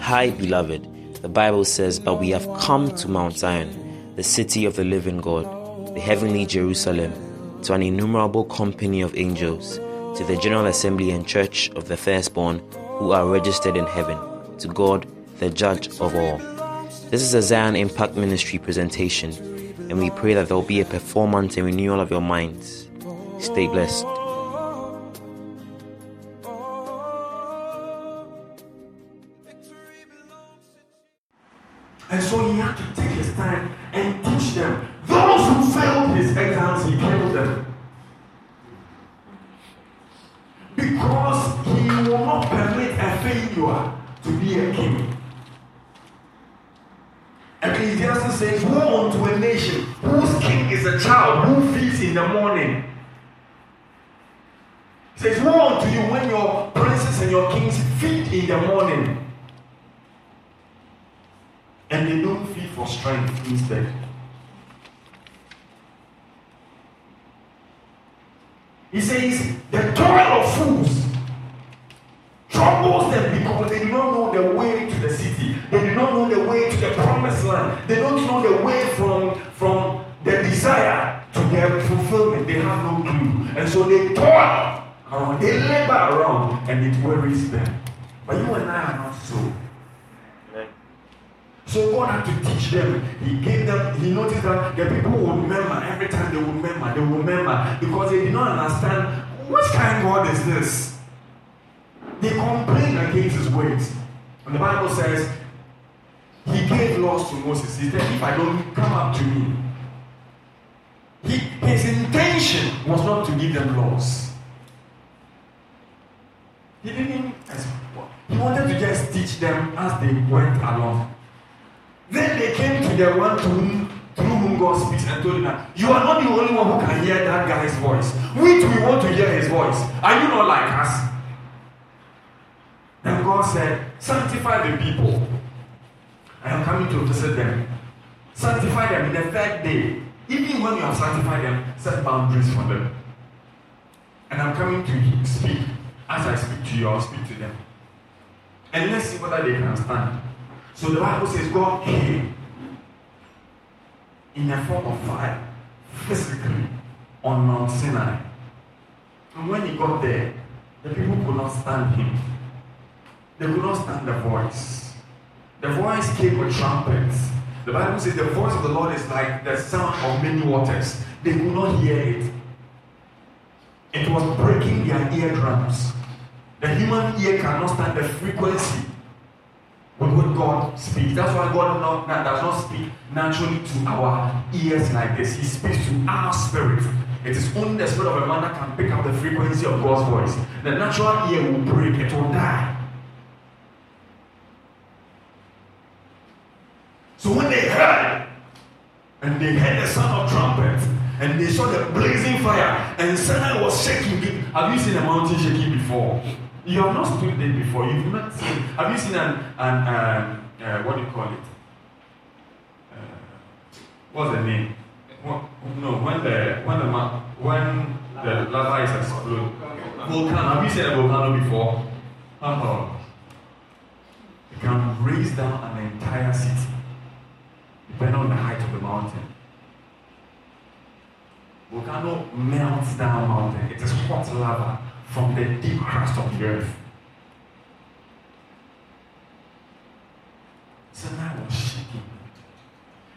Hi, beloved. The Bible says, But we have come to Mount Zion, the city of the living God, the heavenly Jerusalem, to an innumerable company of angels, to the general assembly and church of the firstborn who are registered in heaven, to God, the judge of all. This is a Zion Impact Ministry presentation, and we pray that there will be a performance and renewal of your minds. Stay blessed. Worries them. But you and I are not so. So God had to teach them. He gave them, he noticed that the people would remember every time they would remember, they would remember because they did not understand which kind of God is this. They complained against his ways. And the Bible says he gave laws to Moses. He said, If I don't come up to me, he, his intention was not to give them laws. He didn't, he wanted to just teach them as they went along. Then they came to the one to whom, through whom God speaks and told him that you are not the only one who can hear that guy's voice. We too want to hear his voice. Are you not like us? Then God said, Sanctify the people. I am coming to visit them. Sanctify them in the third day. Even when you have sanctified them, set boundaries for them. And I'm coming to speak. As I speak to you, I'll speak to them. And let's see whether they can stand. So the Bible says God came in a form of fire, physically, on Mount Sinai. And when he got there, the people could not stand him. They could not stand the voice. The voice came with trumpets. The Bible says the voice of the Lord is like the sound of many waters. They could not hear it. It was breaking their eardrums. The human ear cannot stand the frequency with what God speaks. That's why God not, does not speak naturally to our ears like this. He speaks to our spirit. It is only the spirit of a man that can pick up the frequency of God's voice. The natural ear will break, it will die. So when they heard, and they heard the sound of trumpets, and they saw the blazing fire, and Sinai was shaking. Have you seen a mountain shaking before? You have not stood there before. You've not seen. Have you seen an, an uh, uh, what do you call it? Uh, what's the name? No, when the when the when the lava is exploded. Volcano. Have you seen a volcano before? Oh. You can raise down an entire city, depending on the height of the mountain. Volcano melts down mountain. It is hot lava from the deep crust of the earth. Sinai was shaking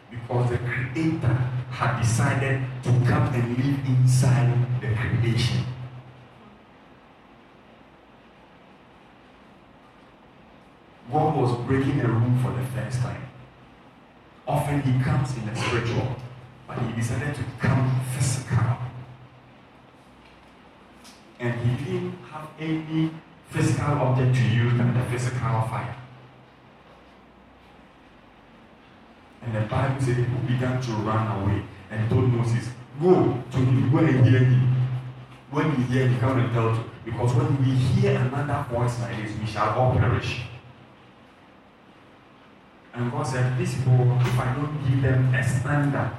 because the Creator had decided to come and live inside the creation. God was breaking a room for the first time. Often He comes in the spiritual, but He decided to come physical and he didn't have any physical object to use than the physical fire. And the Bible said people began to run away and told Moses, Go to him, go and hear him. When you hear him, come and tell him. Because when we hear another voice like this, we shall all perish. And God said, These people, if I don't give them a standard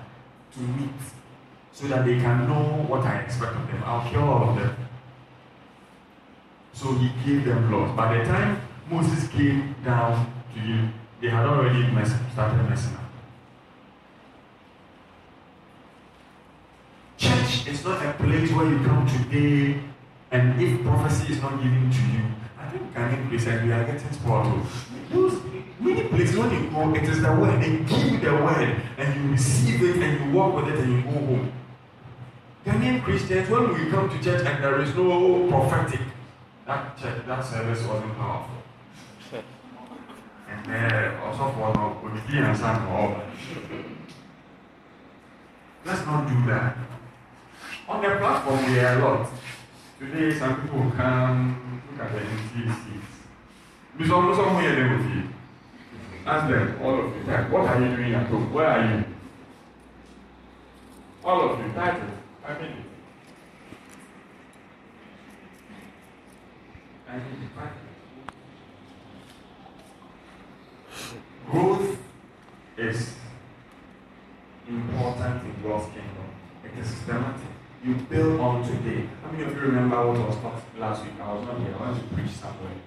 to meet so that they can know what I expect of them, I'll kill all of them. So he gave them laws. By the time Moses came down to you, they had already mess, started messing up. Church is not a place where you come today and if prophecy is not given to you, I think Ghanaian and we are getting spoiled. Many places when you go, it is the word. They give you the word and you receive it and you walk with it and you go home. Ghanaian Christians, when we come to church and there is no prophetic, that church, that service wasn't powerful. And uh, also for the Let's not do that. On the platform, we are a lot. Today, some people come, look at the seats. Because almost all here they with. Ask them, all of you, what are you doing at home? Where are you? All of you. I mean it. Growth is important in God's kingdom. It is systematic. You build on today. How many of you remember what was last week? I was not here. I went to preach somewhere.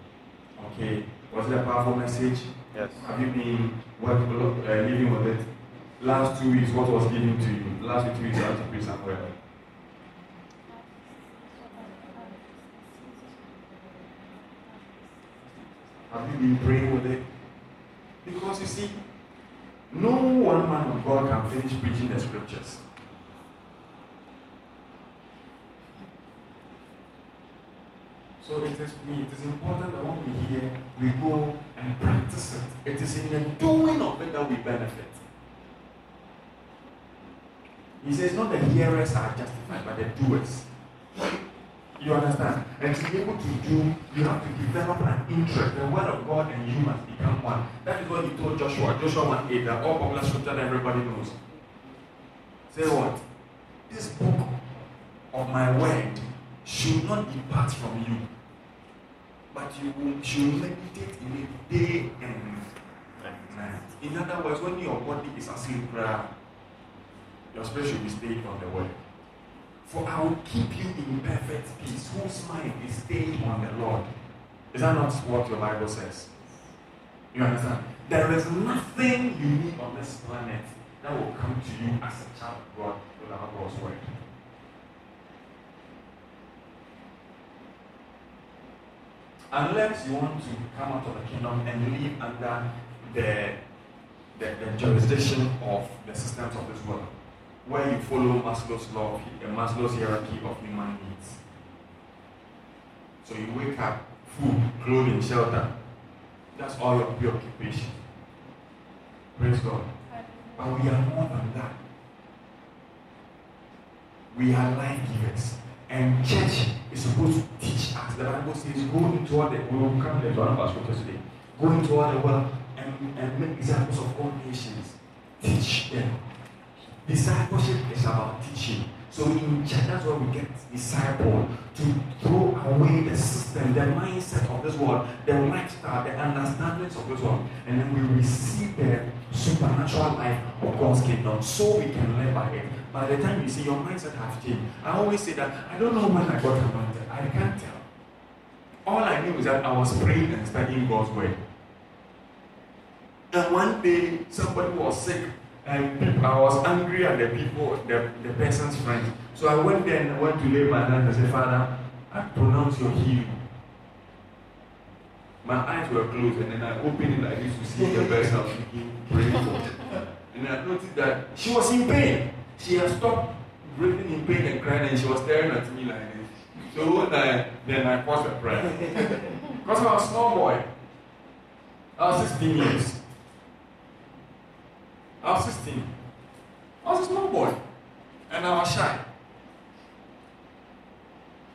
Okay. Was it a powerful message? Yes. Have you been work, uh, living with it? Last two weeks, what was given to you? Last two weeks, I went to preach somewhere. Have you been praying with it? Because you see, no one man of God can finish preaching the scriptures. So it is me, it is important that when we hear, we go and practice it. It is in the doing of it that we benefit. He says, not the hearers are justified, but the doers. You understand? And to be able to do, you have to develop an interest. The word of God and you must become one. That is what he told Joshua. Joshua 1 8, that all popular scripture that everybody knows. Say what? This book of my word should not depart from you, but you should meditate in it day and night. In other words, when your body is asleep, your spirit should be staying on the word. For I will keep you in perfect peace, whose mind is stayed on the Lord. Is that not what your Bible says? You understand? There is nothing you need on this planet that will come to you as a child of God without God's word. Unless you want to come out of the kingdom and live under the, the, the jurisdiction of the systems of this world where you follow Maslow's law, of, Maslow's hierarchy of human needs. So you wake up, food, clothing, shelter. That's all your preoccupation. Praise God. But we are more than that. We are life givers. And church is supposed to teach us. The Bible says, go into all the will come to one of our scriptures today. Go into all the world and, and make examples of all nations. Teach them Discipleship is about teaching. So in church, that's where we get disciple to throw away the system, the mindset of this world, the lifestyle, the understandings of this world, and then we receive the supernatural life of God's kingdom so we can live by it. By the time you see your mindset has changed, I always say that I don't know when I got anointed. I can't tell. All I knew is that I was praying and studying God's word. And one day somebody was sick and people, I was angry at the people, the, the person's friend. So I went there and I went to lay my hand and said, Father, I pronounce your healing. My eyes were closed and then I opened it like this to see the person I was praying for. And I noticed that she was in pain. She had stopped breathing in pain and crying and she was staring at me like this. So I, then I paused the prayer. Because I was a small boy. I was 16 years. I was 16. I was a small boy. And I was shy.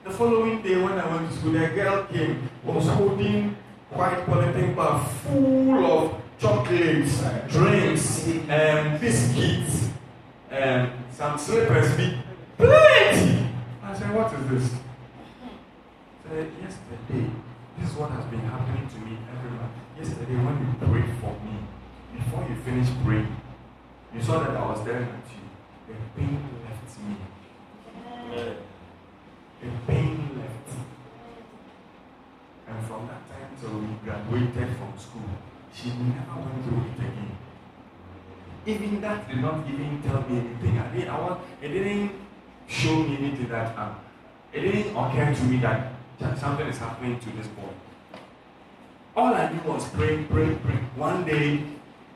The following day when I went to school, a girl came, was holding white polythene bag full of chocolates, drinks, and biscuits, and some slippers, be plenty. I said, what is this? I said, yesterday, this is what has been happening to me every month. Yesterday when you prayed for me, before you finished praying, you saw that I was staring at you. The pain left me. The pain left. And from that time till we graduated from school. She never went through it again. Even that did not even tell me anything. I didn't, I it didn't show me anything that um, it didn't occur to me that something is happening to this boy. All I did was pray, pray, pray. One day,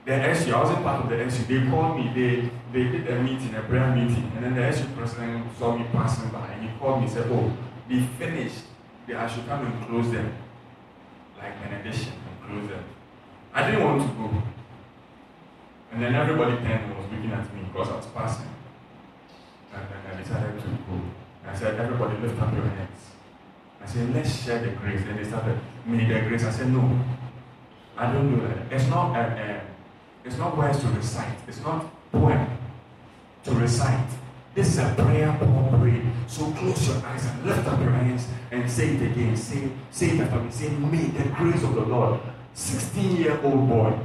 the SU, I wasn't part of the SU, they called me, they, they did a meeting, a prayer meeting, and then the SU president saw me passing by, and he called me and said, Oh, they finished. They, I should come and close them. Like benediction and close them. I didn't want to go. And then everybody then was looking at me because I was passing. And then I decided to go. I said, everybody lift up your hands. I said, let's share the grace. Then they started, me the grace. I said, no, I don't do that. It's not, uh, uh, it's not words to recite. It's not poem to recite. This is a prayer Paul prayed. So close your eyes and lift up your hands and say it again. Say, say it after me. Say, may the grace of the Lord. 16 year old boy.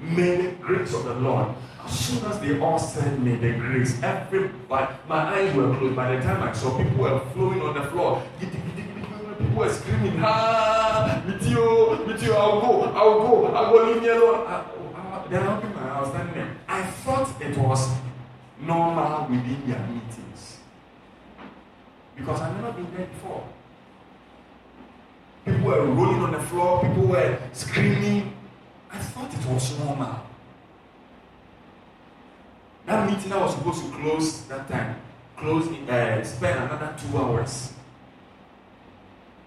The grace of the Lord. As soon as they all said, may the grace, every my eyes were closed. By the time I saw people were flowing on the floor, people were screaming, ah, with you, with you, I'll go, I'll go, I'll go, leave me alone. They're people, I was standing there. I thought it was normal within their meetings. Because I've never been there before. People were rolling on the floor, people were screaming. I thought it was normal. That meeting I was supposed to close that time, close, uh, spend another two hours.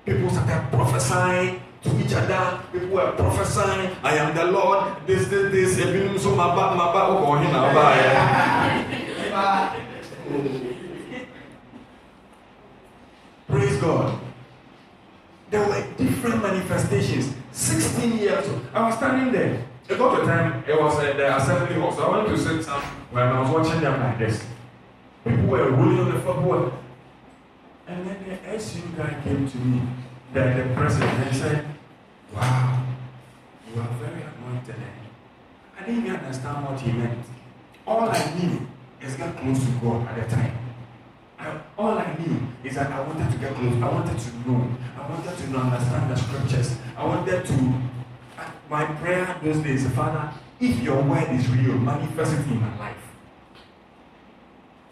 People started prophesying to each other. People were prophesying, I am the Lord, this, this, this, Ebinum so maba, maba, okohin, Praise God. There were different manifestations. 16 years old. I was standing there. It got a time, it was uh, the assembly hall. So I went to sit down when I was watching them like this. People were rolling on the football. And then the SU guy came to me, the, the president, and said, Wow, you are very anointed. I didn't even understand what he meant. All I knew is get close to God at the time. I, all I knew is that I wanted to get close. I wanted to know. I wanted to understand the scriptures. I wanted to. My prayer those days, Father, if your word is real, manifest it in my life.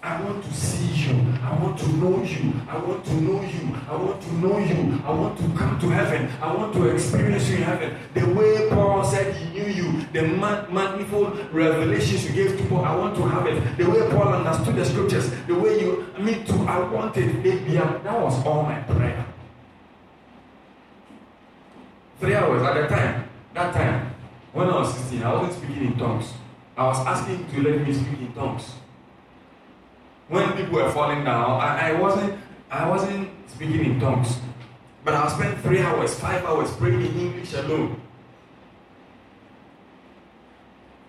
I want to see you. I want to know you. I want to know you. I want to know you. I want to come to heaven. I want to experience you in heaven. The way Paul said he knew you, the manifold revelations you gave to Paul, I want to have it. The way Paul understood the scriptures, the way you, me too, I wanted it. That was all my prayer. Three hours at the time, that time, when I was 16, I wasn't speaking in tongues. I was asking to let me speak in tongues when people were falling down, I, I wasn't I wasn't speaking in tongues. But I spent three hours, five hours praying in English alone.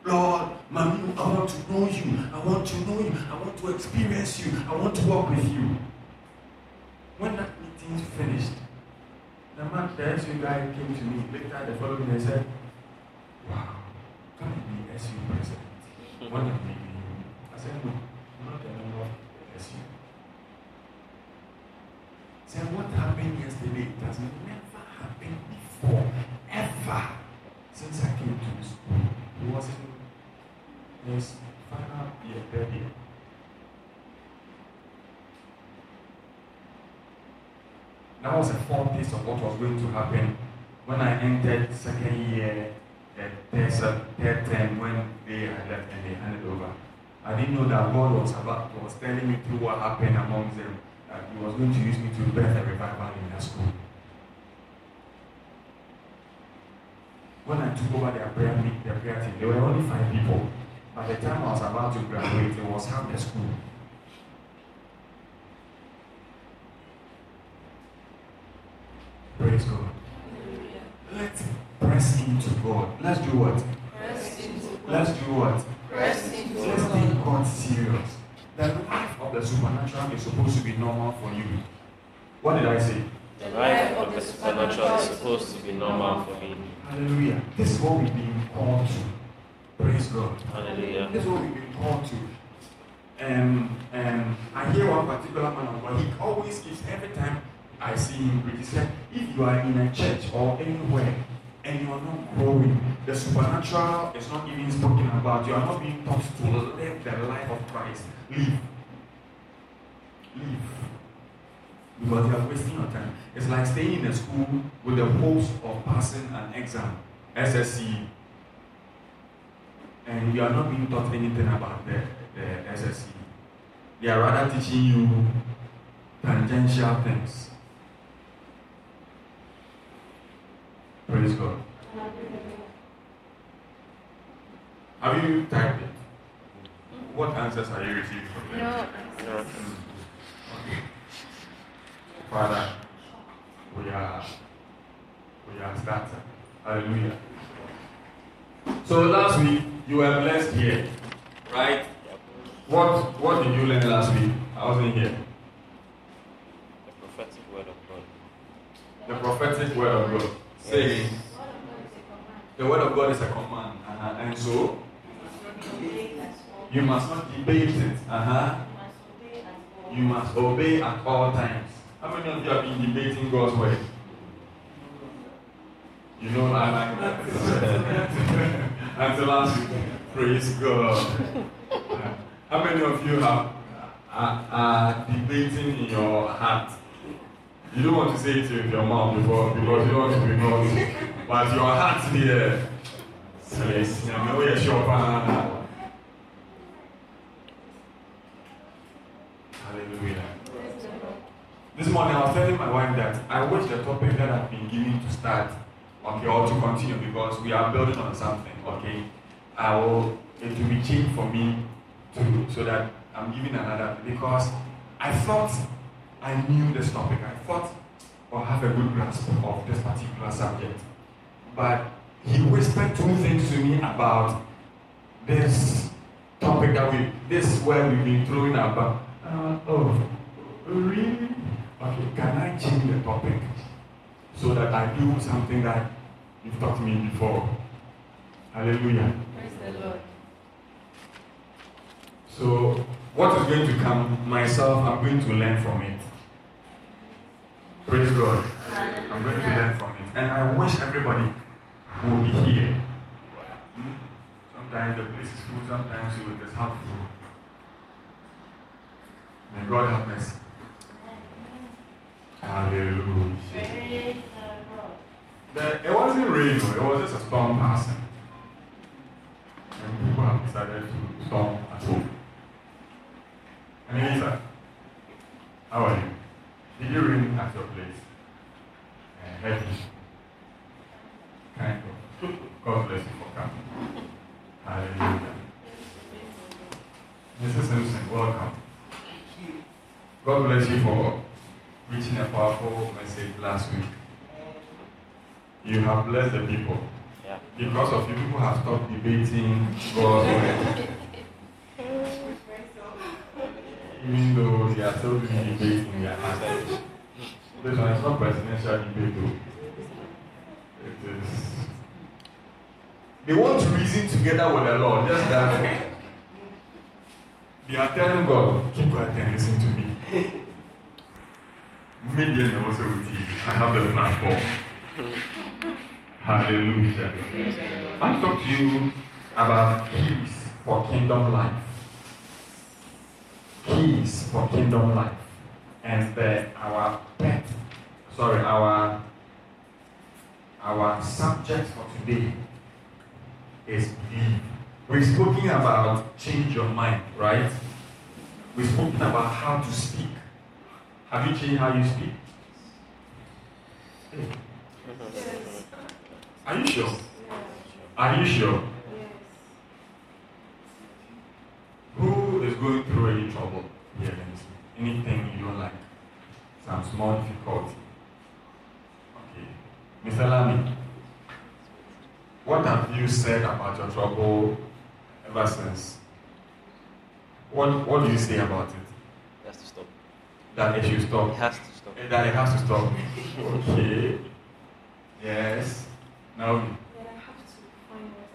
Lord, mommy, I want to know you. I want to know you. I want to experience you. I want to walk with you. When that meeting finished, the man, the SU guy came to me later the following day and said, Wow, can I be SU president? One of I said, No not the number of SU. Say what happened yesterday, it has never happened before, ever, since I came to school. It was in his final year, third year. That was a foretaste of what was going to happen when I entered second year, third, third term, when they had left and they handed over. I didn't know that God was about was telling me through what happened among them that He was going to use me to birth a revival in their school. When I took over their prayer meet, their prayer team, there were only five people. By the time I was about to graduate, it was half the school. Praise God. Let's press into God. Let's do what? Let's do what? Let's take God serious. The life of the supernatural is supposed to be normal for you. What did I say? The life of the supernatural is supposed to be normal for me. Hallelujah. This is what we've been called to. Praise God. Hallelujah. This is what we've been called to. Um, um, I hear one particular man of God. He always gives every time I see him preach. If you are in a church or anywhere and you are not growing. The supernatural is not even spoken about. You are not being taught to live the life of Christ. Live. Live. Because you are wasting your time. It's like staying in a school with the hopes of passing an exam, SSC, and you are not being taught anything about the, the SSC. They are rather teaching you tangential things. Praise God. Have you typed it? What answers are you receiving from them? No. Okay. Father, we are we are starting. Hallelujah. So last week you were blessed here, right? What what did you learn last week? I wasn't here. The prophetic word of God. The prophetic word of God. Say it. The word of God is a command, uh-huh. and so you must not debate it. Uh-huh. You must obey at all times. How many of you have been debating God's word? You know, I like that. Until last week, praise God. How many of you have are, are debating in your heart? You don't want to say it with your mouth before because you don't want to be naughty. But your heart here says, I know you're sure. Uh, hallelujah. This morning I was telling my wife that I wish the topic that I've been given to start, okay, or to continue because we are building on something, okay. I will it will be cheap for me to so that I'm giving another because I thought I knew this topic. I thought or have a good grasp of this particular subject. But he whispered two things to me about this topic that we this where we've been throwing about. Uh, oh, really? Okay, can I change the topic so that I do something that you've taught me before? Hallelujah. Praise the Lord. So, what is going to come, myself, I'm going to learn from it. Praise God. I'm going to learn from it. And I wish everybody will be here. Sometimes the place is full, sometimes it is half full. May God have mercy. Hallelujah. It wasn't rain, it was just a storm passing. And people have decided to storm at home. And Elisa, how are you? Did you rain at your place? Uh, heavy. Kind of. God bless you for coming. Hallelujah. Mrs. Simpson, welcome. God bless you for preaching a powerful message last week. You have blessed the people. Yeah. Because of you, people have stopped debating God's word. Even though they are still doing debate in their hearts. This one is not presidential debate though. It is. They want to reason together with the Lord, just that they are telling God, keep quiet and listen to me. Maybe I also with you. I have the platform. Hallelujah. I talk to you about keys for kingdom life. Keys for kingdom life. And the, our pet, sorry, our our subject for today is believe. We've spoken about change your mind, right? We've spoken about how to speak. Have you changed how you speak? Yes. Are you sure? Are you sure? Yes. Who is going through any trouble here? Let me see. Anything you don't like? Some small difficulty. Okay. Mr. Lamy, what have you said about your trouble ever since? What What do you say about it? It has to stop. That it should It has to stop. That it has to stop. Okay. Yes. Now Then I have to find what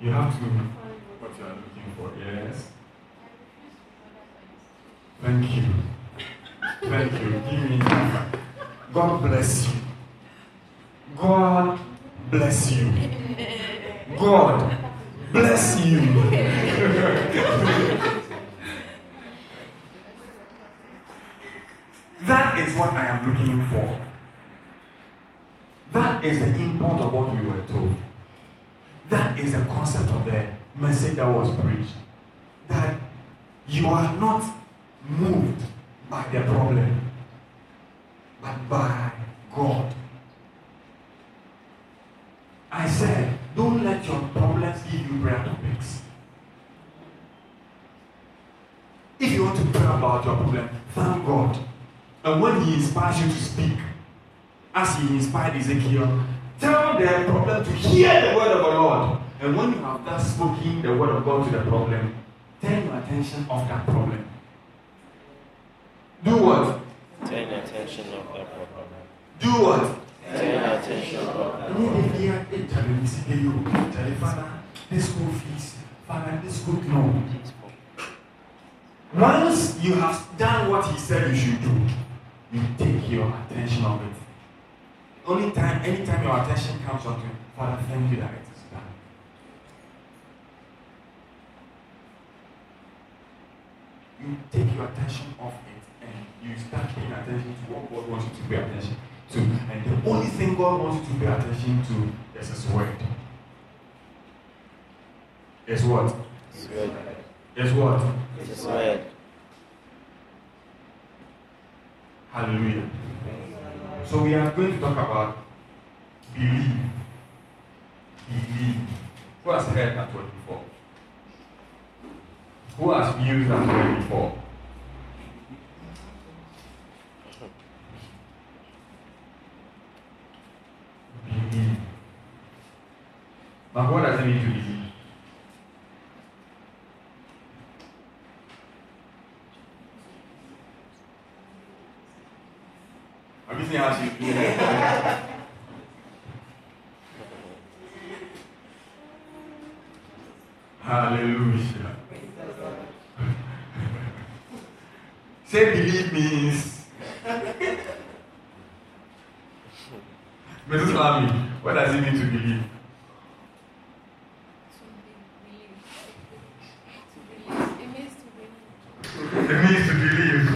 I'm you have to find what what you are looking for. Yes. Thank you. Thank you. Give me God bless you. God bless you. God bless you. that is what I am looking for. That is the import of what we were told. That is the concept of the message that was preached. That you are not moved by the problem, but by God. I said, don't let your problems give you prayer topics. If you want to pray about your problem, thank God. And when He inspires you to speak, as He inspired Ezekiel, tell the problem to hear the word of the Lord. And when you have thus spoken the word of God to the problem, turn your attention off that problem. Do what? Turn your attention off that problem. Do what? Turn your attention off that Any problem. idea? Hey, Charlie, we see you. Charlie, Father, this school fees. Father, this school no. Once you have done what he said you should do, you take your attention of it. Only time, anytime your attention comes up to Father, thank you that it is done. You take your attention off it and you start paying attention to what God wants you to pay attention to. And the only thing God wants you to pay attention to is His word. Is what? It's good. Is what? It's word. Hallelujah. So we are going to talk about believe. Believe. Who has heard that word before? Who has used that word before? But what does it mean to believe? Have you seen how she Hallelujah. Say believe means. Mrs. Lamy, what does it mean to believe? To believe, believe to believe. It means to believe? It means to believe.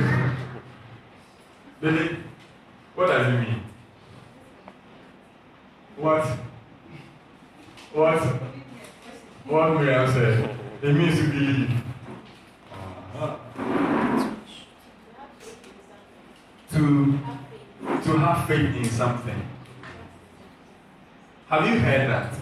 Really? What does it mean? What? What? What Miriam said? It means to believe. Uh-huh. To to have faith in something. Have you heard that?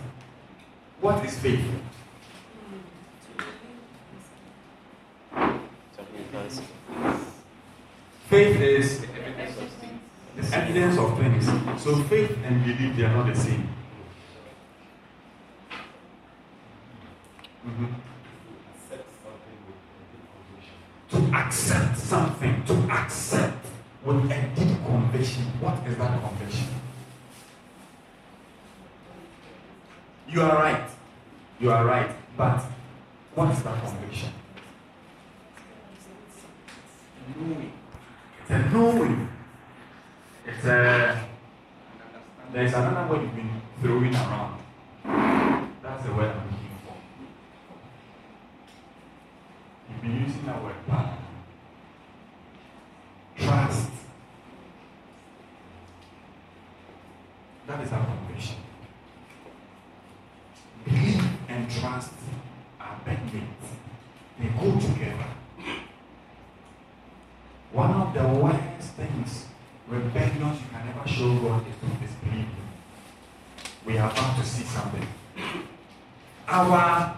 Our,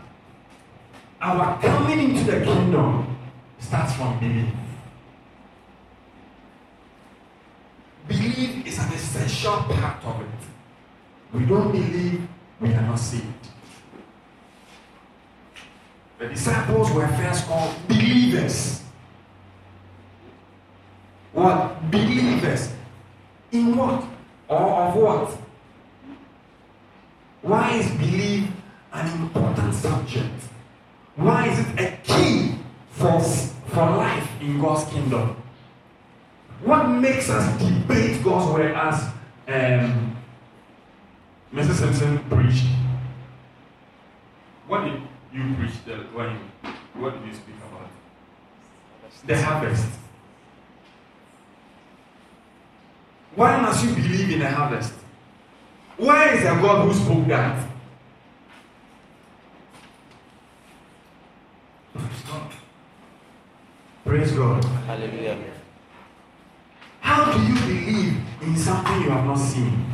our coming into the kingdom starts from belief. Belief is an essential part of it. We don't believe, we are not saved. The disciples were first called believers. What? Believers. In what? Or of what? Why is belief an important subject? Why is it a key for, for life in God's kingdom? What makes us debate God's word as um, Mr. Simpson preached. What did you preach the, when you, what did you speak about? The harvest. Why must you believe in a harvest? Where is the God who spoke that? Praise God. Hallelujah. How do you believe in something you have not seen?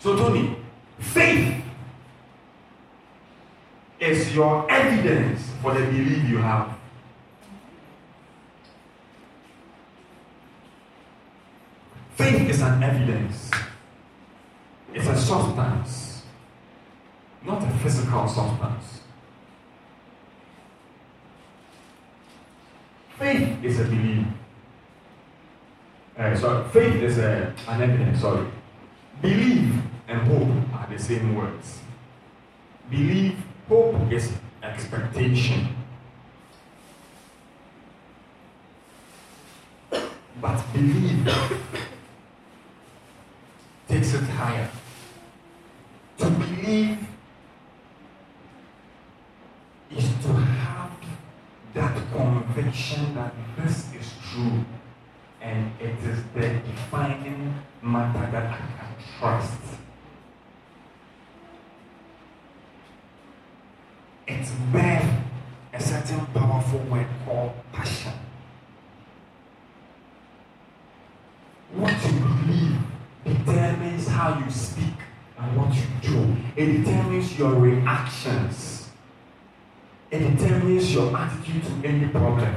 So, Tony, faith is your evidence for the belief you have. Faith is an evidence, a not a physical substance. Faith is a belief. Uh, sorry, faith is a, an evidence, sorry. Belief and hope are the same words. Believe, hope is expectation. But belief takes it higher. Is to have that conviction that this is true and it is the defining matter that I can trust. It's birth a certain powerful word called passion. What you believe determines how you speak and what you do. It determines your reactions. It determines your attitude to any problem.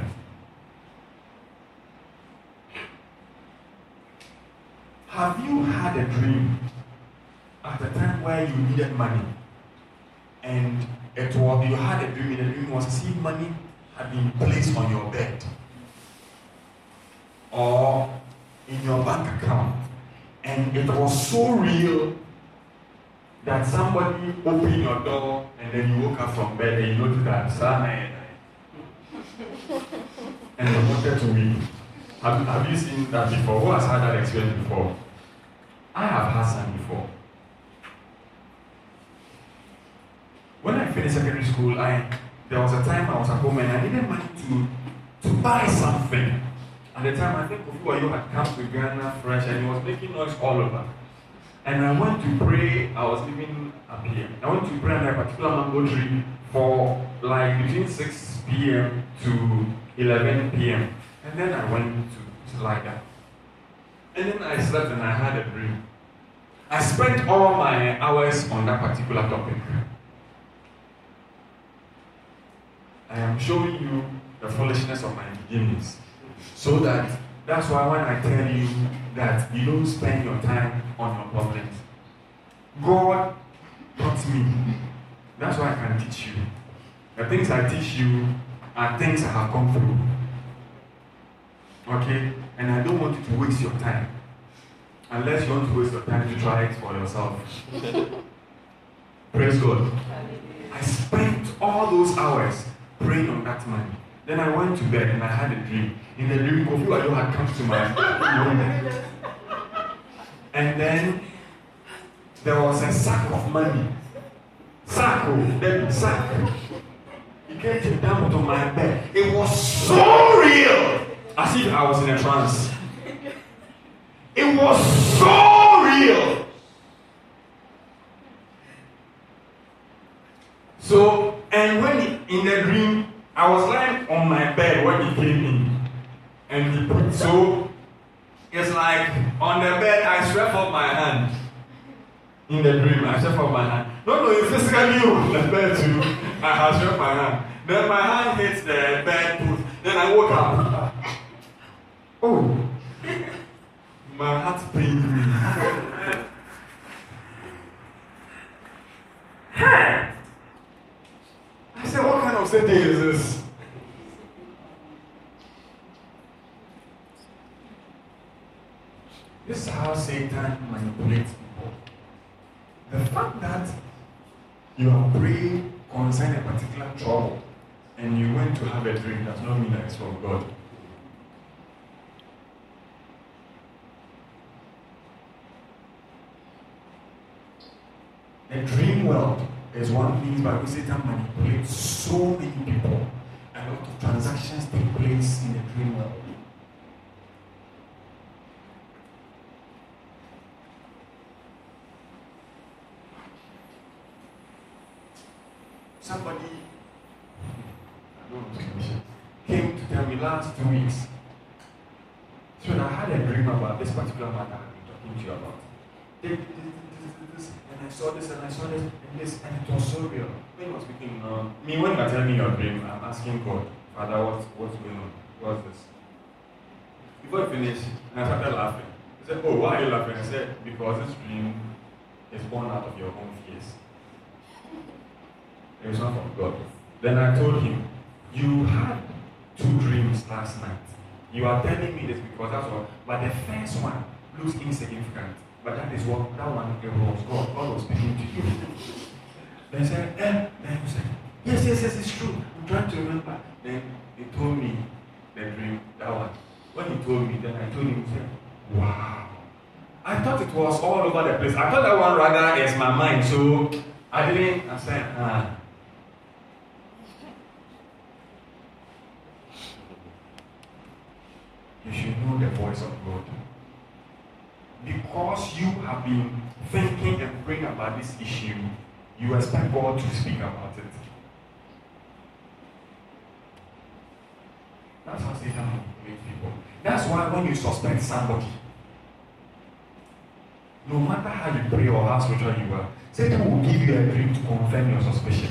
Have you had a dream at a time where you needed money and it was you had a dream and the dream was see money had been placed on your bed or in your bank account and it was so real that somebody opened your door and then you woke up from bed and you noticed that Sana and you wanted to weep. Have, have you seen that before? Who has had that experience before? I have had some before. When I finished secondary school, I there was a time I was at home and I needed money to, to buy something. At the time, I think Kofi Wayo had come to Ghana fresh and he was making noise all over. And I went to pray. I was living up here. I went to pray under a particular mango tree for like between 6 p.m. to 11 p.m. And then I went to, to lie down. And then I slept and I had a dream. I spent all my hours on that particular topic. I am showing you the foolishness of my beginnings. So that that's why when I tell you that you don't spend your time on your problems, God taught me. That's why I can teach you. The things I teach you are things I have come through. Okay? And I don't want you to waste your time. Unless you want to waste your time to try it for yourself. Praise God. I spent all those hours praying on that money. Then I went to bed and I had a dream. In the dream, Kofi Wayo had come to my room. And then there was a sack of money. Sack, oh, then sack. He came to down to my bed. It was so real. As if I was in a trance. It was so real. So, and when he, in the dream, I was lying on my bed when he came in. And he put so it's like on the bed I stretch out my hand. In the dream, I stretch out my hand. No, no, it's physically on the bed too. I stretched my hand. Then my hand hits the bed foot. Then I woke up. Oh. My heart pained me. Hey! I said, what kind of setting is this? This is how Satan manipulates people. The fact that you are praying concerning a particular trouble and you went to have a dream does not mean that it's from God. The dream world is one thing by which Satan manipulates so many people. A lot of transactions take place in the dream world. Somebody came to tell me last two weeks. So I had a dream about this particular matter I've been talking to you about. This, this, this, and I saw this and I saw this and this and it was so real. When he was speaking, uh, me when you are telling me your dream, I'm asking God, Father, what's what's going on? What's this? Before I finished, I started laughing. He said, Oh, why are you laughing? I said, Because this dream is born out of your own fears. It was not from God. Then I told him, You had two dreams last night. You are telling me this because that's what, but the first one looks insignificant. But that is what, that one, it was God. God was speaking to you. Then I said, eh? Then he said, Yes, yes, yes, it's true. I'm trying to remember. Then he told me the dream, that one. When he told me, then I told him, he said, Wow. I thought it was all over the place. I thought that one rather is my mind. So I didn't, I said, ah. you should know the voice of God. Because you have been thinking and praying about this issue, you expect God to speak about it. That's how Satan manipulates people. That's why when you suspect somebody, no matter how you pray or how spiritual you are, Satan will give you a dream to confirm your suspicion.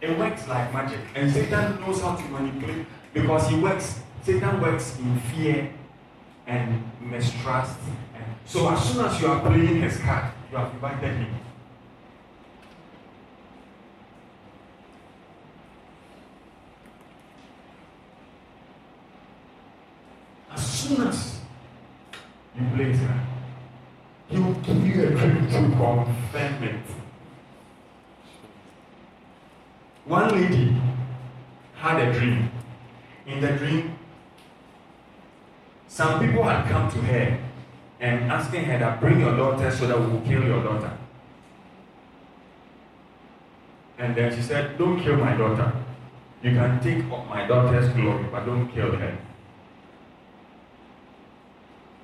It works like magic. And Satan knows how to manipulate because he works, Satan works in fear and mistrust. And so as soon as you are playing his card, you have invited him. As soon as you play his card, he will give you a dream to confirm it. One lady had a dream. In the dream, some people had come to her and asking her that bring your daughter so that we will kill your daughter. And then she said, Don't kill my daughter. You can take my daughter's glory, but don't kill her.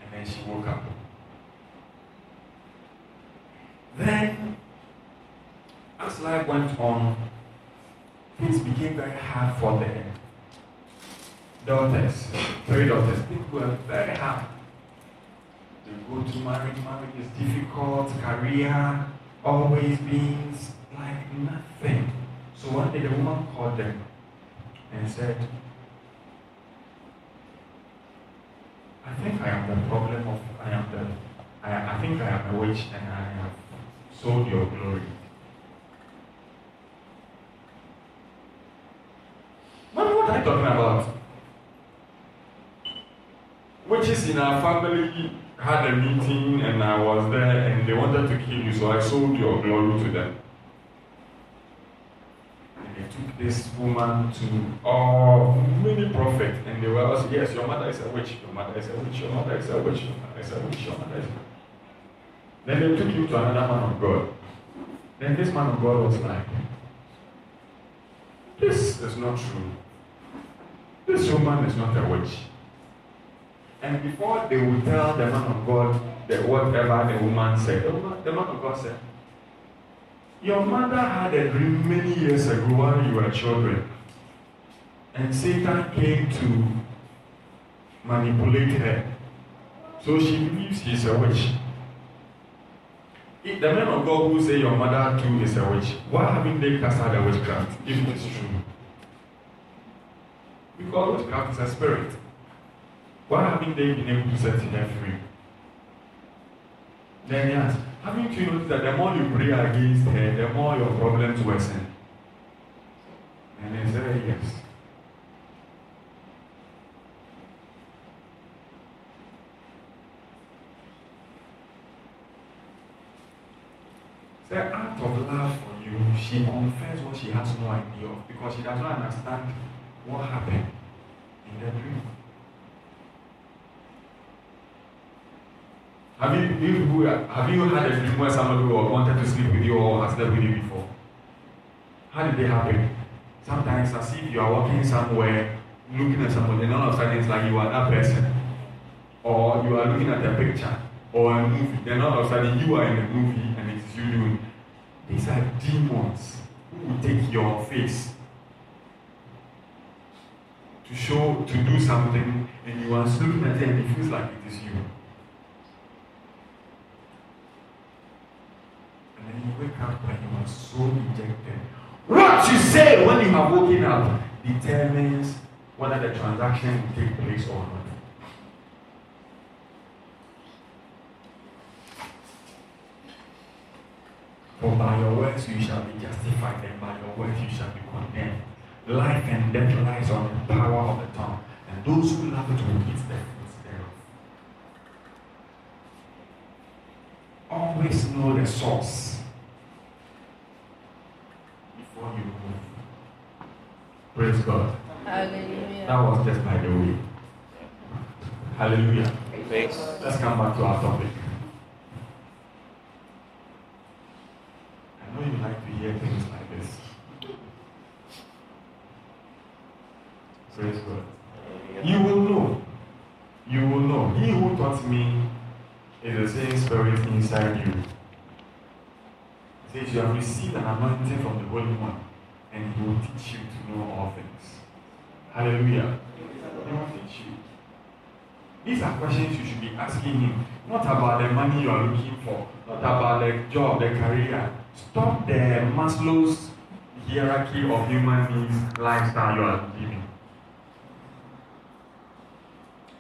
And then she woke up. Then, as life went on, things became very hard for them. daughters, three daughters. Things were very hard. They go to marriage, marriage is difficult, career always means like nothing. So one day the woman called them and said, I think I am the problem of, I am the, I, I think I am a witch and I have sold your glory. What, are you talking about? Witches in our family had a meeting and I was there and they wanted to kill you, so I sold your glory to them. And they took this woman to all many prophets and they were also, yes, your mother is a witch, your mother is a witch, your mother is a witch, your mother is a witch, your mother is a witch. Then they took you to another man of God. Then this man of God was like, This is not true. This woman is not a witch. And before they would tell the man of God that whatever the woman said, the, woman, the man of God said, Your mother had a dream many years ago while you were children. And Satan came to manipulate her. So she believes she's a witch. If the men of God who say your mother too is a witch, why haven't they cast out the witchcraft if it's true? Because witchcraft is a spirit. Why haven't they been able to set her free? Then he asked, haven't you noticed that the more you pray against her, the more your problems worsen? And he said, yes. Say, act of love for you, she confessed what she has no idea of because she does not understand what happened in the dream. Have you, you have you had a dream where somebody wa- wanted to sleep with you or has slept with you before? How did they happen? Sometimes as if you are walking somewhere, looking at somebody, and all of a sudden it's like you are that person. Or you are looking at a picture or a movie, then all of a sudden you are in a movie and it's you doing. These are demons who will take your face to show, to do something, and you are looking at it and it feels like it is you. And then you wake up and you are so dejected. What you say when you have woken up determines whether the transaction will take place or not. For by your words you shall be justified, and by your words you shall be condemned. Life and death lies on the power of the tongue, and those who love it will eat the fruits thereof. Always know the source before you move. Praise God. Hallelujah. That was just by the way. Hallelujah. Thanks. Let's come back to our topic. I know you like to hear things like this. Praise God. You will know. You will know. He who taught me is the same spirit inside you. He says you have received an anointing from the Holy One, and he will teach you to know all things. Hallelujah. He will teach you. These are questions you should be asking him. Not about the money you are looking for, not about the job, the career. Stop the Maslow's hierarchy of human needs lifestyle you are living.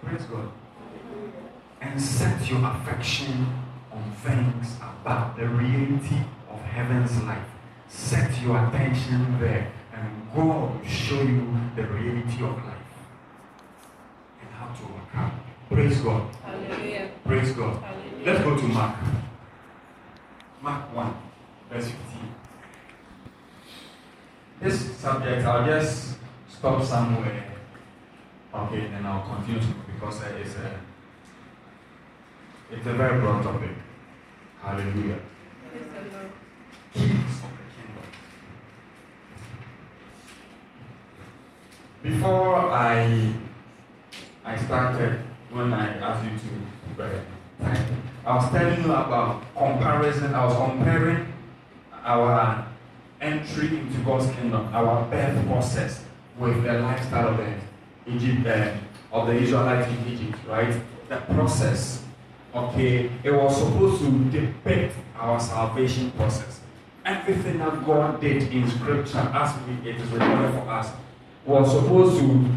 Praise God. And set your affection on things about the reality of heaven's life. Set your attention there, and God will show you the reality of life and how to overcome. Praise God. Hallelujah. Praise God. Hallelujah. Let's go to Mark. Mark 1, verse 15. This subject, I'll just stop somewhere. Okay, and I'll continue because it's a it's a very broad topic. Hallelujah. Praise the Lord. Keys of the kingdom. Before I I started, when I asked you to uh, I was telling you about comparison. I was comparing our entry into God's kingdom, our birth process, with the lifestyle of the Egypt uh, of the Israelites in Egypt, right? The process. Okay, it was supposed to depict our salvation process. Everything that God did in Scripture, as we, it is recorded for us, was supposed to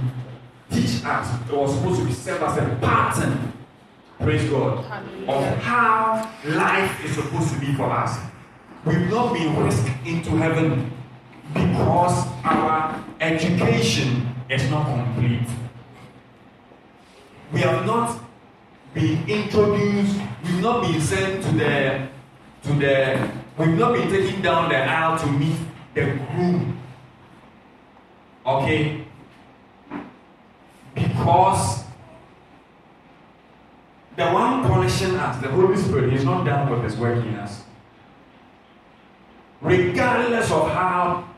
teach us. It was supposed to be set as a pattern. Praise God of how life is supposed to be for us. We've not been whisked into heaven because our education is not complete. We have not been introduced, we've not been sent to the to the we've not been taken down the aisle to meet the groom. Okay? Because the one punishing us, the Holy Spirit, is not done with his work in us. Regardless of how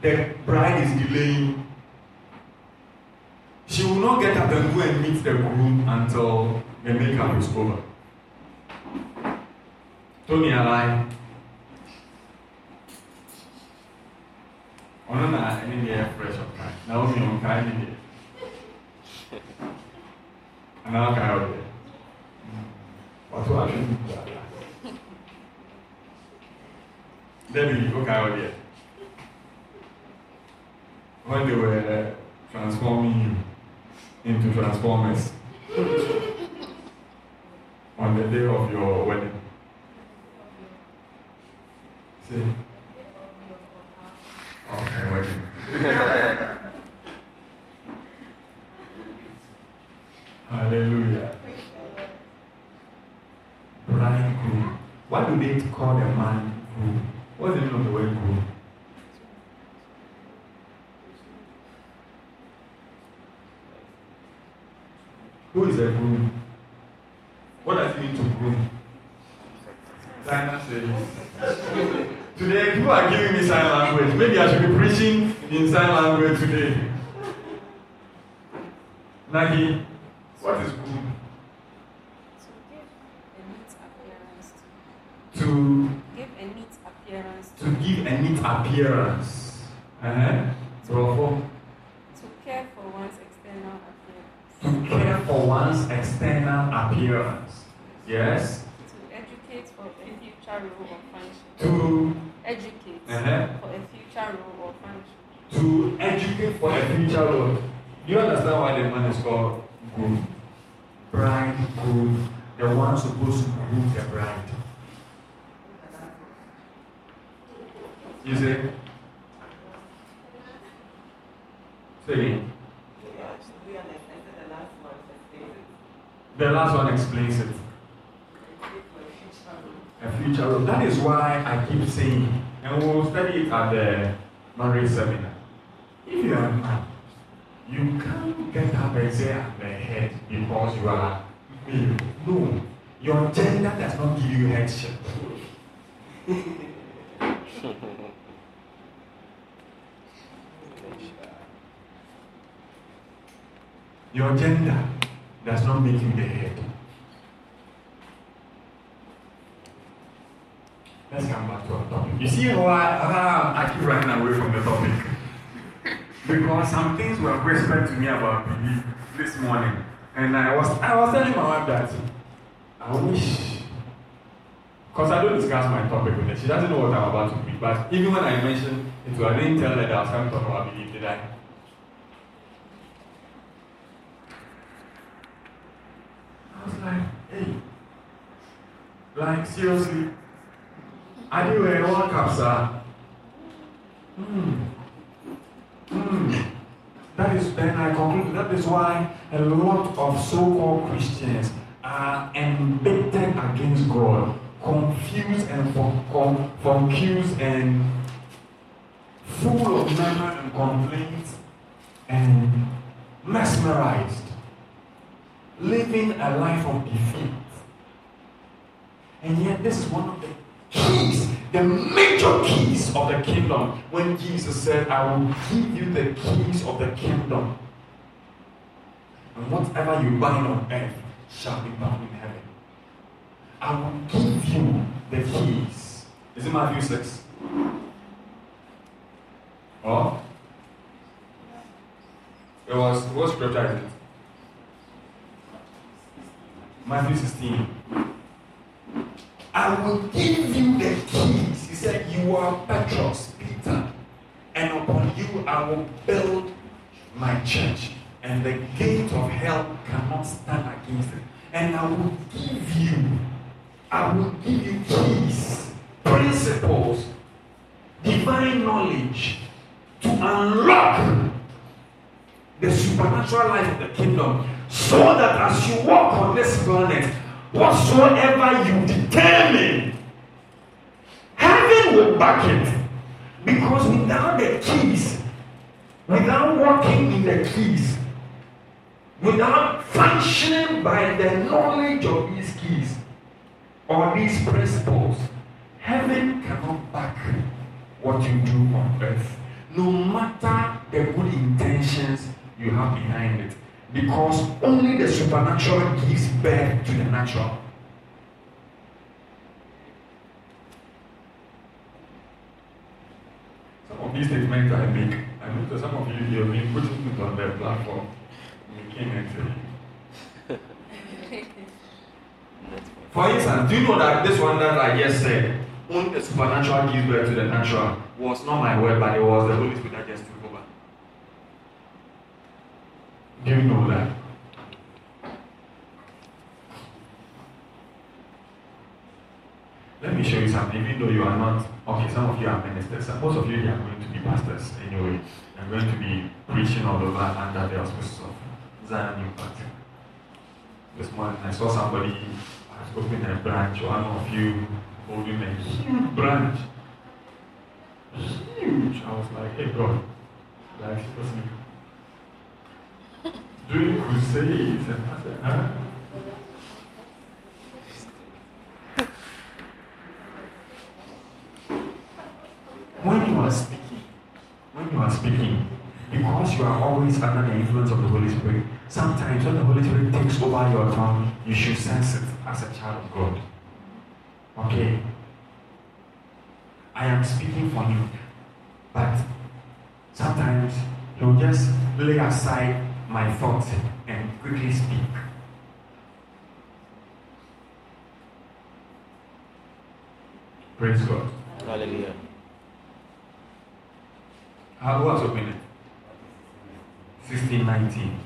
the bride is delaying, she will not get up and go and meet the groom until the makeup is over. Tony lie. Ɔno na ɛne deɛ yɛ fresh of kind na womi ɔnkae ne deɛ anaa ɔkae wɔ deɛ ɔto ahwɛ mu dada Debbie ɔkae wɔ deɛ when they were uh, transforming you into transformers on the day of your wedding. See okay wedding Hallelujah. Bridegroom. Why do they call the man groom? What's the meaning of the word groom? Who is a groom? What does it me to groom. China says. Today, people are giving me sign language. Maybe I should be preaching in sign language today. Nagi, what is good? To give a neat appearance. To to give a neat appearance. Uh-huh. To care for one's external appearance. To care for one's external appearance. Yes. To educate for a future role or function. To Educate uh-huh. for a future role or function. to educate for a future role. Do you understand why the man is called groom? Bride, groom, the one supposed to groom the bride. You see? Say again. The last one explains it. Future role. That is why I keep saying, and we'll study it at the marriage seminar. If you are man, you can't get up and say I'm the head because you are male. No. Your gender does not give you headship. Your gender does not make you the head. Let's come back to our topic. You see why ah, I keep running away from the topic? Because some things were whispered to me about belief this morning. And I was I was telling my wife that I wish because I don't discuss my topic with her. She doesn't know what I'm about to preach. But even when I mentioned it to her, I didn't tell her that I was coming to talk about belief, did I? I was like, hey, like seriously, I do a walk up, sir. Hmm. Hmm. That is then I conclude that is why a lot of so-called Christians are embittered against God, confused and con- con- confused and full of murmur and complaints and mesmerized, living a life of defeat. And yet, this is one of the keys, the major keys of the kingdom. When Jesus said, I will give you the keys of the kingdom. And whatever you bind on earth shall be bound in heaven. I will give you the keys. Is it Matthew 6? Oh? It was, what scripture is it? Matthew 16. I will give you the keys. He said, You are Petros, Peter, and upon you I will build my church, and the gate of hell cannot stand against it. And I will give you, I will give you keys, principles, divine knowledge to unlock the supernatural life of the kingdom so that as you walk on this planet, whatsoever you determine, heaven will back it. Because without the keys, without walking in the keys, without functioning by the knowledge of these keys or these principles, heaven cannot back what you do on earth. No matter the good intentions you have behind it. Because only the supernatural gives birth to the natural. Some of these statements I make, I know that some of you have been putting it on the platform. You came and said. For instance, do you know that this one that I just said, only the supernatural gives birth to the natural, was not my word, but it was the Holy Spirit that just Do you know that? Let me show you something, even though you are not, okay, some of you are ministers, most of you are going to be pastors anyway. I'm going to be preaching all over under the auspices of Zion Impact. This morning I saw somebody has opened a branch, one of you holding a huge branch. Huge. I was like, hey God, this person doing crusades. Huh? When you are speaking, when you are speaking, because you are always under the influence of the Holy Spirit, sometimes when the Holy Spirit takes over your tongue, you should sense it as a child of God. Okay? I am speaking for you. But sometimes you just lay aside my thoughts and quickly speak. Praise God. Hallelujah. How what's opening? 1619.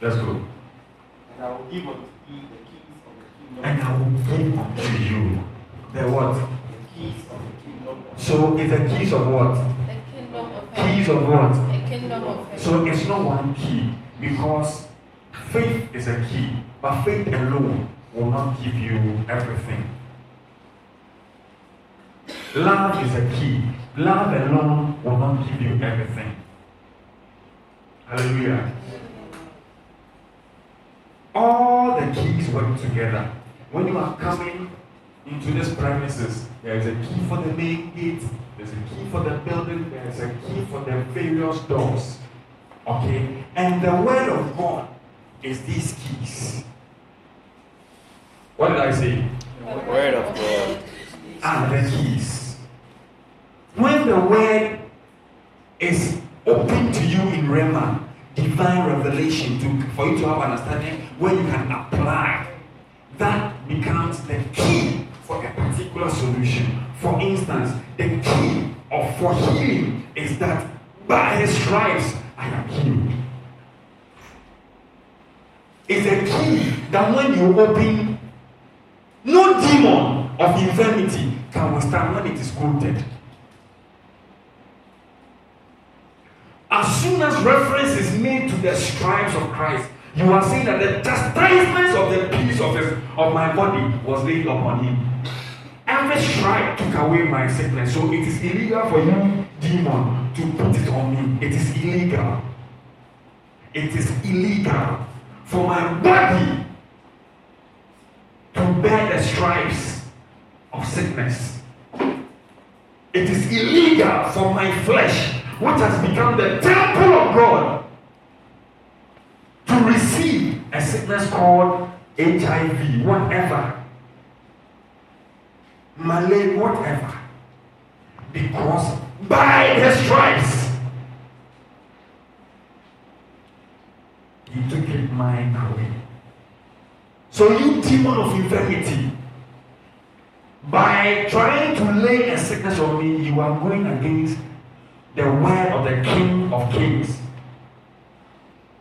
Let's go. And I will give unto thee the keys of the kingdom. And I will give unto you the what? The keys of the kingdom. So it's the keys of what? The kingdom of heaven. Keys of what? The kingdom of heaven. So it's not one key because faith is a key, but faith alone will not give you everything. Love is a key. Love alone will not give you everything. Hallelujah. All the keys work together. When you are coming into this premises, there is a key for the main gate, there's a key for the building, there's a key for the various doors. Okay? And the word of God is these keys. What did I say? The Word of God. And the keys. When the word is open to you in Rhema, divine revelation to for you to have understanding where you can apply, that becomes the key for a particular solution. For instance, the key of for healing is that by his stripes I am healed. It's a key that when you open, no demon of infirmity can withstand when it is quoted. As soon as reference is made to the stripes of Christ, you are saying that the chastisement of the peace of, his, of my body was laid upon him. Every stripe took away my sickness. So it is illegal for you, demon, to put it on me. It is illegal. It is illegal for my body to bear the stripes of sickness. It is illegal for my flesh, which has become the temple of God, to receive a sickness called HIV, whatever, malaria, whatever, because by the stripes he took it mine away. So you demon of infirmity, by trying to lay a sickness on me, you are going against the word of the King of Kings.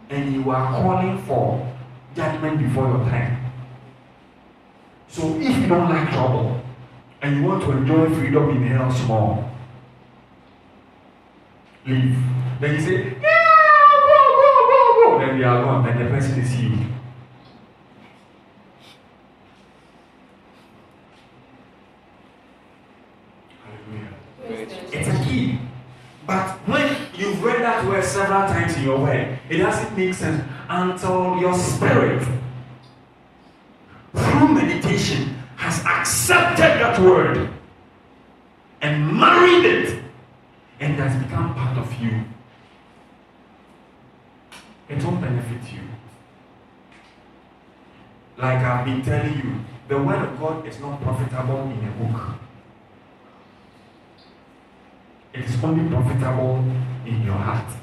And you are calling for judgment before your time. So if you don't like trouble and you want to enjoy freedom in hell small, leave. Then you say, Yeah, go, go, go, go. Then they are gone. Then the person is healed. It's a key. But when you've read that word several times in your word, it doesn't make sense until your spirit, through meditation, has accepted that word and married it, and has become part of you. It won't benefit you. Like I've been telling you, the word of God is not profitable in a book. It is only profitable in your heart.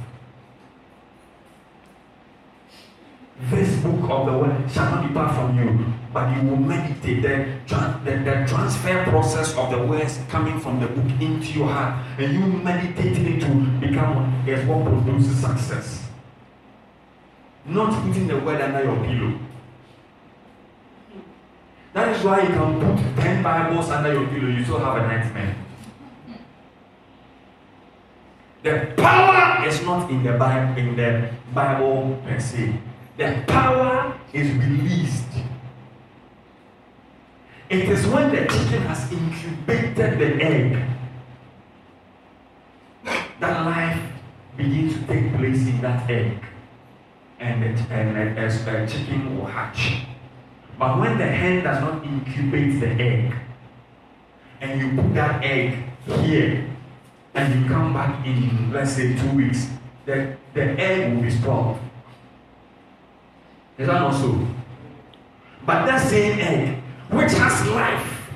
This book of the word shall not depart from you, but you will meditate the, the, the transfer process of the words coming from the book into your heart, and you meditating it to become is what produces success. Not putting the word under your pillow. That is why you can put 10 Bibles under your pillow, you still have a nightmare. The power is not in the Bible, in the Bible per se. The power is released. It is when the chicken has incubated the egg that life begins to take place in that egg, and the, and a, a chicken will hatch. But when the hen does not incubate the egg, and you put that egg here, and you come back in let's say two weeks, the, the egg will be spoiled. Is that not so? But that same egg, which has life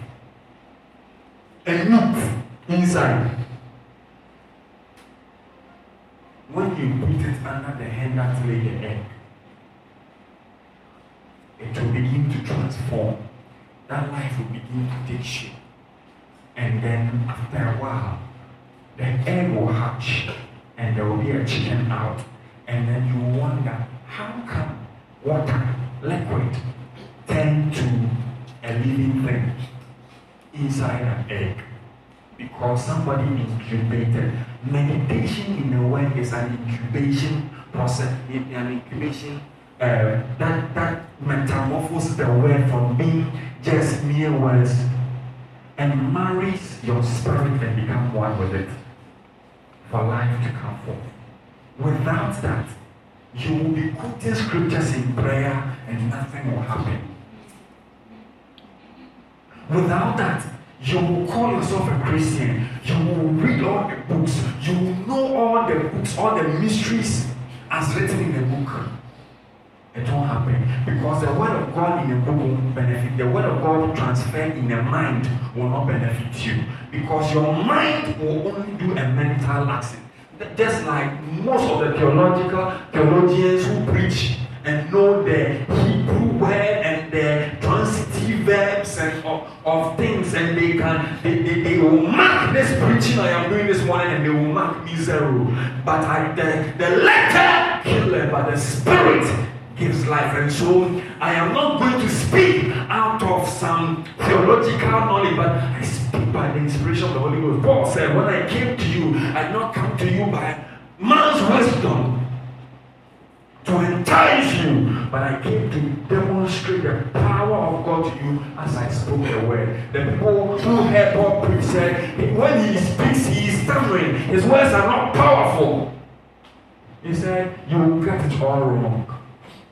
and meat inside, when you put it under the hen that laid the egg, it will begin to transform. That life will begin to take shape. And then after a while, the egg will hatch and there will be a chicken out. And then you wonder, how come water, liquid, turn to a living thing inside an egg? Because somebody incubated. Meditation in a way is an incubation process, an incubation uh, that that metamorphoses the word from being just mere words and marries your spirit and become one with it for life to come forth. Without that, you will be quoting scriptures in prayer and nothing will happen. Without that, you will call yourself a Christian. You will read all the books. You will know all the books, all the mysteries as written in the book. It won't happen because the word of God in a book won't benefit. The word of God transferred in a mind will not benefit you because your mind will only do a mental action. Just like most of the theological theologians who preach and know the Hebrew word and the transitive verbs and of, of things, and they can they, they, they will mark this preaching I am doing this morning, and they will mark me zero. But I the, the letter killer, but the spirit gives life. And so I am not going to speak out of some theological knowledge, but I speak by the inspiration of the Holy Ghost. Paul said, When I came to you, I did not come to you by man's wisdom to entice you, but I came to demonstrate the power of God to you as I spoke the word. The people who heard Paul preach said, when he speaks, he is stammering. His words are not powerful. He said, You will get it all wrong.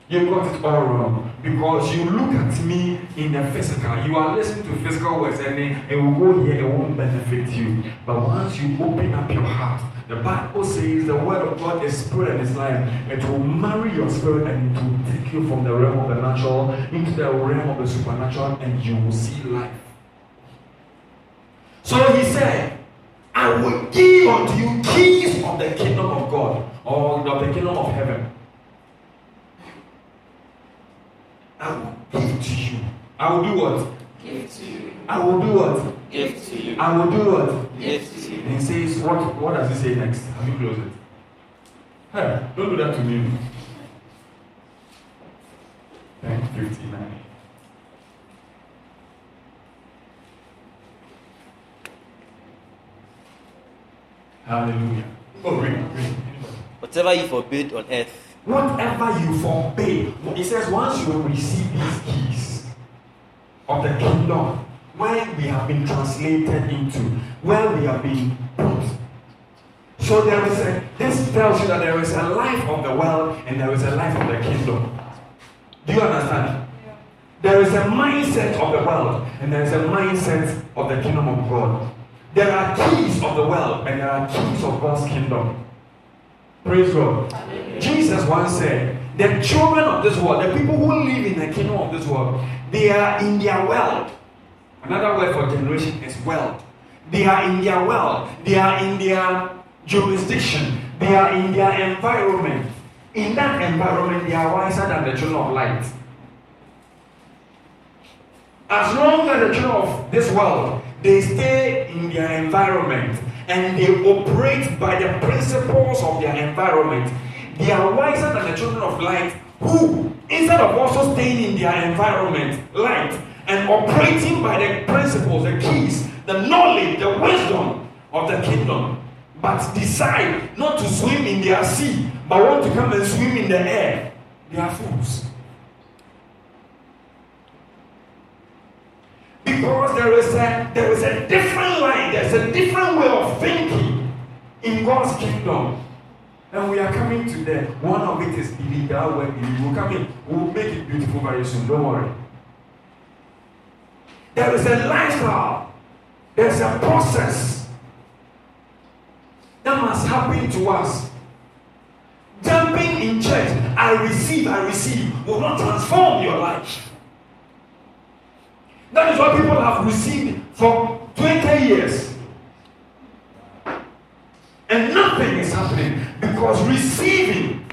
You got it all wrong because you look at me in the physical. You are listening to physical words and it will go here, it won't benefit you. But once you open up your heart, the Bible says the word of God is spirit and is life. It will marry your spirit and it will take you from the realm of the natural into the realm of the supernatural and you will see life. So he said, I will give unto you keys of the kingdom of God or of the kingdom of heaven. I will give to you. I will do what? Give to you. I will do what? Give to you. I will do what? Give to you. And he says, what, what does he say next? Have you closed it? Hey, don't do that to me. Thank 59. Hallelujah. Oh, read, read. Whatever you forbid on earth Whatever you forbid, he says, once you receive these keys of the kingdom, where we have been translated into, where we have been put. So there is a, this tells you that there is a life of the world and there is a life of the kingdom. Do you understand? There is a mindset of the world and there is a mindset of the kingdom of God. There are keys of the world and there are keys of God's kingdom. Praise God. Jesus once said, The children of this world, the people who live in the kingdom of this world, they are in their world. Another word for generation is world. They are in their world. They are in their jurisdiction. They are in their environment. In that environment, they are wiser than the children of light. As long as the children of this world, they stay in their environment and they operate by the principles of their environment, they are wiser than the children of light who, instead of also staying in their environment, light, and operating by the principles, the keys, the knowledge, the wisdom of the kingdom, but decide not to swim in their sea, but want to come and swim in the air, they are fools. Because there is a there is a different line, there's a different way of thinking in God's kingdom. And we are coming to the one of it is believe that believe. We'll come in, we'll make it beautiful very soon. Don't worry. There is a lifestyle, there's a process that must happen to us. jumping in church, I receive, I receive, will not transform your life. That is what people have received for 20 years. And nothing is happening because receiving,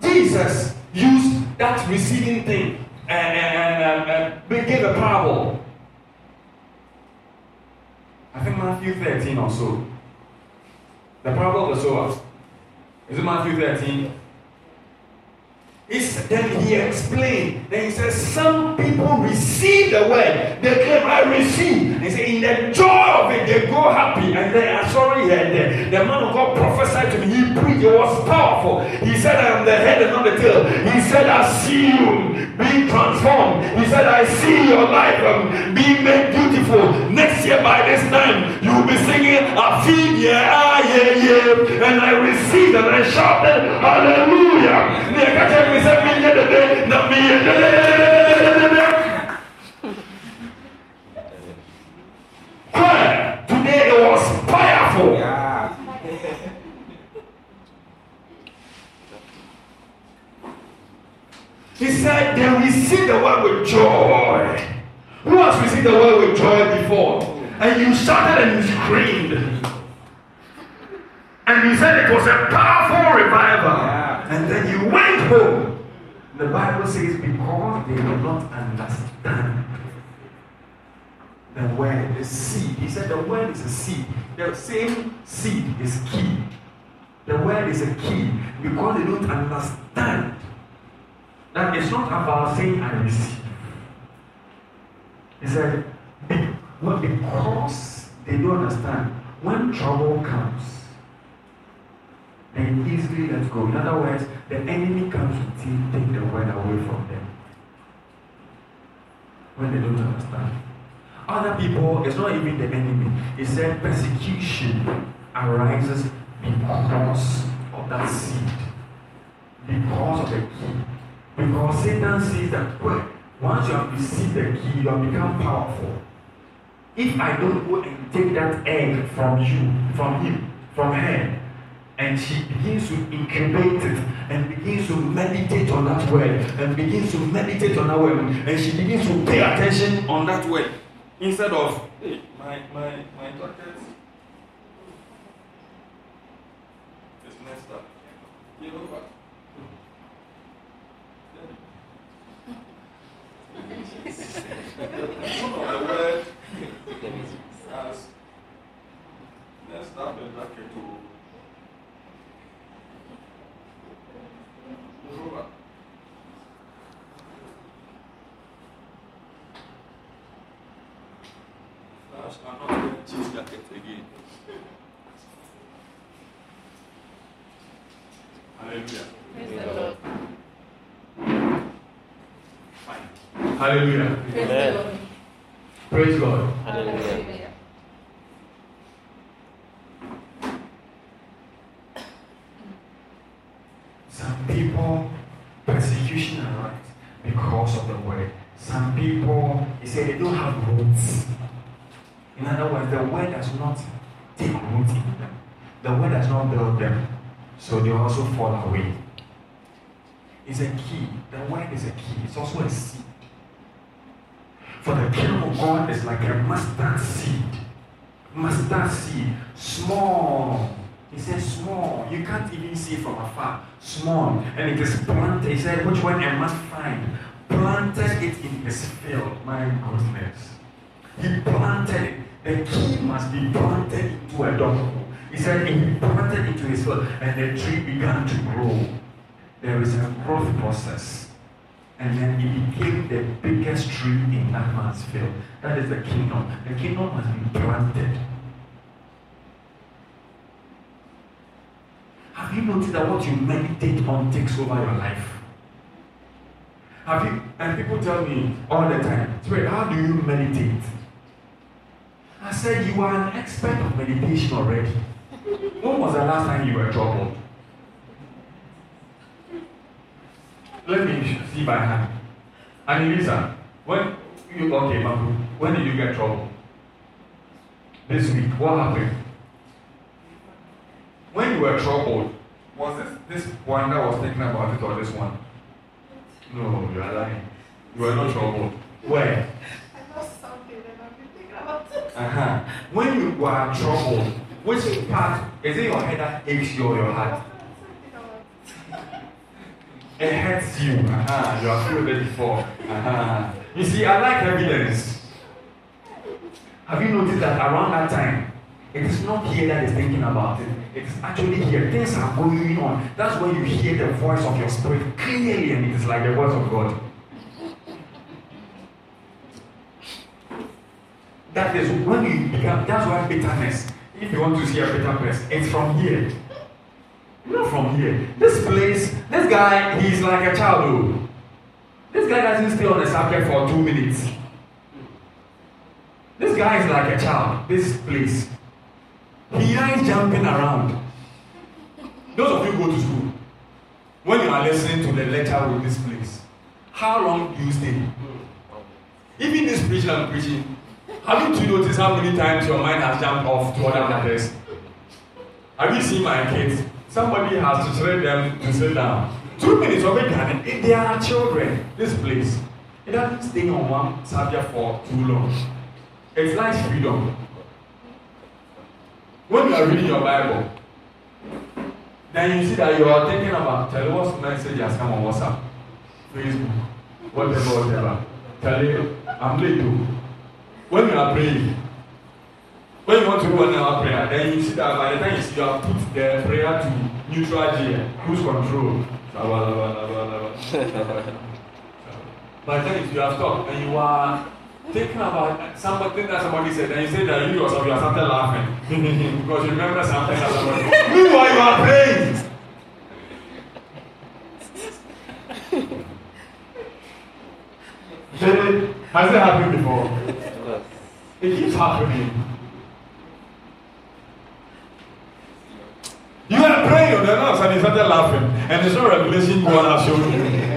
Jesus used that receiving thing and, and, and, and gave a parable. I think Matthew 13 or so. The parable of the sower. Is it Matthew 13? Then he explained. Then he says, Some people receive the word. They claim, I receive. He said, In the joy of it, they go happy. And then I sorry, and the, the man of God prophesied to me. He preached, it was powerful. He said, I am the head and not the tail. He said, I see you being transformed. He said, I see your life um, being made beautiful. Next year, by this time, you will be singing, I feel, yeah, ah, yeah, yeah. And I received and I shouted, Hallelujah. Today it was powerful. Yeah. he said they received the word with joy. Who has received the word with joy before? And you shouted and you screamed. And you said it was a powerful revival. Yeah. And then you went home the Bible says, because they do not understand the word, the seed. He said the word is a seed. The same seed is key. The word is a key because they don't understand that it's not about saying I receive. He said, well, because they don't understand, when trouble comes, and easily let go. In other words, the enemy comes to take the word away from them when they don't understand. Other people, it's not even the enemy. It said persecution arises because of that seed, because of the key. Because Satan sees that well, once you have received the key, you have become powerful. If I don't go and take that egg from you, from him, from her, and she begins to incubate it and begins to meditate on that word and begins to meditate on that word. And she begins to pay attention on that word instead of hey my my my doctor is messed up. You know what? The word has messed up the doctor too Jehovah. Flowers are not going to change that again. Hallelujah. Fine. Hallelujah. Amen. Praise God. Hallelujah. People, persecution arises because of the word. Some people, he said, they don't have roots. In other words, the word does not take root in them. The word does not build them. So they also fall away. It's a key. The word is a key. It's also a seed. For the kingdom of God is like a mustard seed. Mustard seed. Small he said, small. You can't even see from afar. Small. And it is planted. He said, which one I must find? Planted it in his field. My goodness. He planted it. The key must be planted into a dog. He said he planted into his field and the tree began to grow. There is a growth process. And then it became the biggest tree in that man's field. That is the kingdom. The kingdom must be planted. Have you noticed that what you meditate on takes over your life? Have you? And people tell me all the time, Spirit, how do you meditate? I said, You are an expert of meditation already. when was the last time you were troubled? Let me see by hand. And Elisa, when you okay, Mabu, when did you get trouble? This week, what happened? When you were troubled, Was this this one that was thinking about it or this one? No, you are lying. You are not troubled. Where? I lost something and I've been thinking about it. Uh-huh. When you are troubled, which part is it your head that aches you or your heart? It hurts you. Uh-huh. You have felt it before. Uh-huh. You see, I like evidence. Have you noticed that around that time, it is not here that is thinking about it. It is actually here. Things are going on. That's when you hear the voice of your spirit clearly, and it is like the voice of God. That is when you become, that's why bitterness, if you want to see a bitter person, it's from here. Not from here. This place, this guy, he's like a child. Though. This guy doesn't stay on the subject for two minutes. This guy is like a child. This place. He likes jumping around. Those of you go to school, when you are listening to the lecture with this place, how long do you stay? Even this preaching I'm preaching, haven't you noticed how many times your mind has jumped off to other matters? Have you seen my kids? Somebody has to train them to sit down. Two minutes of it done. They are children. This place. It doesn't stay on one subject for too long. It's like freedom. When you are reading your Bible, then you see that you are thinking about tell what message has come on WhatsApp, Facebook, whatever, whatever. Tell you, I'm late too. When you are praying, when you want to do one hour prayer, then you see that by the time you see you have put the prayer to neutral gear, who's control? by the time you have stopped and you are thinking about something that somebody said, and you say that you yourself you are started laughing because you remember something that somebody. Meanwhile, you are praying. Has it happened before? It keeps happening. You are praying, and then all of a sudden you started laughing, and it's not revelation God has shown you.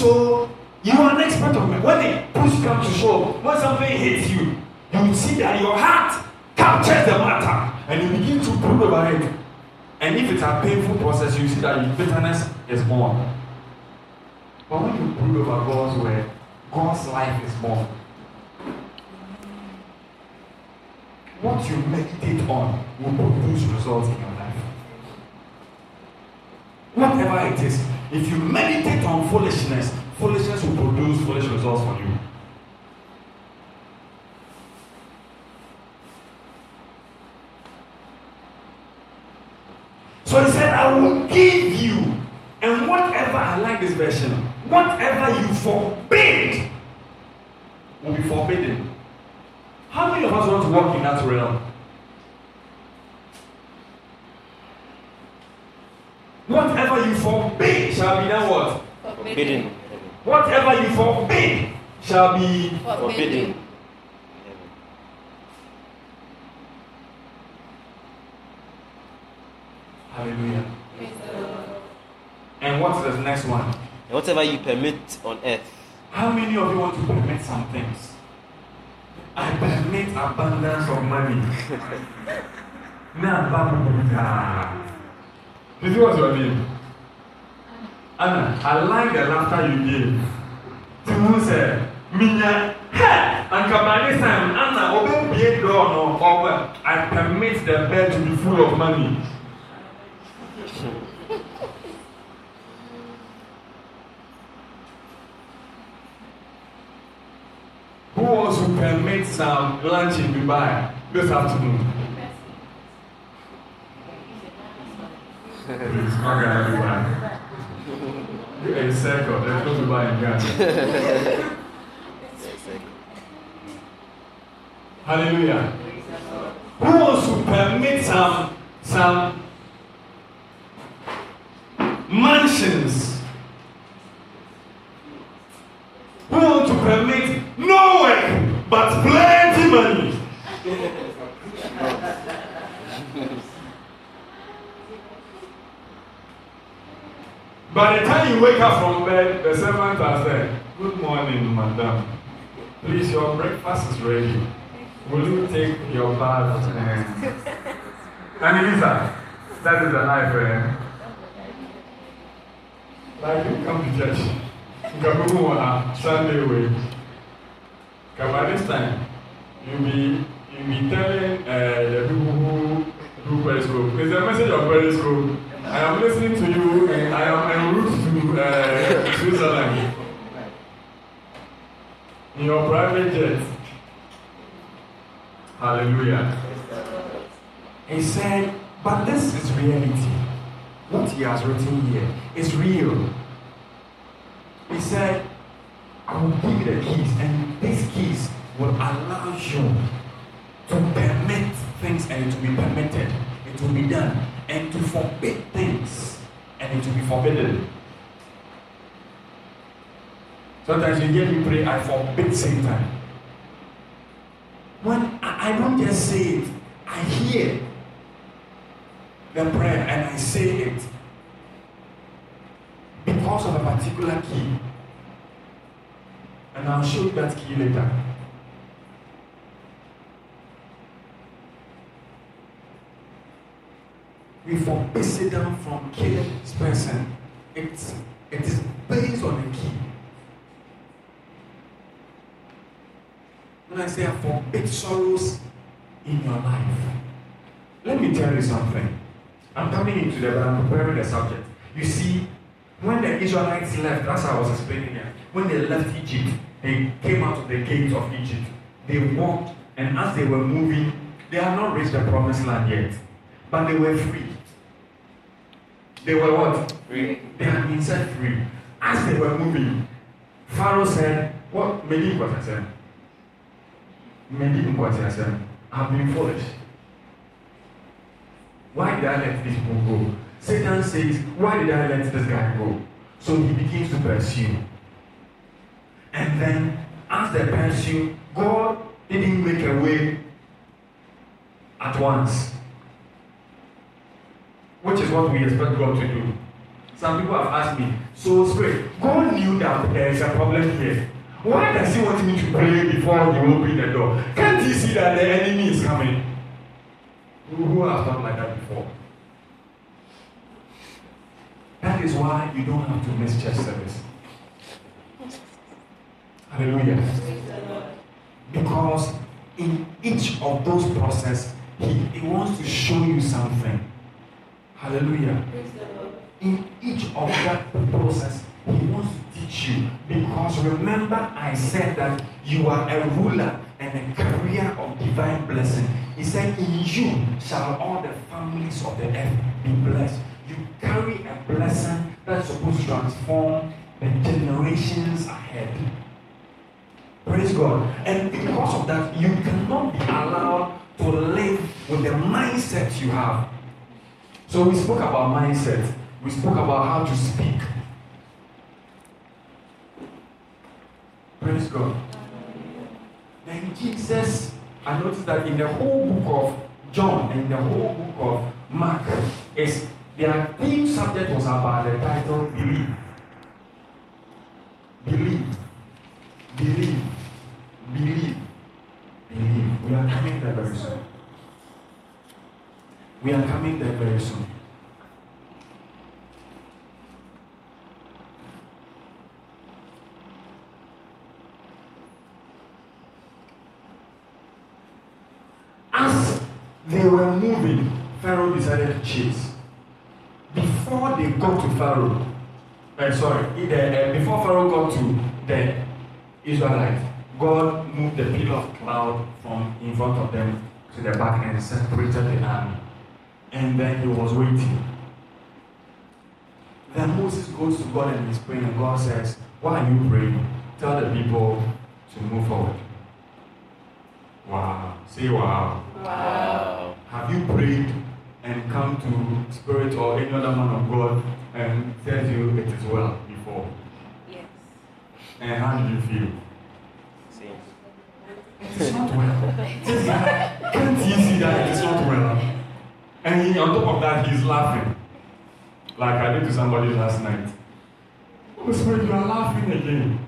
So you are an expert of it. When the push comes to shove, when something hits you, you will see that your heart captures the matter and you begin to brood over it. And if it's a painful process, you see that your bitterness is born. But when you brood over God's word, God's life is born. What you meditate on will produce results in your life. Whatever it is, if you meditate on foolishness, foolishness will produce foolish results for you. So he said, I will give you, and whatever, I like this version, whatever you forbid will be forbidden. How many of us want to walk in that realm? Whatever you forbid shall be done what? Forbidden. Whatever you forbid shall be Forbidden. Hallelujah. And what's the next one? And whatever you permit on earth How many of you want to permit some things? I permit abundance of money. Nah, babubuta. This was your name. Anna, I like the laughter you gave. Timu said, Minya, hey, and by this time, Anna, open the door, no, over. I permit the bed to be full of money. Who to permit some lunch in Dubai this afternoon? Please, not gonna A circle, there's no Dubai in Ghana. Hallelujah. Who wants to permit some some mansions? Who want to permit no work but plenty money? By the time you wake up from bed, the servant has said, Good morning, madam. Please, your breakfast is ready. Will you take your bath and... Elisa, that is the life, eh? Like you come to church. You can go on Sunday way. Because by this time, you'll be, you'll be telling uh, the people who do Periscope. There's a message on Periscope. I am listening to you and I am en route to uh, Switzerland. In your private jet. Hallelujah. He said, but this is reality. What he has written here is real. He said, I will give you the keys, and these keys will allow you to permit things and it will be permitted. It will be done. And to forbid things and it will be forbidden. Sometimes you hear me pray, I forbid Satan. When I, don't just say it, I hear the prayer and I say it because of a particular key. And I'll show you that key later. We forbid Satan from killing this person. It's, it is based on a key. When I say I forbid sorrows in your life, let me tell you something. I'm coming into the, I'm preparing the subject. You see, when the Israelites left, how I was explaining it. When they left Egypt, they came out of the gates of Egypt. They walked, and as they were moving, they had not reached the promised land yet, but they were free. They were what? Free. They had been set free. As they were moving, Pharaoh said, What? Medi was I said. Medi was I said. I've been foolish. Why did I let these people go? Satan says, Why did I let this guy go? So he begins to pursue. And then, as they pursue, God didn't make a way at once. Which is what we expect God to do. Some people have asked me, so Spirit, God knew that there is a problem here. Why does He want me to pray before He open the door? Can't He see that the enemy is coming? Who, has done like that before? That is why you don't have to miss church service. Hallelujah. Because in each of those processes, he, he wants to show you something. Hallelujah. In each of that process, he wants to teach you. Because remember, I said that you are a ruler and a carrier of divine blessing. He said, In you shall all the families of the earth be blessed. You carry a blessing that's supposed to transform the generations ahead. Praise God. And because of that, you cannot be allowed to live with the mindset you have. So we spoke about mindset. We spoke about how to speak. Praise God. Then Jesus, I noticed that in the whole book of John and the whole book of Mark, is their theme subject was about the title Believe. Believe. Believe. Believe. Believe. We are coming there very soon. We are coming there very soon. As they were moving, Pharaoh decided to chase. Before they got to Pharaoh, uh, sorry, the, uh, before Pharaoh got to the Israelites, God moved the pillar of cloud from in front of them to the back and separated the army. And then he was waiting. Then Moses goes to God and he's praying, and God says, Why are you praying? Tell the people to move forward. Wow. Say wow. Wow. Have you prayed and come to Spirit or any other man of God and to you it is well before? Yes. And how did you feel? Same. It is not well. Can't you see that it is not well? And he, on top of that, he's laughing. Like I did to somebody last night. Oh, Spirit, you are laughing again.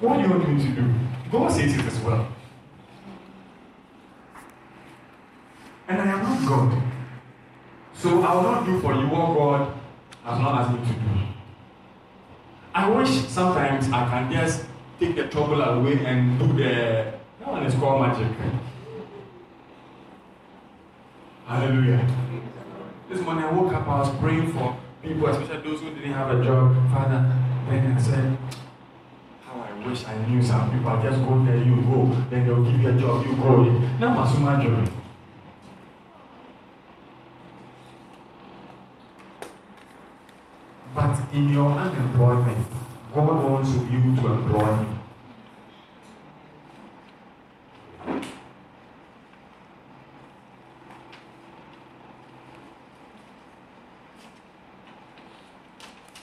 What do you want me to do? God says it as well. And I am not God. So I will not do for you what God has not asked me to do. I wish sometimes I can just take the trouble away and do the that one is called magic. Hallelujah. This morning I woke up, I was praying for people, especially those who didn't have a job. Father, then I said, How I wish I knew some people. I just go there, you go, then they'll give you a job, you go. Now, Masuma joy. But in your unemployment, God wants you to employ Him.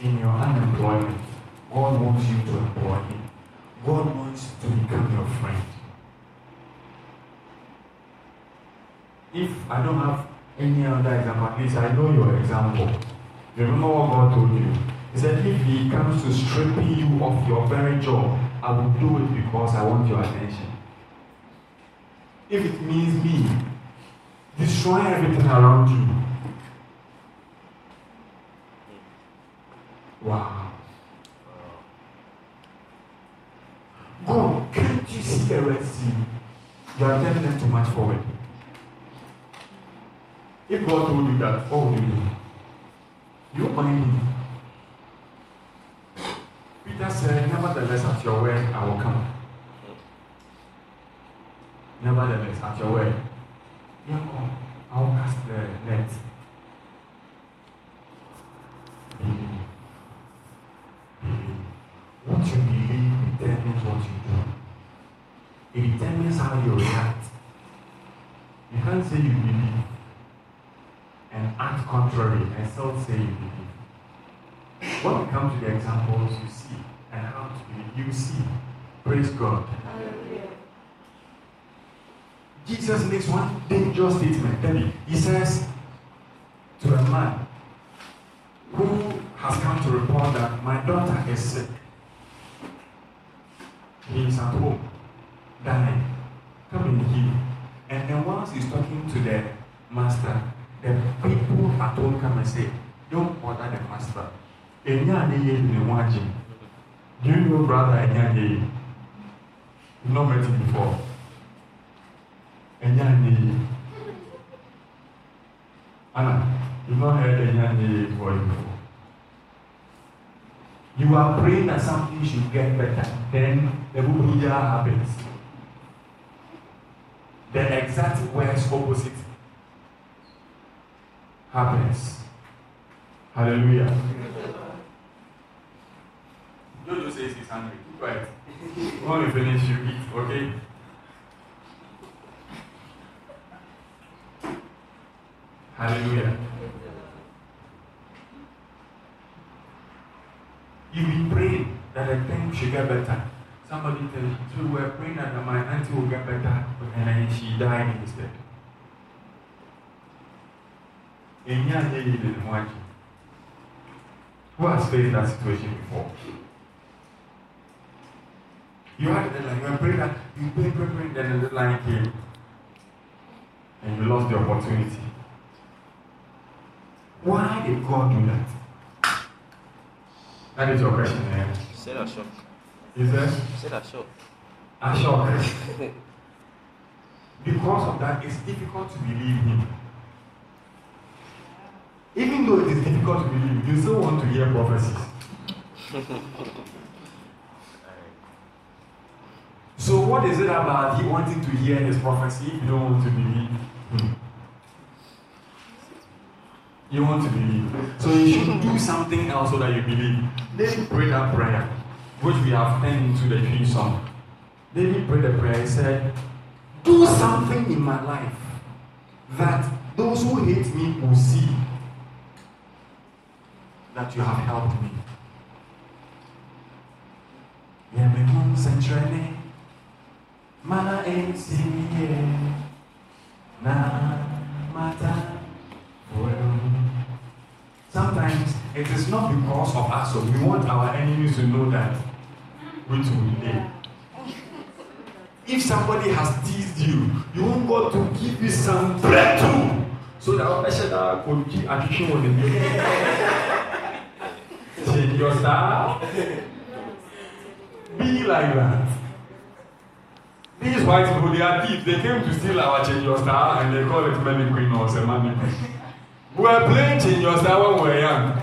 In your unemployment, God wants you to employ Him. God wants to become your friend. If I don't have any other example, at least I know your example. You Remember what God told you. He said, if He comes to stripping you of your very job, I will do it because I want your attention. If it means me destroying everything around you, wow. God, can't you see the Red Sea? You are telling them too much forward. If God told you that, would you do? You mind me. Peter said, Nevertheless, at your word, I will come. Nevertheless, at your word, yeah. I will cast the net. Believe. What you believe determines what you do. It determines how you react. You can't say you believe and act contrary and still say you believe. When we come to the examples, you see, and how to believe, you see. Praise God. Jesus makes one dangerous statement. Then he says to a man who has come to report that my daughter is sick. He is at home, dying. Come and heal. And then once he's talking to the master, the people at home come and say, Don't bother the master. Do you know brother Enya adeye? You've not met him before. Enya adeye. Anna, you've not heard Enya adeye before before. You are praying that something should get better. Then the bubuja happens. The exact words opposite happens. Hallelujah. Jojo says he's hungry. Quiet. When we finish, you eat, okay? Hallelujah. You be praying that the thing should get better. Somebody tell you, so we were praying that my auntie will get better, and then she died instead. Who has faced that situation before? You had the you were praying that you pray, pray, pray, then the deadline came. And you lost the opportunity. Why did God do that? That is your question, eh? Say that short. Is that short. I'm sure. because of that, it's difficult to believe Him. Even though it is difficult to believe, you still want to hear prophecies. So, what is it about He wanting to hear His prophecy if you don't want to believe Him? You want to believe. So, you should do something else so that you believe. David prayed that prayer, which we have turned into the tree song. David prayed a prayer. He said, Do something in my life that those who hate me will see that you have helped me. Mana na mata it is not because of us, so we want our enemies to know that we too live. if somebody has teased you, you want God to give you some breakthrough. So that I said that could keep attention on the Change your style. Be like that. These white people, they are thieves. They came to steal our change your style and they call it money queen or semani. We were playing change your style when we were young.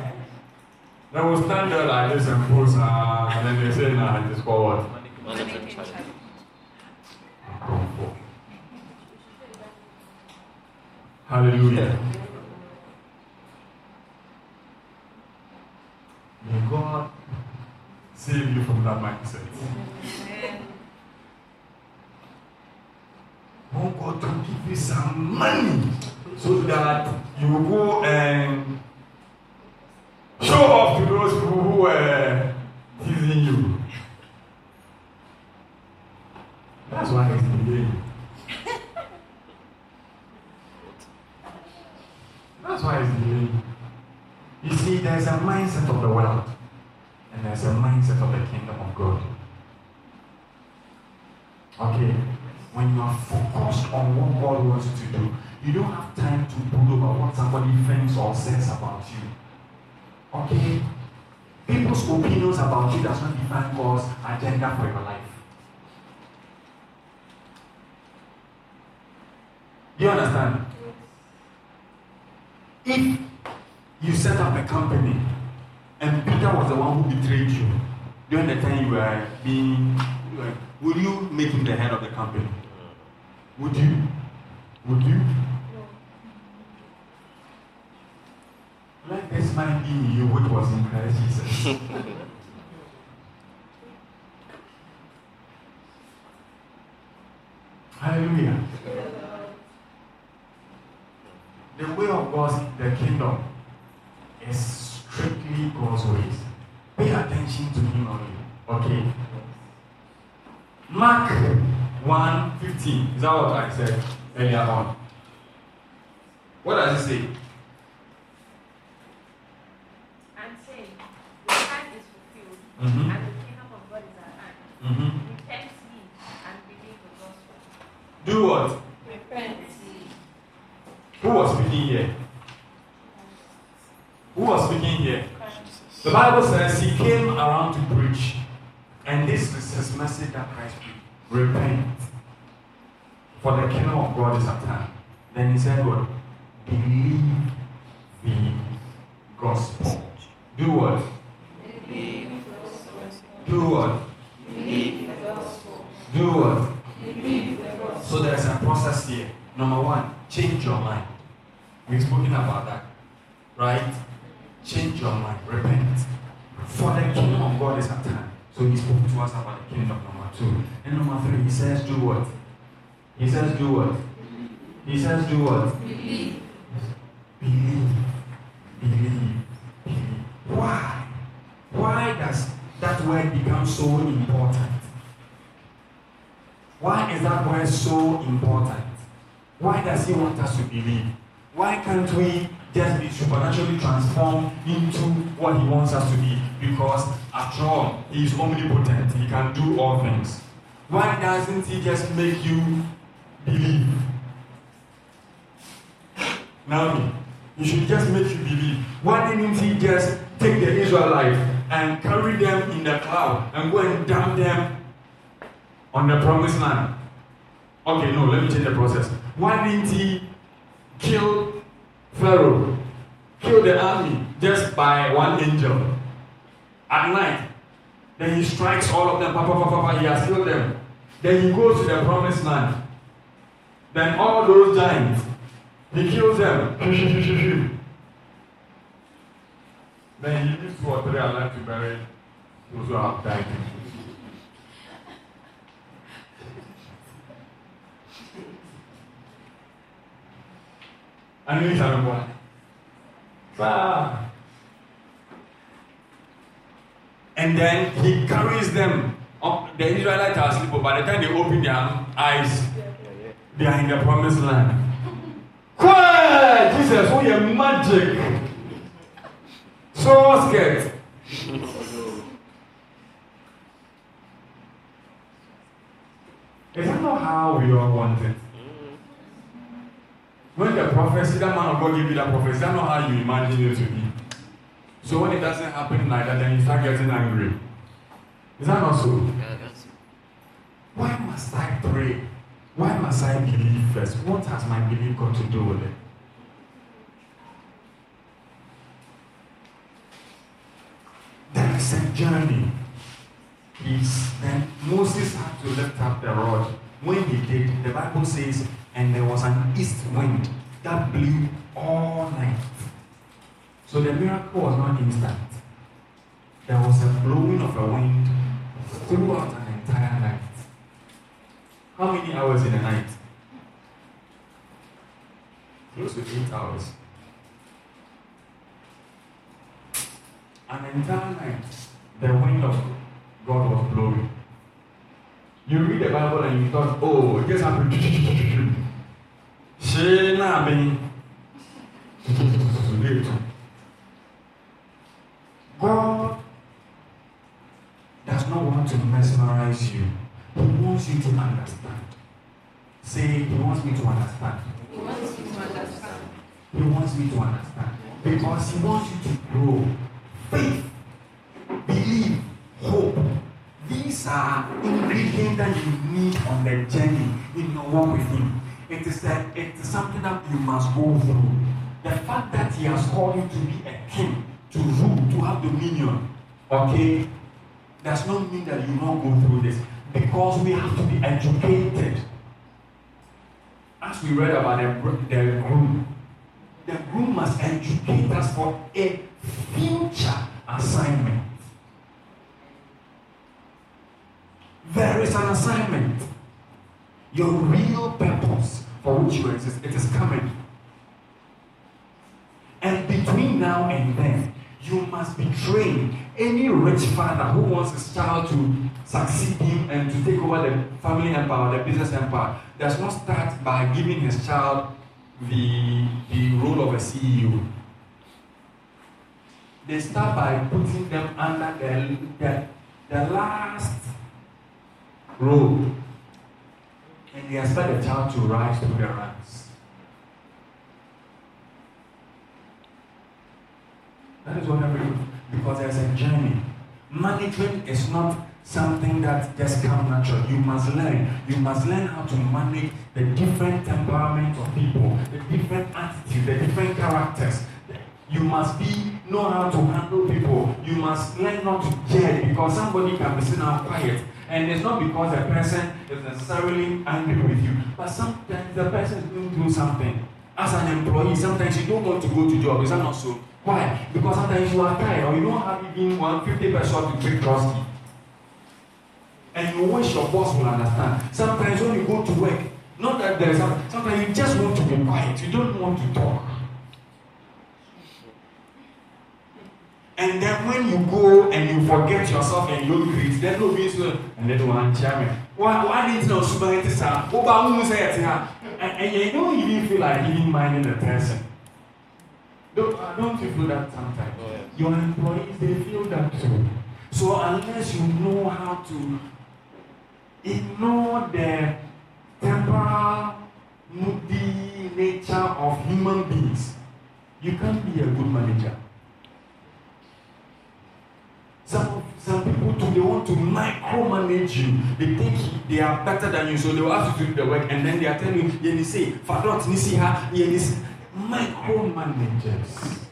They will stand there like this and pose, uh, and then they say, nah, it's called what? Hallelujah. May God save you from that mindset. Want God to give you some money so that you go and show off to those people who were teasing you. That's why he's delaying. That's why he's delaying. You see, there's a mindset of the world, and there's a mindset of the kingdom of God. Okay, when you are focused on what God wants you to do, you don't have time to brood about what somebody thinks or says about you. Okay? People's opinions about you does not define God's agenda for your life. Do you understand? If you set up a company and Peter was the one who betrayed you during the time you were being, like, would you make him the head of the company? Mm. Would you? Would you? Be in you which was in Christ Jesus. Hallelujah. The way of God's the kingdom is strictly God's ways. Pay attention to Him only. Okay. Mark 1 15. Is that what I said earlier on? What does it say? And say, the time is Mhm. and the kingdom of God is at hand. Mm-hmm. Repent ye and believe the gospel. Do what? Repent ye. Who was speaking here? Who was speaking here? The Bible says he came around to preach, and this is his message that Christ preached: repent, for the kingdom of God is at hand. Then he said, "What? Believe the gospel. Do what? Do what? Do what? So there's a process here. Number one, change your mind. We've spoken about that, right? Change your mind, repent. For the kingdom of God is at hand. So he spoke to us about the kingdom, number two. And number three, he says, do what? He says, do what? He says, do what? Believe. Believe. Believe. Believe. Why? Why does that word becomes so important? Why is that word so important? Why does he want us to believe? Why can't we just be supernaturally transformed into what he wants us to be? Because after all, he is omnipotent. He can do all things. Why doesn't he just make you believe? Naomi, he should just make you believe. Why didn't he just take the Israelites and carry them in the cloud and go and dump them on the promised land? Okay, no, let me change the process. Why didn't he kill Pharaoh, kill the army just by one angel at night? Then he strikes all of them, pa, pa, pa, pa, pa, he has killed them. Then he goes to the promised land. Then all those giants, he kills them. Then he leaves two or three alive to bury those who have died. I knew it had one. And then he carries them up. The Israelites are asleep, but by the time they open their eyes, they are in the promised land. Quiet! Jesus, oh, you're magic. So scared. Is that not how we all want it? When the prophecy, that man of God give you that prophecy, that's not how you imagine it to be. So when it doesn't happen like that, then you start getting angry. Is that not so? Why must I pray? Why must I believe first? What has my belief got to do with it? Is journey. Then Moses had to lift up the rod. When he did, the Bible says, and there was an east wind that blew all night. So the miracle was not instant. There was a blowing of a wind throughout an entire night. How many hours in a night? Close to eight hours. An entire night, the wind of God was blowing. You read the Bible and you thought, oh, it just happened. Ṣé náà bí God does not want to mesmerize you. He wants you to understand. Say, He wants me to understand. He wants you to understand. He wants me to understand. Because He wants you to grow. Faith, believe, hope. Are ingredients that you need on the journey in your walk with Him. It is, a, it is something that you must go through. The fact that He has called you to be a king, to rule, to have dominion, okay, does not mean that you not go through this. Because we have to be educated. As we read about the, the groom, the groom must educate us for a future assignment. There is an assignment. Your real purpose for which you exist, it is coming. And between now and then, you must be trained. Any rich father who wants his child to succeed him and to take over the family empire, the business empire, does not start by giving his child the, the role of a CEO. They start by putting them under the, the, the last role. And they expect the child to rise through the ranks. That is what every because there's a journey. Management is not something that just comes natural. You must learn. You must learn how to manage the different temperaments of people, the different attitudes, the different characters. You must be know how to handle people. You must learn not to judge because somebody can be sitting out quiet. And it's not because the person is necessarily angry with you, but sometimes the person is going through something. As an employee, sometimes you don't want to go to job. Is that not so? Why? Because sometimes you are tired or you don't have even 150 percent to break trust. And you wish your boss will understand. Sometimes when you go to work, not that there is some, sometimes you just want to be quiet. You don't want to talk. And then when you go and you forget yourself and you don't greet, then no means and then one chairman. Why why didn't no super it is Oba who say it and you don't even feel like even minding the person. Don't, uh, don't you feel that sometimes? Oh, yes. Your employees, they feel that too. So unless you know how to ignore the temporal, moody nature of human beings, you can't be a good manager. Some, some people too, they want to micromanage you. They think they are better than you, so they will ask you to do the work, and then they are telling you, yeah, you say, Fadot, nisi ha, yeah, nisi. Micromanagers.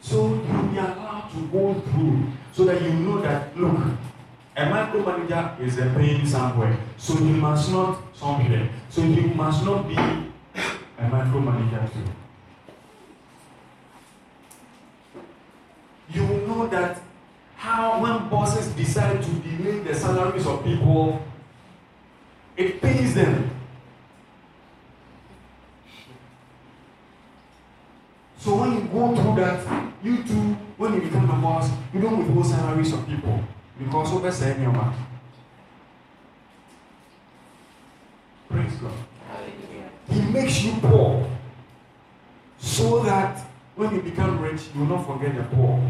So you be allowed to go through so that you know that look, a micromanager is a pain somewhere. So you must not somewhere. So you must not be a micromanager too. You will know that how when bosses decide to delay the salaries of people, it pays them. So when you go through that, you too, when you become a boss, you don't withhold salaries of people because over saying your man. Praise God. He makes you poor so that when you become rich, you will not forget the poor.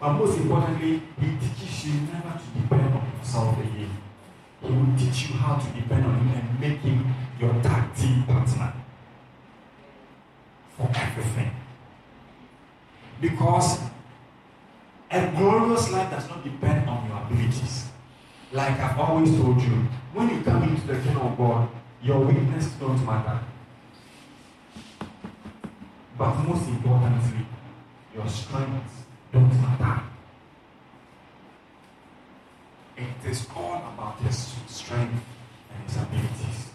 But most importantly, He teaches you never to depend on yourself again. He will teach you how to depend on Him and make Him your tag team partner for everything. Because a glorious life does not depend on your abilities. Like I've always told you, when you come into the kingdom of God, your weaknesses don't matter. But most importantly, your strengths don't matter. It is all about his strength and his abilities.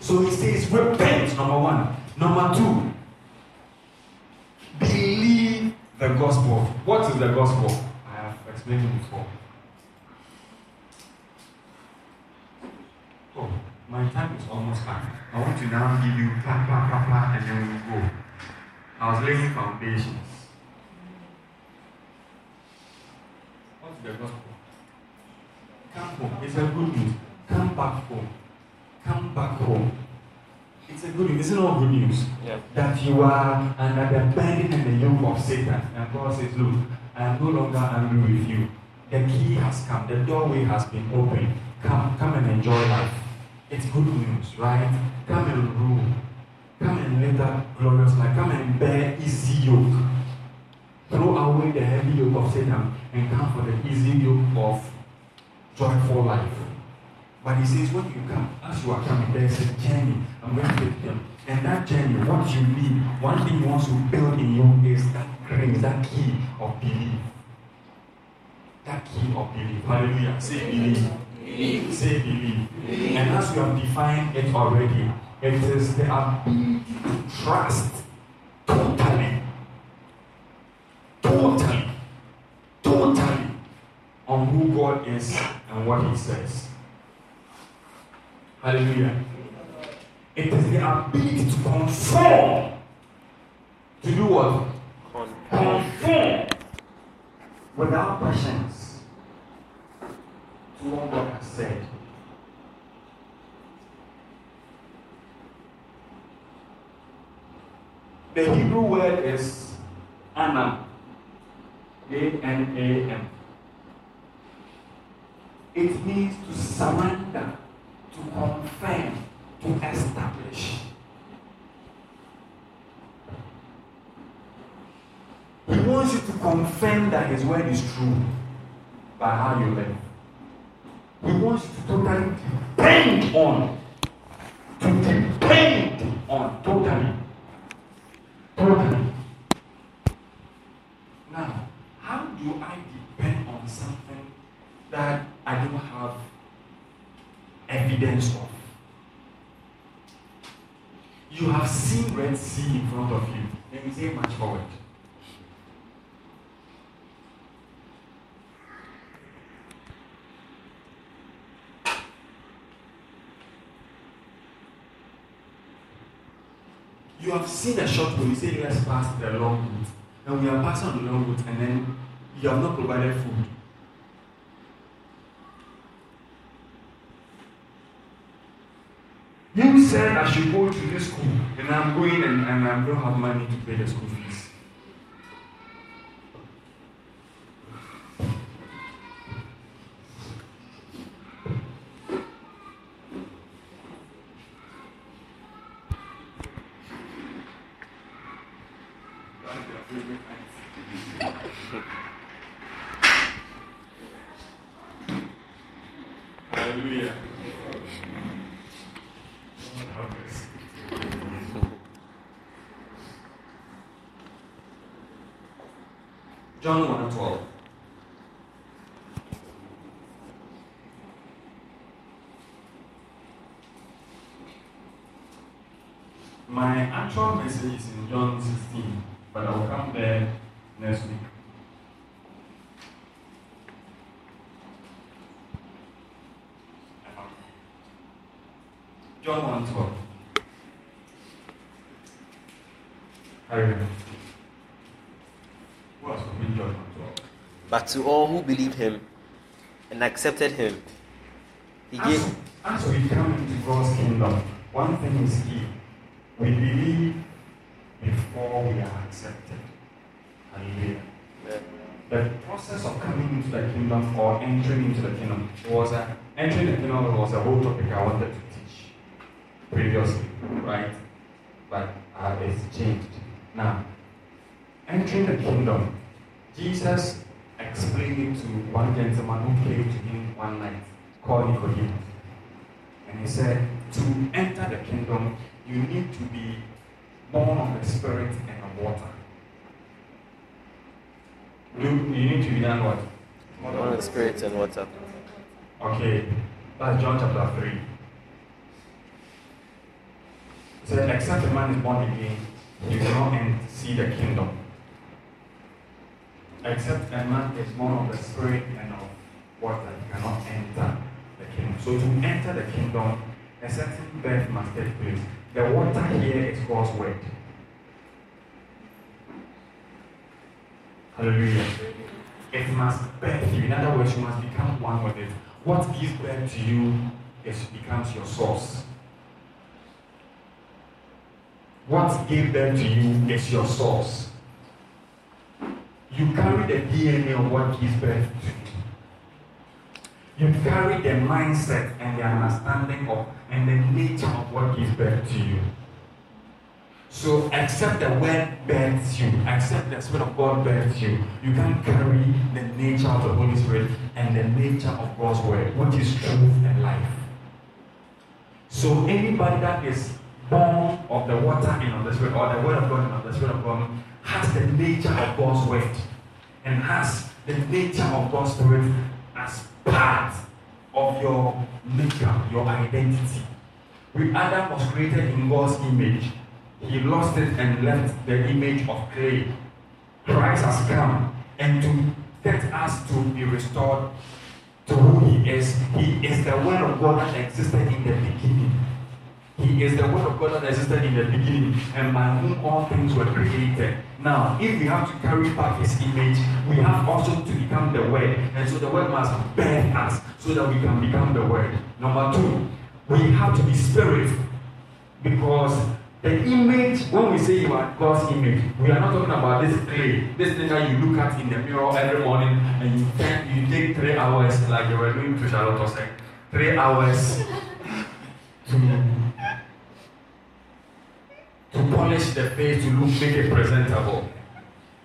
So he says, repent, number one. Number two, believe the gospel. What is the gospel? I have explained it before. Oh, my time is almost up. I want to now give you clap, clap, clap, clap, and then we go. I was laying foundations. What's the gospel? Come home. It's a good news. Come back home. Come back home. It's a good news. Isn't it all good news? Yeah. That you are under the burden and the yoke of Satan. And God says, Look, I am no longer angry with you. The key has come. The doorway has been opened. Come, come and enjoy life. It's good news, right? Come and rule. Come and live that glorious life. Come and bear easy yoke. Throw away the heavy yoke of Satan and come for the easy yoke of joyful life. But he says, when you come, as you are coming, there's a journey. I'm going to take them. And that journey, what you need, one thing he wants to build in you is that grace, that key of belief. That key of belief. Hallelujah. Say believe. Believe. Say believe. believe. And as you have defined it already, it is the ability to trust totally. Totally. Totally on who God is and what He says. Hallelujah. It is the ability to conform. To do what? Conform without questions to what God has said. The Hebrew word is anam. A-N-A-M. It means to surrender, to confirm, to establish. He wants you to confirm that His word is true by how you live. He wants to totally depend on. To depend on totally. Totally. Now, how do I depend on something that I don't have evidence of? You have seen Red Sea in front of you. Let me say much forward. You have seen a short road, you say, let's pass the long route. And we are passing on the long route, and then you have not provided food. You said I should go to this school, and I'm going and, and I don't have money to pay the school fees. Hallelujah. John 1 and 12. My actual message is in John 16, but I'll come there next week. John 1 12. Hallelujah. Who has opened John 1 12? But to all who believe him and accepted him, he gave. As, as we come into God's kingdom, one thing is key. We believe before we are accepted. Hallelujah. Amen. the process of coming into the kingdom or entering into the kingdom was a entering the kingdom was a whole topic I wanted to teach previously, right? But uh, it's changed. Now, entering the kingdom, Jesus explained it to one gentleman who came to him one night called Nicodemus. And he said, To enter the kingdom, you need to be born of the Spirit and of water. You, you need to be done what? Born of the spirit and water. Okay, that's John chapter 3. It said, Except a man is born again, he cannot see the kingdom. Except a man is born of the Spirit and of water, he cannot enter the kingdom. So to enter the kingdom, a certain birth must take place. The water here is God's word. Hallelujah. It must birth you. In other words, you must become one with it. What gives birth to you is becomes your source. What gave birth to you is your source. You carry the DNA of what gives birth to you. You carry the mindset and the understanding of and the nature of what gives birth to you. So accept the word births you, accept the Spirit of God births you. You can carry the nature of the Holy Spirit and the nature of God's word, which is truth and life. So anybody that is born of the water and of the Spirit, or the word of God and of the Spirit of God, has the nature of God's word and has the nature of God's Spirit as part of your nature, your identity. We Adam was created in God's image. He lost it and left the image of clay. Christ has come and to get us to be restored to who He is. He is the Word of God that existed in the beginning. He is the Word of God that existed in the beginning, and by whom all things were created. Now, if we have to carry back His image, we have also to become the Word, and so the Word must birth us so that we can become the Word. Number two, we have to be spirit. Because the image, when we say you are God's image, we are not talking about this clay, this thing that you look at in the mirror every morning and you take, you take three hours, like you were doing to Charlotte saying, three hours. to, to polish the face to look, make it presentable.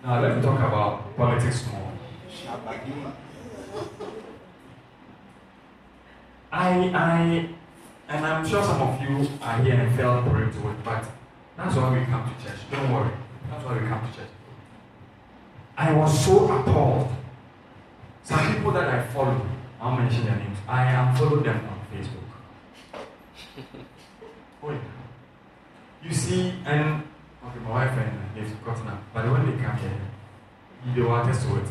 Now let me talk about politics more. I, I, and I'm sure some of you are here and fell prey to it, but that's why we come to church. Don't worry. That's why we come to church. I was so appalled. Some people that I follow, I'll mention their names. I am following them on Facebook. yeah. You see, and okay, my wife and they've forgotten now, but when they come here, they will attest to it.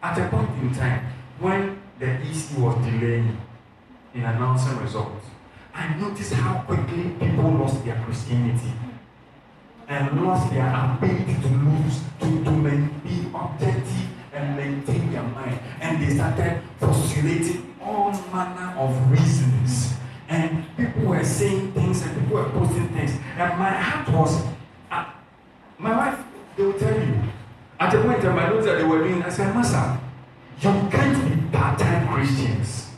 At a point in time, when the EC was delaying in announcing results, I noticed how quickly people lost their Christianity and lost their ability to lose, to, to main, be objective and maintain their mind. And they started postulating all manner of reasons. And people were saying things and people were posting things. And my heart was, uh, my wife, they will tell you, at the point in time, I noticed that they were doing, I said, Master, you can't be part-time Christians.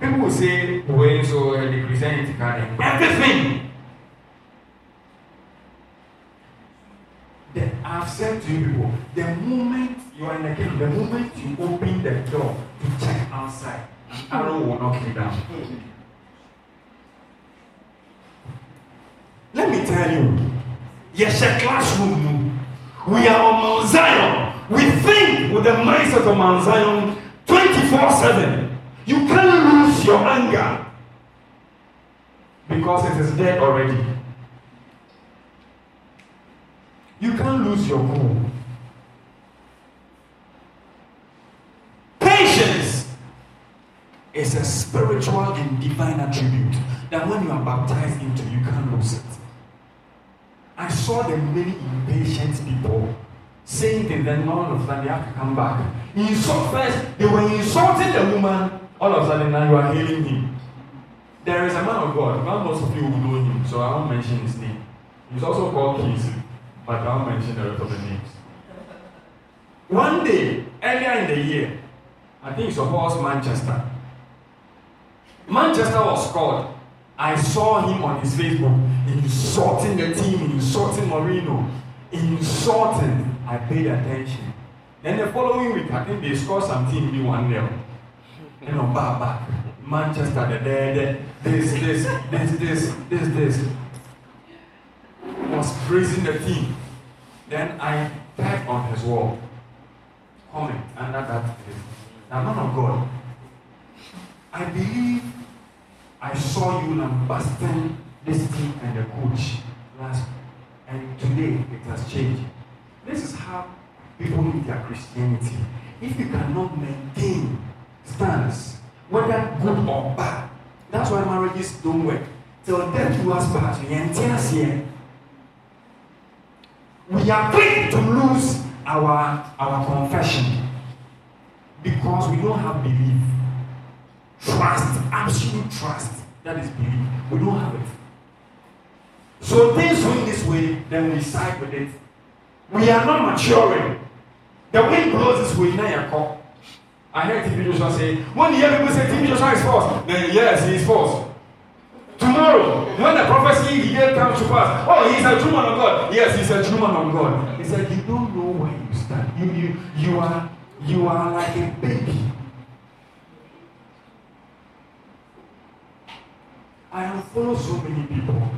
People will say, when so uh, the Christianity card, everything. The, I've said to you people, the moment you are in the kingdom, the moment you open the door to check outside, an arrow will knock you down. Let me tell you, yes, a classroom. We are on Mount Zion. We think with the mindset of Mount Zion 24 7. You can't lose your anger because it is dead already. You can't lose your cool. Patience is a spiritual and divine attribute that when you are baptized into, you can't lose it. I saw the many impatient people saying things, then all of a sudden they have to come back. Insult first, they were insulting the woman, all of a sudden now you are hailing him. There is a man of God, well, most of you will know him, so I won't mention his name. He's also called Kingsley, but I won't mention the rest of the names. One day, earlier in the year, I think it's supposed Manchester. Manchester was called. I saw him on his Facebook insulting the team, insulting Mourinho, insulting. I paid attention. Then the following week, I think they scored some team in 1 0. You know, back, back. Manchester, the dead, this, this, this, this, this, this. Was praising the team. Then I typed on his wall, comment under that. Now, man of God, I believe I saw you lambasting this team and the coach last, and today it has changed. This is how people live their Christianity. If you cannot maintain stance, whether good or bad, that's why marriages don't work. Till death do us part. We are quick to lose our our confession because we don't have belief. Trust, absolute trust. That is belief. We don't have it. So things going this way, then we side with it. We are not maturing. The wind blows this way, now you're caught. I heard TB Joshua say, when you hear people say TB Joshua is false, then yes, he is false. Tomorrow, when the prophecy he gave comes to pass, oh, he's a true man of God. Yes, he's a true man of God. He said, you don't know where you stand. You, you, you are, you are like a baby. I have followed so many people.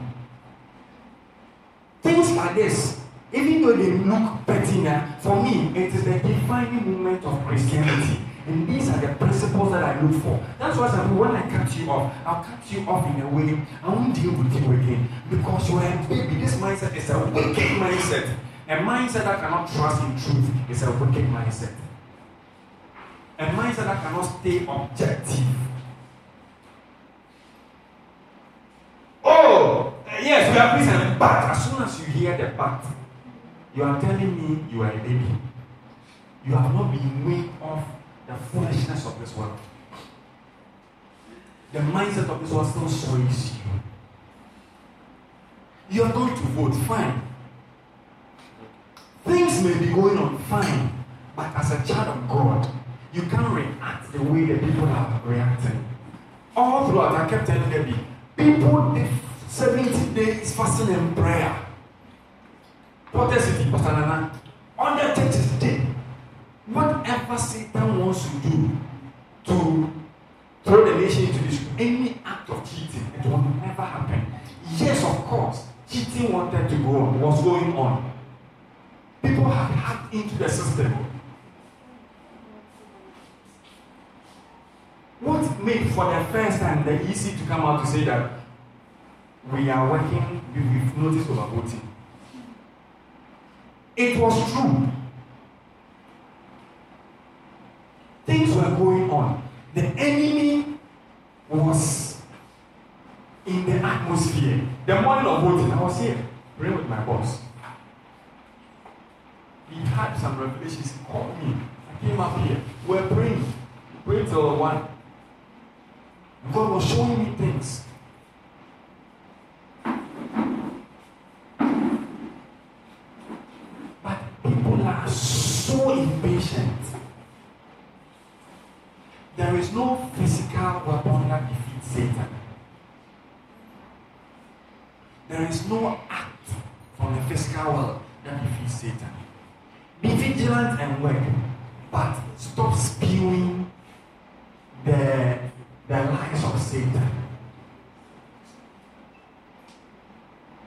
Things like this, even though they look now, for me, it is the defining moment of Christianity. And these are the principles that I look for. That's why I when I cut you off, I'll cut you off in a way I won't deal with you again. Because you are a baby. This mindset is a wicked mindset. A mindset that cannot trust in truth is a wicked mindset. A mindset that cannot stay objective. Yes, we are Christian, but as soon as you hear the but, you are telling me you are a baby. You have not been weaned off the foolishness of this world. The mindset of this world still sways you. You are going to vote, fine. Things may be going on, fine. But as a child of God, you can't react the way the people are reacting. All throughout, I kept telling them, people did 70 days fasting and prayer. Pastor Nana, on the church's day, whatever Satan wants to do to throw the nation into this, any act of cheating, it will never happen. Yes, of course, cheating wanted to go on, was going on. People have hacked into the system. What made for the first time the EC to come out to say that we are working with notice over voting? It was true. things were going on. The enemy was in the atmosphere. The morning of voting, I was here praying with my boss. He had some revelations. He called me. I came up here. We were praying. Praying till one. God was showing me things. But people are so impatient. There is no physical weapon that defeats Satan. There is no act from the physical world that defeats Satan. Be vigilant and work, but stop spewing the, the lies of Satan.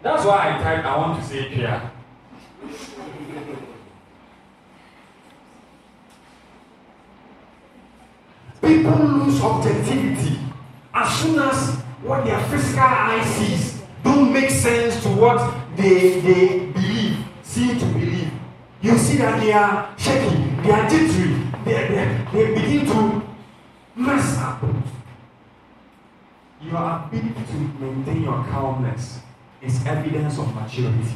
That's why I typed, I want to say here. People lose objectivity as soon as what their physical eye sees don't make sense to what they, they believe, seem to believe. You see that they are shaky, they are jittery, they, they, they begin to mess up. Your ability to maintain your calmness is evidence of maturity.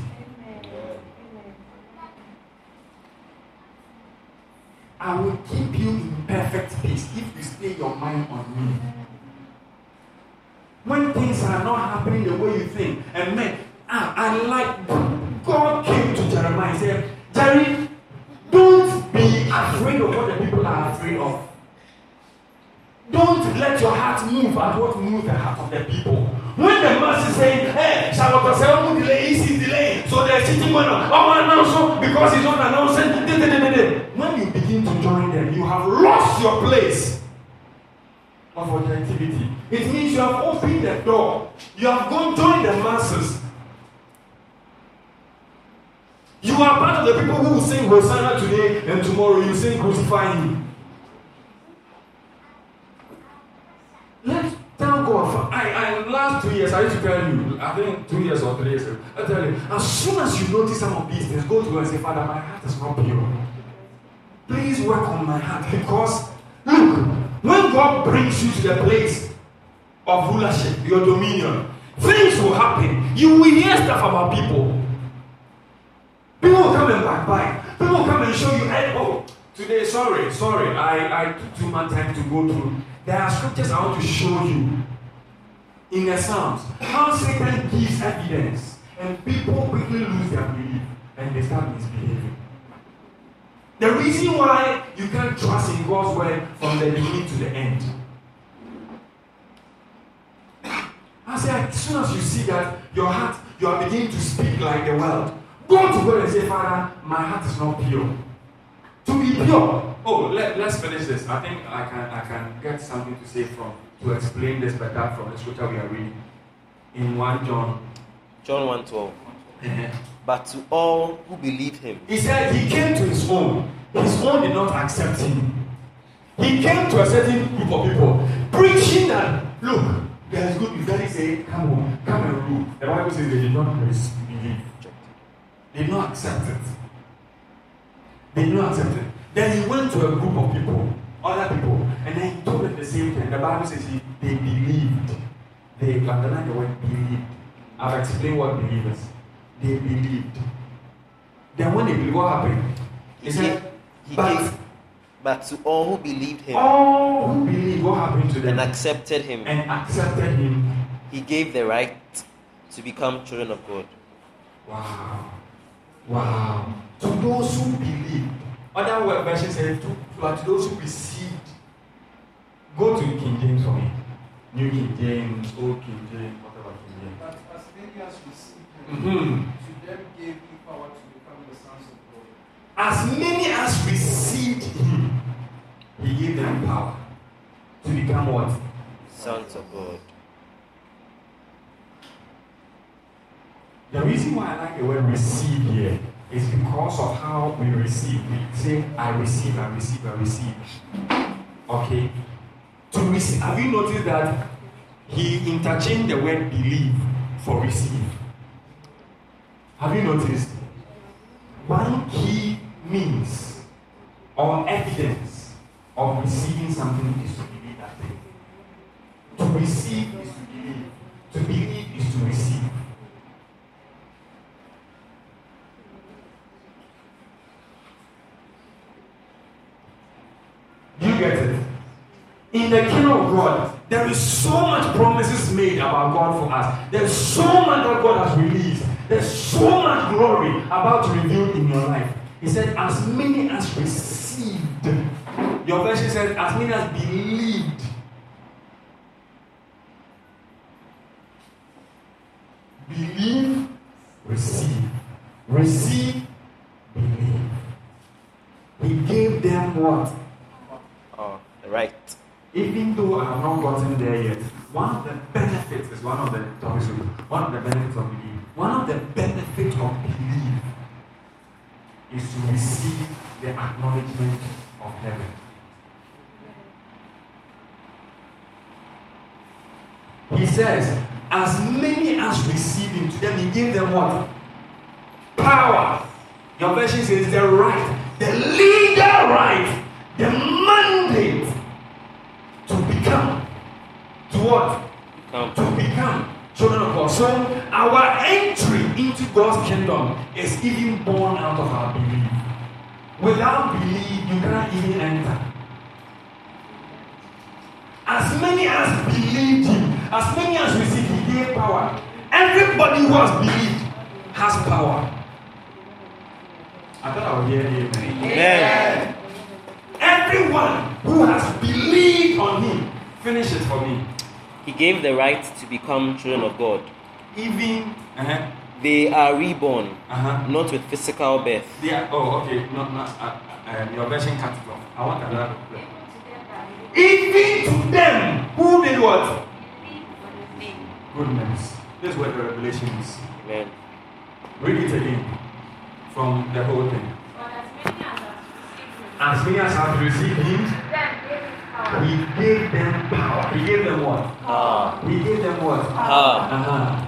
I will keep you in perfect peace if you stay your mind on me. When things are not happening the way you think, and man, ah, I like God came to Jeremiah and said, Jerry, don't be afraid of what the people are afraid of. Don't let your heart move at what moves the heart of the people. When the masses say, hey, Charlotte Selma delay, easy delay, so they're sitting on, oh, announce because he's not announcing. When you begin to join them, you have lost your place of objectivity. It means you have opened the door. You have gone join the masses. You are part of the people who will sing Hosanna today and tomorrow you sing Crucify Him. Let's God I, I last two years I used to tell you, I think two years or three years ago, I tell you, as soon as you notice some of these things, go to God and say, Father, my heart is not pure. Please work on my heart because look, when God brings you to the place of rulership, your dominion, things will happen. You will hear stuff about people. People will come and backbite. People will come and show you, hey, oh, today, sorry, sorry, I, I took too much time to go through. There are scriptures I want to show you in the Psalms. How Satan gives evidence and people quickly lose their belief and they start misbehaving. The reason why you can't trust in God's word from the beginning to the end. I say, as soon as you see that your heart, you are beginning to speak like the world. Go to God and say, Father, my heart is not pure. To be pure. Oh, let, let's finish this. I think I can I can get something to say from to explain this better from the scripture we are reading. In 1 John. John 1:12. Uh-huh. But to all who believe him, He said he came to his own. His own did not accept him. He came to a certain group of people, preaching that look, there is good. If daddy say, come on, come and rule. The Bible says they did not believe. They did not accept it. They did not accept it. Then he went to a group of people, other people, and then he told them the same thing. The Bible says he, they believed. They underline the word believed. I've explained what believers. They believed. Then when they believed, what happened? He he, said, gave, he but gave, but to all who believed him all who believed, what happened to them? and accepted him, and accepted him. he gave the right to become children of God. Wow. Wow. To those who believed. Other word version says to, but to those who received. Go to King James for me. New King James, Old King James, whatever King But as many as received James. him, Mhm. to them gave he power to become the sons of God. As many as received him, he gave them power to become what? Sons of God. The reason why I like the word receive here is because of how we receive. Say, I receive, I receive, I receive. Okay? To receive, have you noticed that he interchanged the word believe for receive? Have you noticed? One key means or evidence of receiving something is to believe that thing. To receive is to believe. To believe is to receive. Do you get it? In the kingdom of God, there is so much promises made about God for us. There's so much that God has released. There's so much glory about to reveal in your life. He said, as many as received. Your version said, as many as believed. Believe, receive. Receive, Even though I have not gotten there yet, one of the benefits is one of the topics. One of the benefits of belief. One of the benefits of belief is to receive the acknowledgement of heaven. He says, as many as receive him, to them he gave them what? Power. Your version says the right, the legal right, the mandate become. To what? Come. To become children of God. So our entry into God's kingdom is even born out of our belief. Without belief, you cannot even enter. As many as believed him, as many as received, he gave power. Everybody who has believed has power. I thought I would hear amen. Amen. everyone who has believed on him. Finish it for me. He gave the right to become children of God. Even uh-huh, They are reborn, uh-huh. not with physical birth. They are, oh, okay. Not, not, uh, uh, your version cut it off. I want another. Even to them who did what? Goodness. This is where the revelation is. Amen. Read it again from the whole thing. As many as have received him, he gave them power. He gave them what? Ah. He gave them what? Ah. Uh-huh.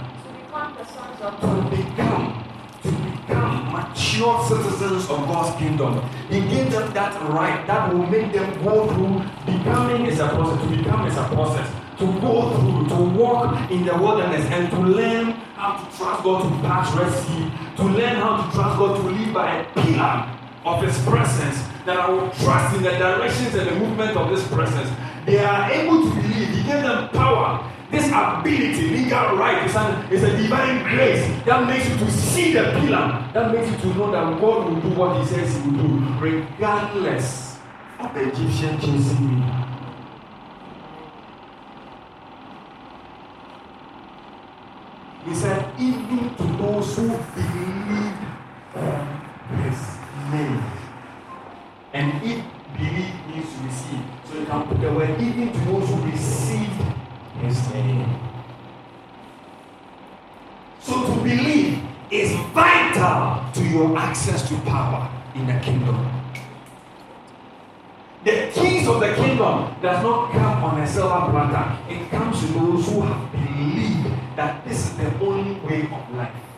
To become, to become mature citizens of God's kingdom. He gave them that right that will make them go through. Becoming is a process. To become is a process. To go through, to walk in the wilderness and to learn how to trust God to pass Red Sea, to learn how to trust God to live by a pillar of His presence, that I will trust in the directions and the movement of this presence. They are able to believe. He gave them power. This ability, legal right, is, an, is a divine grace that makes you to see the pillar, that makes you to know that God will do what He says He will do, regardless of the Egyptian chasing me. He said, even to those who believe on His And if believe means to receive, so you can put the word even to those who received His name. So to believe is vital to your access to power in the kingdom. The keys of the kingdom does not come on a silver platter. It comes to those who have believed that this is the only way of life.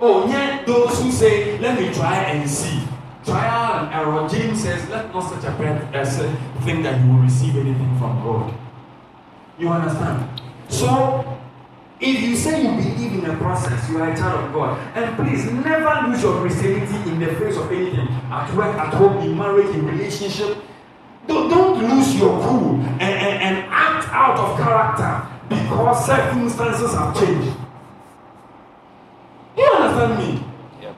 Oh, yet those who say, let me try and see. Trial and error. James says, let not such a person uh, think that you will receive anything from God. You understand? So, if you say you believe in a process, you are a child of God. And please never lose your Christianity in the face of anything. At work, at home, in marriage, in relationship. Don't, don't lose your cool and, and, and act out of character because circumstances have changed. Understand me? Yep.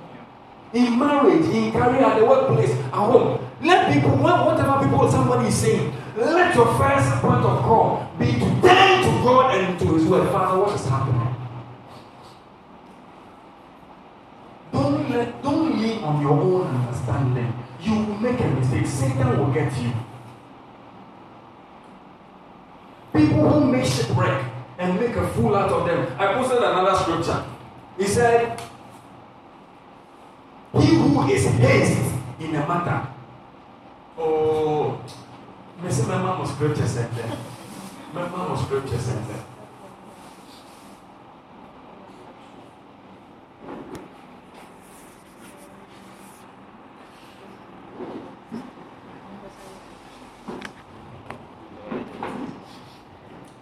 In marriage, in career, at the workplace, at home. Let people, whatever people, somebody is saying, let your first point of call be to turn to God and to His word. Father, what is happening? Don't let, don't lean on your own understanding. You will make a mistake. Satan will get you. People who make shipwreck and make a fool out of them. I posted another scripture. He said, who is haste in a matter. Oh, Mr. Mama was scripture said that. Mama was scripture said that.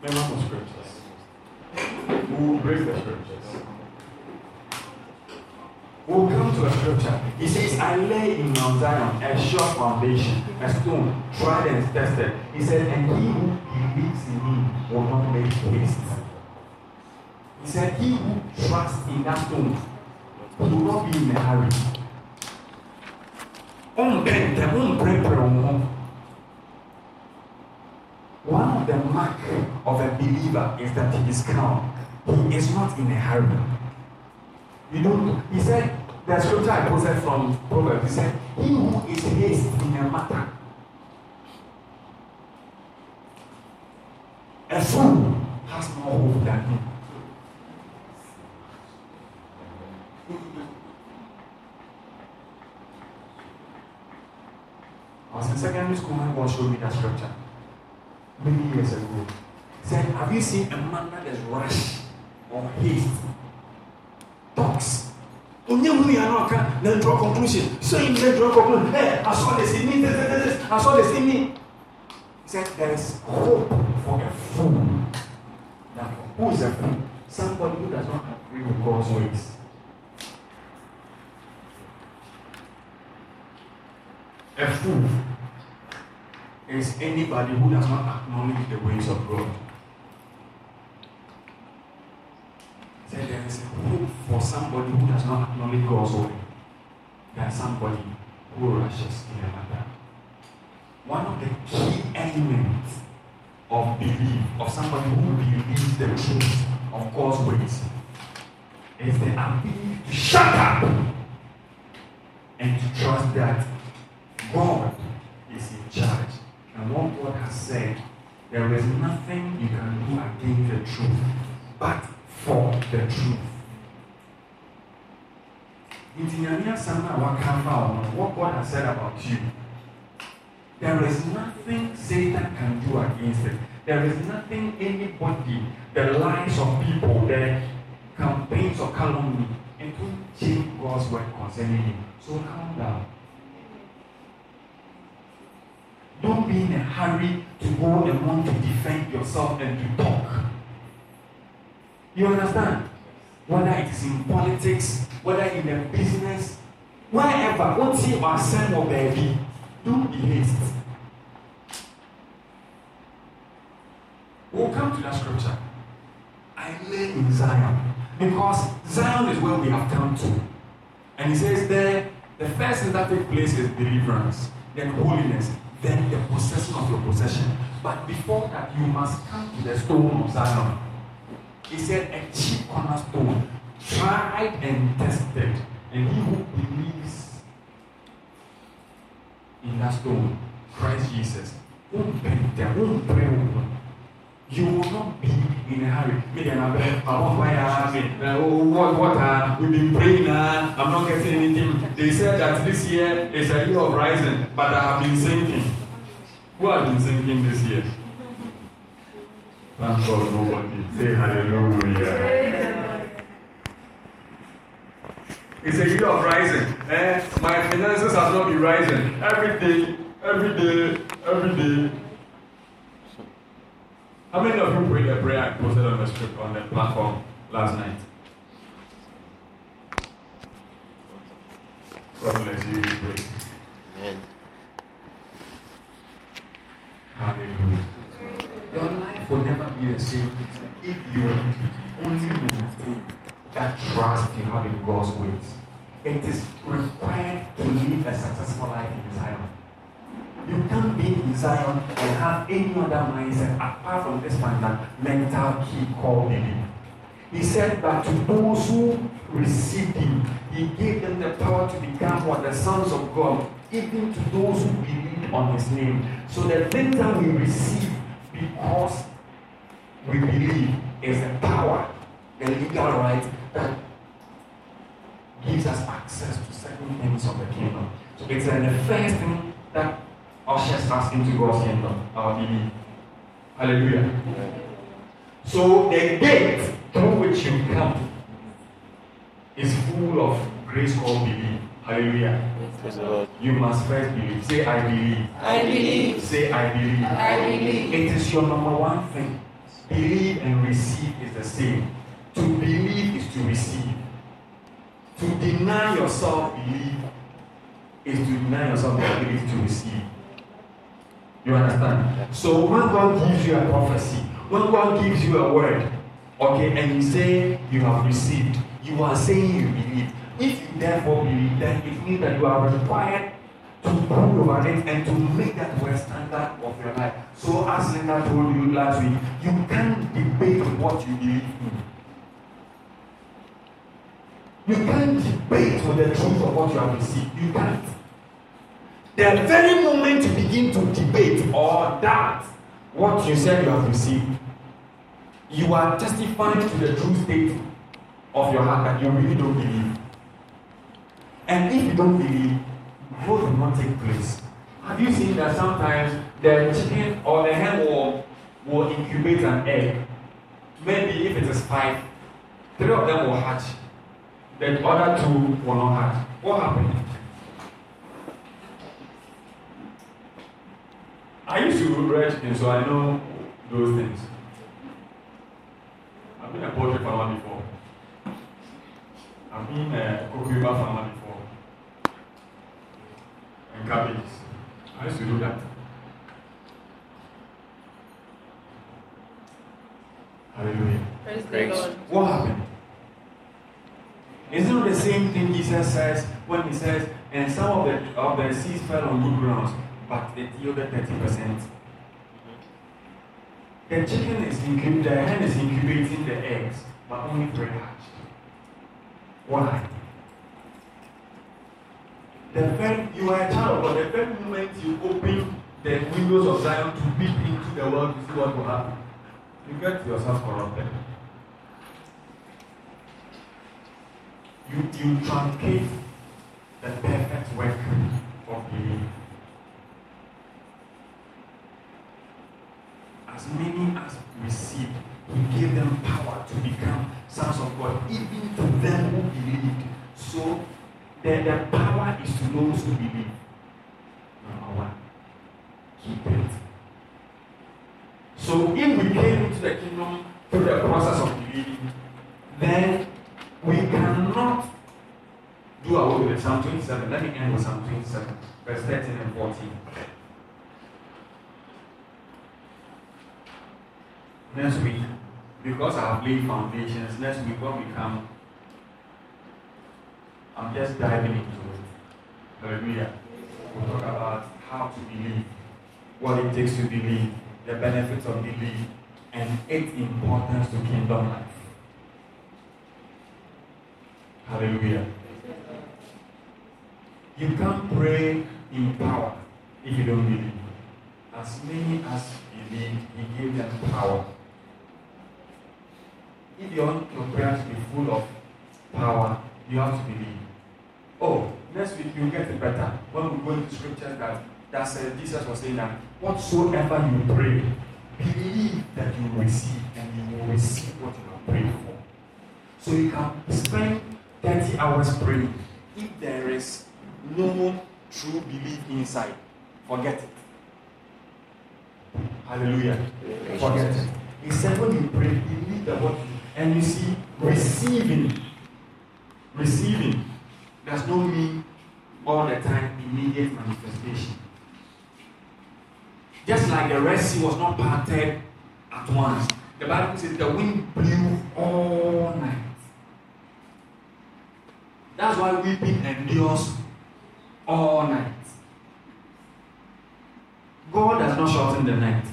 Mama was scriptures. Who break the scriptures? To scripture. He says, I lay in Mount Zion a sure foundation, a stone, tried and tested. He said, and he who believes in me will not make haste. He said, he who trusts in that stone will not be in a hurry. Eh, One of the mark of a believer is that he is calm. He is not in a hurry. You don't. He said, the scripture I posted from Proverbs, he said, He who is haste in a matter, a fool has more hope than him. I was in secondary school when God showed me that scripture many years ago. He said, Have you seen a man that is rash or talks. Hu ya na ɔka na draw conclusion. So you na draw conclusion. Hey, I saw this in me. This, this, this. I saw this in me. He said there is hope for a fool. Now, who is a fool? Somebody who does not agree with God's ways. A fool is anybody who does not acknowledge the ways of God. For somebody who does not acknowledge God's. There is somebody who rushes in a matter. One of the key elements of belief, of somebody who believes the truth of God's ways, is the ability to shut up and to trust that God is in charge. And what God has said, there is nothing you can do against the truth, but for the truth. Nti nyame asɛm a waka no, what God has said about you, there is nothing Satan can do against it. There is nothing anybody, the lies of people, the campaigns of calumny, and to change God's word concerning you. So calm down. Don't be in a hurry to go and want to defend yourself and to talk. You understand? Whether it is in politics, whether in the business, wherever, it or send or baby, don't be hasty. We'll come to that scripture. I lay in Zion. Because Zion is where we have come to. And he says there, the first thing that takes place is deliverance, then holiness, then the possession of your possession. But before that, you must come to the stone of Zion. He said, a chief cornerstone, tried and tested. And he who believes in that stone, Christ Jesus, won't bend there, won't you will not be in a hurry. Maybe I'm and I, I want my what what uh, we've been praying uh, I'm not getting anything. They said that this year is a year of rising, but I have been sinking. Who has been sinking this year? Thank God nobody. Say hallelujah. It's a year of rising. Eh? My finances have not been rising. Every day, every day, every day. How many of you prayed a prayer I posted on the script on the platform last night? God bless you. Pray. Amen. Hallelujah. Will never be the same if you only maintain that trust you have in God's ways. It is required to live a successful life in Zion. You can't be in Zion and have any other mindset apart from this fundamental key called belief. He said that to those who received him, he gave them the power to become what the sons of God, even to those who believe on his name. So the thing that we receive because we believe is the power, the legal right that gives us access to certain things of the kingdom. So it's uh, the first thing that ushers us into God's kingdom, our belief. Hallelujah. So the gate through which you come is full of grace called belief. Hallelujah. Praise the Lord. You must first believe. Say, I believe. I believe. Say, I believe. I believe. It is your number one thing. Believe and receive is the same. To believe is to receive. To deny yourself belief is to deny yourself the ability to receive. You understand? So when God gives you a prophecy, when God gives you a word, okay, and you say you have received, you are saying you believe. If you therefore believe, then it means that you are required to prove over it and to make that word standard of your life. So as Linda told you last week, you can't debate what you in. You can't debate with the truth of what you have received. You can't. The very moment you begin to debate or doubt what you said you have received, you are testifying to the true state of your heart that you really don't believe. And if you don't believe, growth will not take place. Have you seen that sometimes the chicken or the hen will, will incubate an egg? Maybe if it is five, three of them will hatch. The other two will not hatch. What happened? I used to read chicken, so I know those things. I've been a poultry farmer before. I've been a cucumber farmer before. And cabbages. I used to do that. Hallelujah. Praise the Praise. Lord. What happened? Isn't it the same thing Jesus says when he says, and some of the of the seeds fell on good grounds, but it yielded thirty percent. The chicken is incubating, the hen is incubating the eggs, but only three hatched. Why? The very you are a child of God. The very moment you open the windows of Zion to peep into the world to see what will happen, you get yourself corrupted. You you truncate the perfect work of belief. As many as received, he gave them power to become sons of God, even to them who believed. So the, the power is to those who believe. Number one. Keep it. So if we came into the kingdom through the process of believing, then we cannot do away with Psalm 27. Let me end with Psalm 27, verse 13 and 14. Next week, because I have laid foundations, next week when we come, I'm just diving into it. Hallelujah. We'll talk about how to believe, what it takes to believe, the benefits of belief, and its importance to kingdom life. Hallelujah. You can't pray in power if you don't believe. As many as believe, He gave them power. If you want your prayer to be full of power, you have to believe. Oh, next week you'll get it better. When we go into scriptures that, that says Jesus was saying that whatsoever you pray, believe that you receive and you will receive what you have prayed for. So you can spend 30 hours praying. If there is no true belief inside, forget it. Hallelujah. Forget it. He said when you pray, believe that what and you see receiving. Receiving does not mean all the time immediate manifestation. Just like the Red Sea was not parted at once. The Bible says the wind blew all night. That's why weeping endures all night. God does not shorten the night.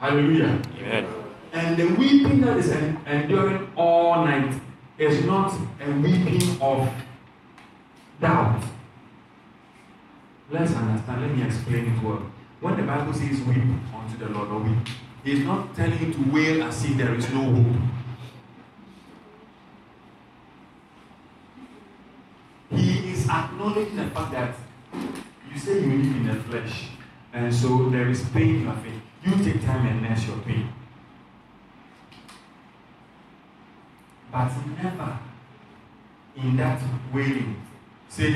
Hallelujah. Amen. And the weeping that is en- enduring all night is not a weeping of doubt. Let's understand. Let me explain it well. When the Bible says weep unto the Lord or weep, He's not telling you to wail as if there is no hope. He is acknowledging the fact that you say you live in the flesh, and so there is pain you are. You take time and nurse your pain. But never in that wailing, say,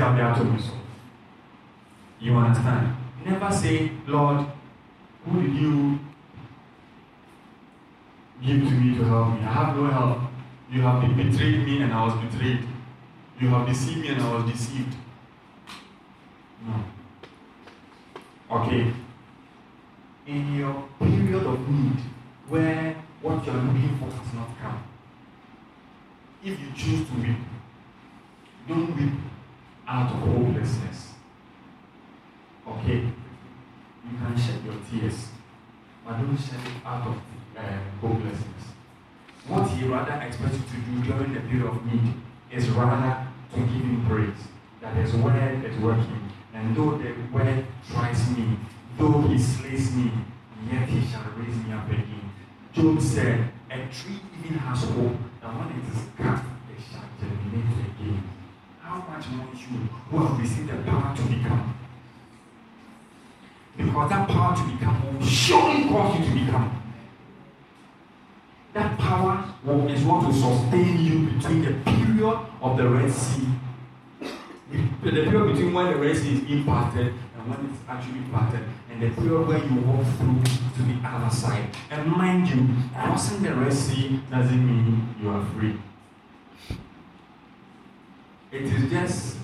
abe ato mi so. You understand? Never say, Lord, who did you give to me to help me? I have no help. You have betrayed me and I was betrayed. You have deceived me and I was deceived. No. Okay. In your period of need, where what you are looking for has not come, if you choose to weep, don't weep out of hopelessness. Okay? You can shed your tears, but don't shed it out of uh, hopelessness. What he rather expects you to do during the period of need is rather to give him praise that his word is working. And though the word tries me, though he slays me, yet he shall raise me up again. Job said, A tree even has hope that when it is cut, it shall germinate again. How much more you who have received the power to become? Because that power to become will surely cause you to become. That power will, is what will sustain you between the period of the Red Sea, the period between when the Red Sea is being parted and when it's actually parted, and the period where you walk through to the other side. And mind you, crossing the Red Sea doesn't mean you are free. It is just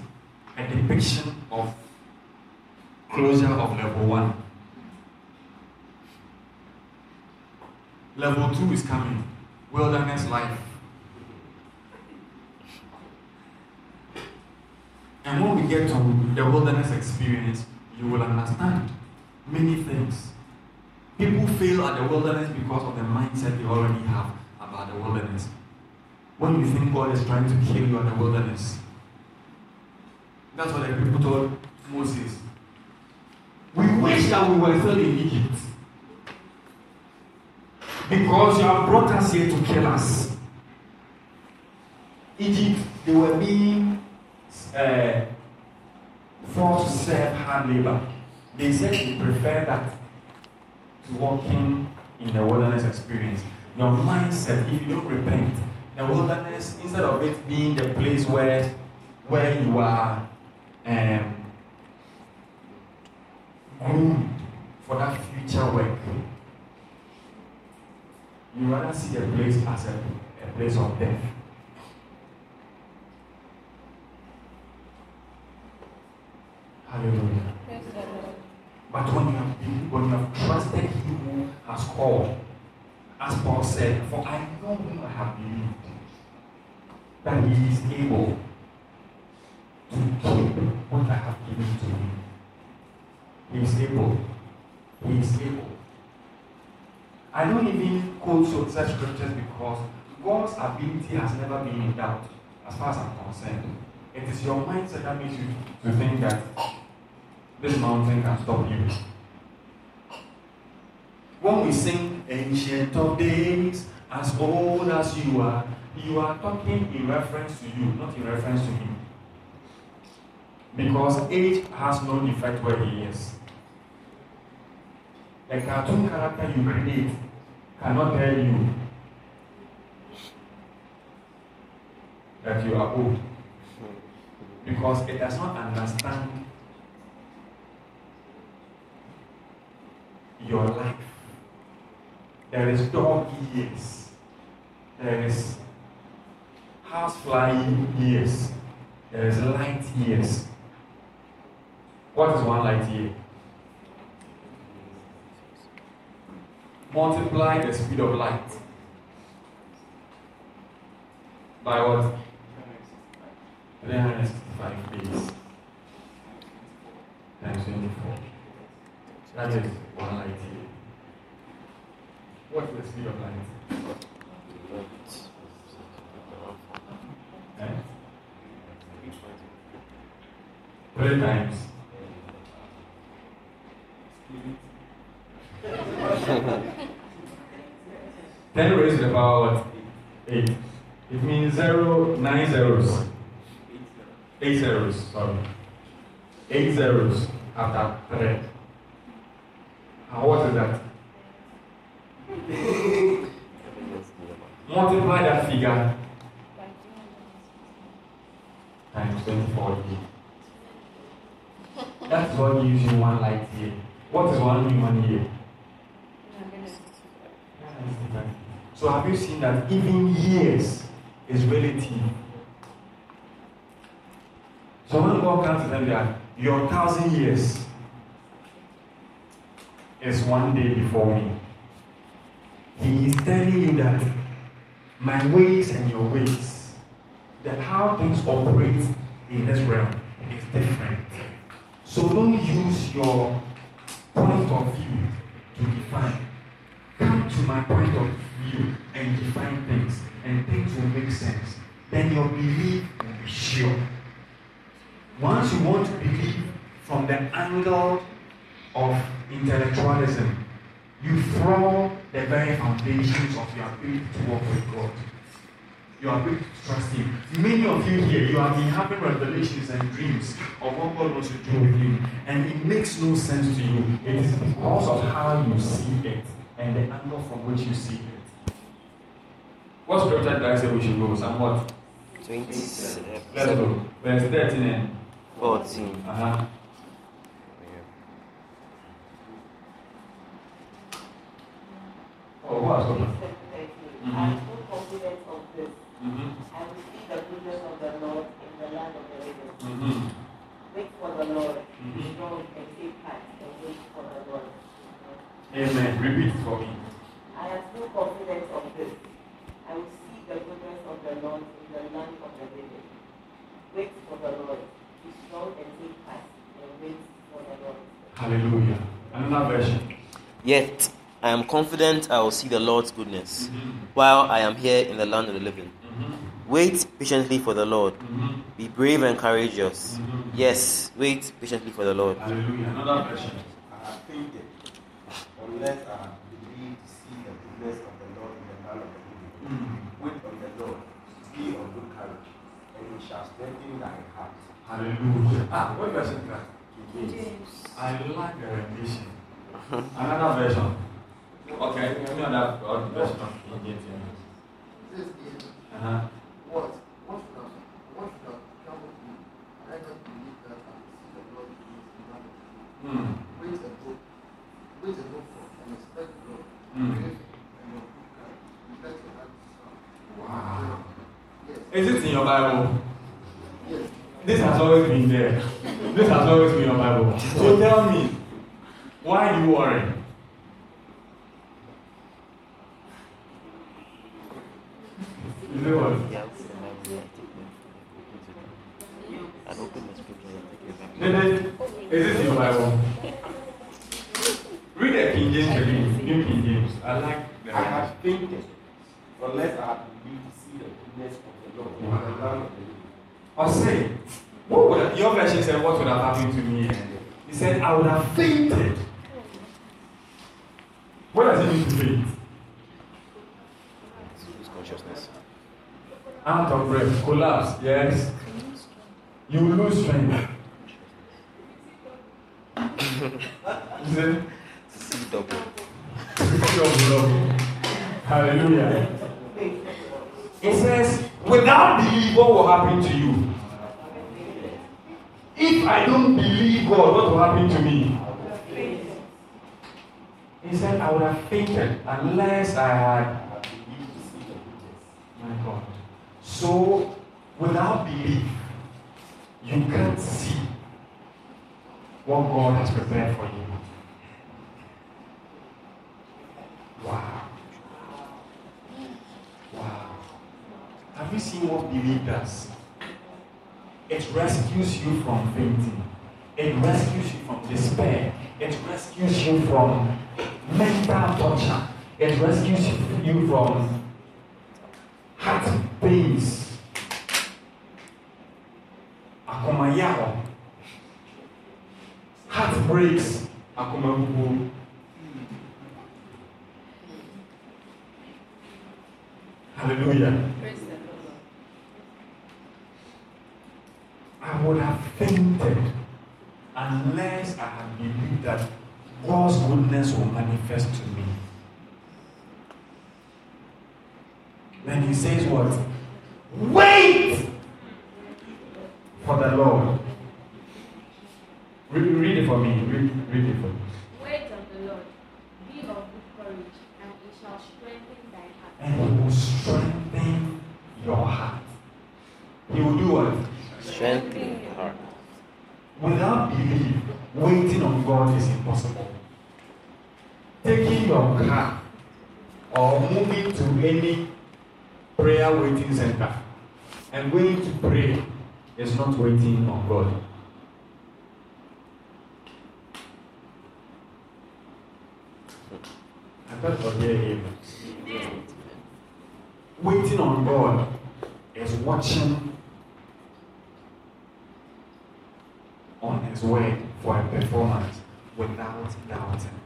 a depiction of closure of level one. Level two is coming. Wilderness life. And when we get to the wilderness experience, you will understand many things. People fail at the wilderness because of the mindset they already have about the wilderness. When you think God is trying to kill you in the wilderness, that's what the people told Moses. We wish that we were still in Egypt. Because you have brought us here to kill us. Egypt, they were being uh, forced serve hard labor. They said they prefer that to walking in the wilderness experience. Your mindset, if you don't repent, the wilderness, instead of it being the place where where you are um, groomed for that future work, you rather see the place as a, a place of death. Hallelujah. But when you have been, when you have trusted Him who has called, as Paul said, for I know whom I have believed, that He is able to keep what I have given to Him. He is able. He is able. I don't even quote such scriptures because God's ability has never been in doubt, as far as I'm concerned. It is your mindset that makes you to think that this mountain can stop you. When we sing ancient of days, as old as you are, you are talking in reference to you, not in reference to him. Because age has no effect where he is. A cartoon character you create cannot tell you that you are old. Because it does not understand your life. There is dog years. There is house flying years. There is light years. What is one light year? Multiply the speed of light. By what? 365 days. Times 24. That is year. What is the speed of light? Eh? Three times. Ten raised to the power what? Eight. It means zero, nine zeros. Eight zeros, sorry. Eight zeros after three. What is that? Multiply that figure times 24 years. That's what gives you one light year. What is one human year? So have you seen that even years is relative? So when God comes to that your thousand years is one day before me, He is telling you that my ways and your ways, that how things operate in this realm is different. So don't use your point of view to define. Come to my point of view and define things, and things will make sense. Then your belief will be sure. Once you want to believe from the angle of intellectualism, you throw the very foundations of your ability to walk with God. Your ability to trust Him. Many of you here, you have been having revelations and dreams of what God wants to do with you, and it makes no sense to you. It is because of how you see it and the angle from which you see it. What scripture did I say we should go? Psalm what? 27, Let's go. Verse 13 and 14. uh-huh. Oh, for? Mm-hmm. I am so confident of this. Mm-hmm. I will see the goodness of the Lord in the land of the living. Mm-hmm. Wait for the Lord. Be mm-hmm. strong and take heart and wait for the Lord. Amen. Repeat for me. I am so confident of this. I will see the goodness of the Lord in the land of the living. Wait for the Lord. Be strong and take heart and wait for the Lord. Hallelujah. Another version. Yet I am confident I will see the Lord's goodness mm-hmm. while I am here in the land of the living. Mm-hmm. Wait patiently for the Lord. Mm-hmm. Be brave and courageous. Yes, wait patiently for the Lord. Hallelujah. Another version. I have fainted unless I have believed to see the goodness of the Lord in the land of the living. Wait on the Lord, be of good courage, and he shall strengthen thy heart. Hallelujah. Ah, what version is that? James. I like the rendition. Another version. Okay, give me another uh, version of King James. This is Uh-huh. what? What should have, what should have come with me? I not believe that I see the Lord in his land. Hmm. Wait and hope. Wait and hope for and expect the Lord. Mm. Pray and your good courage. Let your heart be strong. Wow. Yes. Is it in your Bible? Yes. This has always been there. This has always been your Bible. So tell me, why do you worry? Is it what? Yeah, open the Bible and take them. And open the scripture and take it back. Then, Is this your Bible? Read the King James again. New King James. I like the I have fainted unless I have believed to see the goodness of the Lord in the land of the living. Or say, what would have, your version said, what would have happened to me? He said, I would have fainted. What does it mean to faint? Lose consciousness. Out of breath, collapse, yes. You lose strength. It? See double. Hallelujah. It says, without belief, what will happen to you? If I don't believe God, what will happen to me? He said, I would have fainted unless I had my God. So, without belief, you can't see what God has prepared for you. Wow. Wow. Have you seen what belief does? It rescues you from fainting. It rescues you from despair. It rescues you from mental torture. It rescues you from heart pains. Akomayaho. Heartbreaks. Akomabubu. Hallelujah. Praise the Lord. I would have fainted unless I had believed that God's goodness will manifest to me. Then he says what? Wait for the Lord. Read, read it for me. Read, read it for me. Wait on the Lord. Be of good courage, and he shall strengthen thy heart. And he will strengthen your heart. He will do what? Strengthen your heart. Without belief, waiting on God is impossible. Taking your car or moving to any prayer waiting center and going to pray is not waiting on God. I thought for here amen. Waiting on God is watching on his way for a performance without doubting.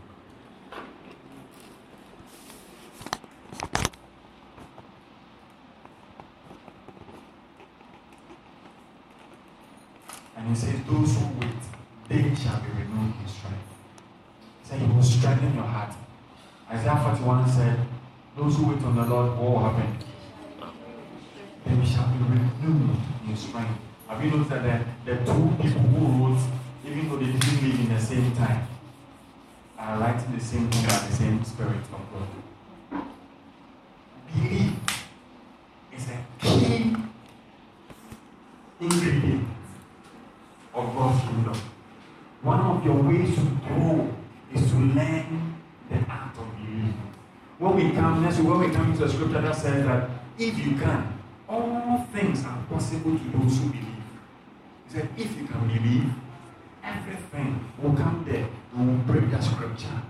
And he says, Those who wait, they shall be renewed in strength. He said, He will strengthen your heart. Isaiah 41 said, Those who wait on the Lord, what will happen? They shall be renewed in strength. Have you noticed that the, the two people who wrote, even though they didn't live in the same time, are writing the same thing by the same Spirit of God? Belief is a key ingredient of God's kingdom. Your ways to grow is to learn the art of believing. When we come, next when we come to the scripture that says that if you can, all things are possible to those who believe. He said, if you can believe, everything will come there and will break that scripture.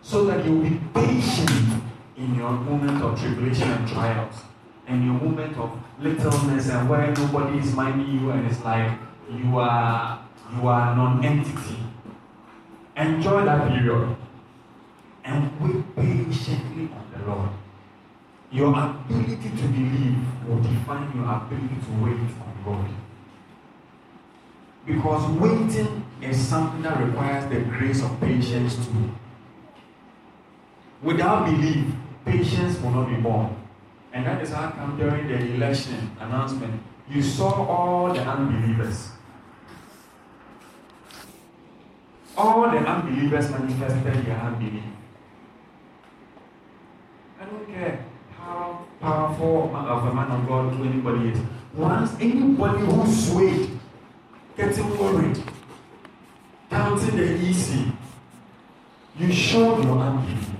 So that you will be patient in your moment of tribulation and trials, and your moment of littleness and where nobody is minding you, and it's like you are you are non-entity. Enjoy that period and wait patiently on the Lord. Your ability to believe will define your ability to wait on God. Because waiting is something that requires the grace of patience too. Without belief, patience will not be born. And that is how come during the election announcement, you saw all the unbelievers. All the unbelievers manifested their unbelief. I don't care how powerful of a man of God to anybody is. Once anybody who swayed, getting worried, counting the easy, you showed your unbelief.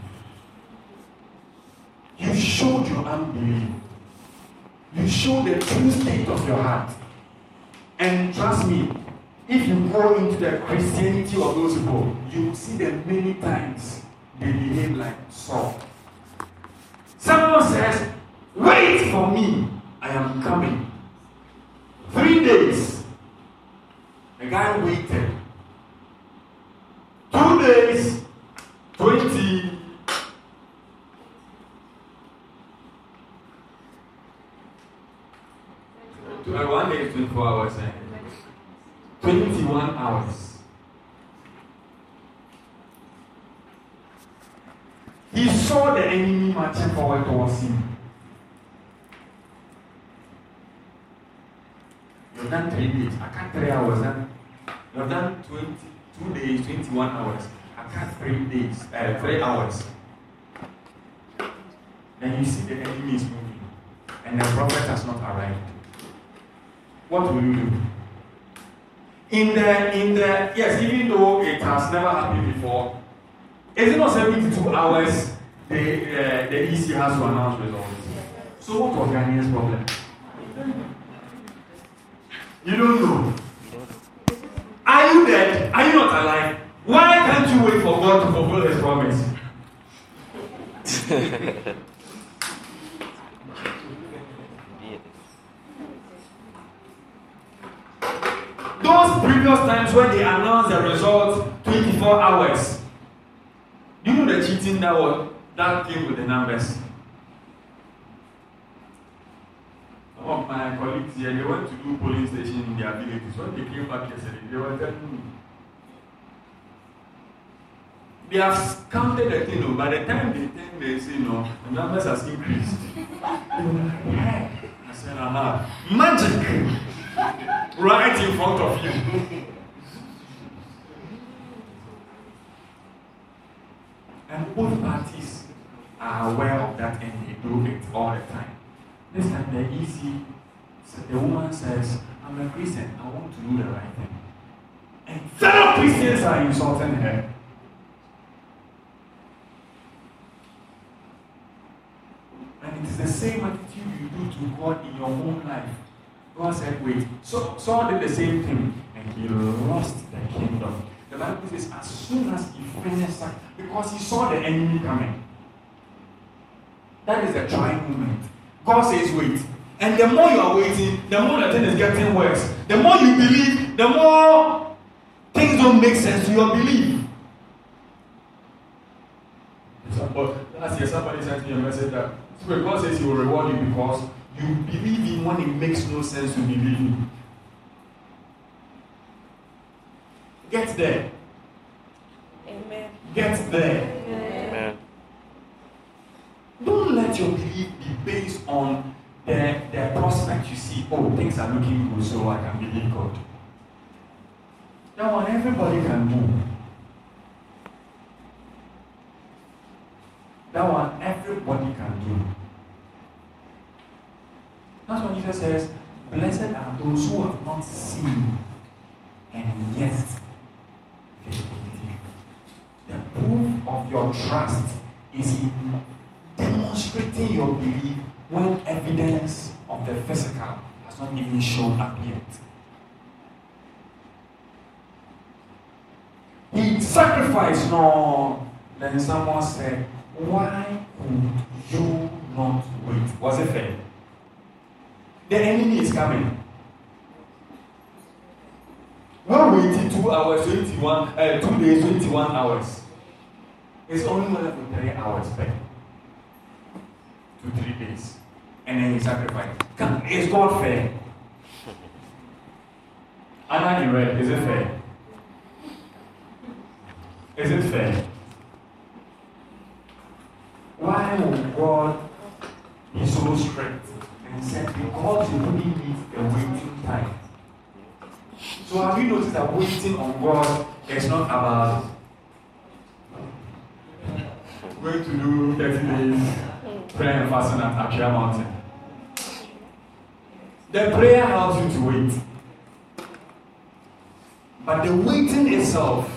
You showed your unbelief. You showed the true state of your heart. And trust me, if you go into the Christianity of those people, you will see them many times they behave like Saul. Someone says, Wait for me, I am coming. Three days. The guy waited. Two days, 20. Uh, one day is 24 hours. Eh? 21 hours. He saw the enemy marching forward towards him. You've done three days. I can't three hours. Huh? You've done 22 days, 21 hours. I can't three days, uh, three hours. Then you see the enemy is moving, and the prophet has not arrived. What will you do? In the in the yes, even though it has never happened before, is it not 72 hours the uh, the EC has to announce results? So what was Ghanaian's problem? You don't know. Are you dead? Are you not alive? Why can't you wait for God to fulfill his promise? previous times when they announced the result 24 hours, you know the cheating that was that came with the numbers? Some of my colleagues here, they went to do polling station in their villages. When they came back yesterday, they were telling me. They have counted the thing, oh, by the time they think they say no, the numbers has increased. I said, aha, magic! Right in front of you. and both parties are aware of that and they do it all the time. This time they're easy. So the woman says, I'm a Christian, I want to do the right thing. And fellow Christians are insulting her. And it is the same attitude you do to God in your own life. God said, wait. So Saul did the same thing and he lost the kingdom. The Bible says, as soon as he finished that, because he saw the enemy coming. That is the trying moment. God says, wait. And the more you are waiting, the more the thing is getting worse. The more you believe, the more things don't make sense to your belief. last year, somebody sent me a message that God says He will reward you because you believe in when it makes no sense to believe in. Get there. Amen. Get there. Amen. Don't let your belief be based on the, the prospect you see. Oh, things are looking good, so I can believe God. That one everybody can do. That one everybody can do. That's what Jesus says, Blessed are those who have not seen and yet they believe. The proof of your trust is in demonstrating your belief when evidence of the physical has not even shown up yet. he sacrificed. No. Then someone said, Why could you not wait? Was it fair? The enemy is coming. We're waiting two hours, 21, uh, two days, 21 hours. It's only one for three hours back. To three days. And then he sacrificed. Is God fair? Anna, you read, is it fair? Is it fair? Why would God be so strict and said, because you need a waiting time? So have you noticed that waiting on God is not about going to do 30 days prayer and fasting at Akira Mountain? The prayer helps you to wait. But the waiting itself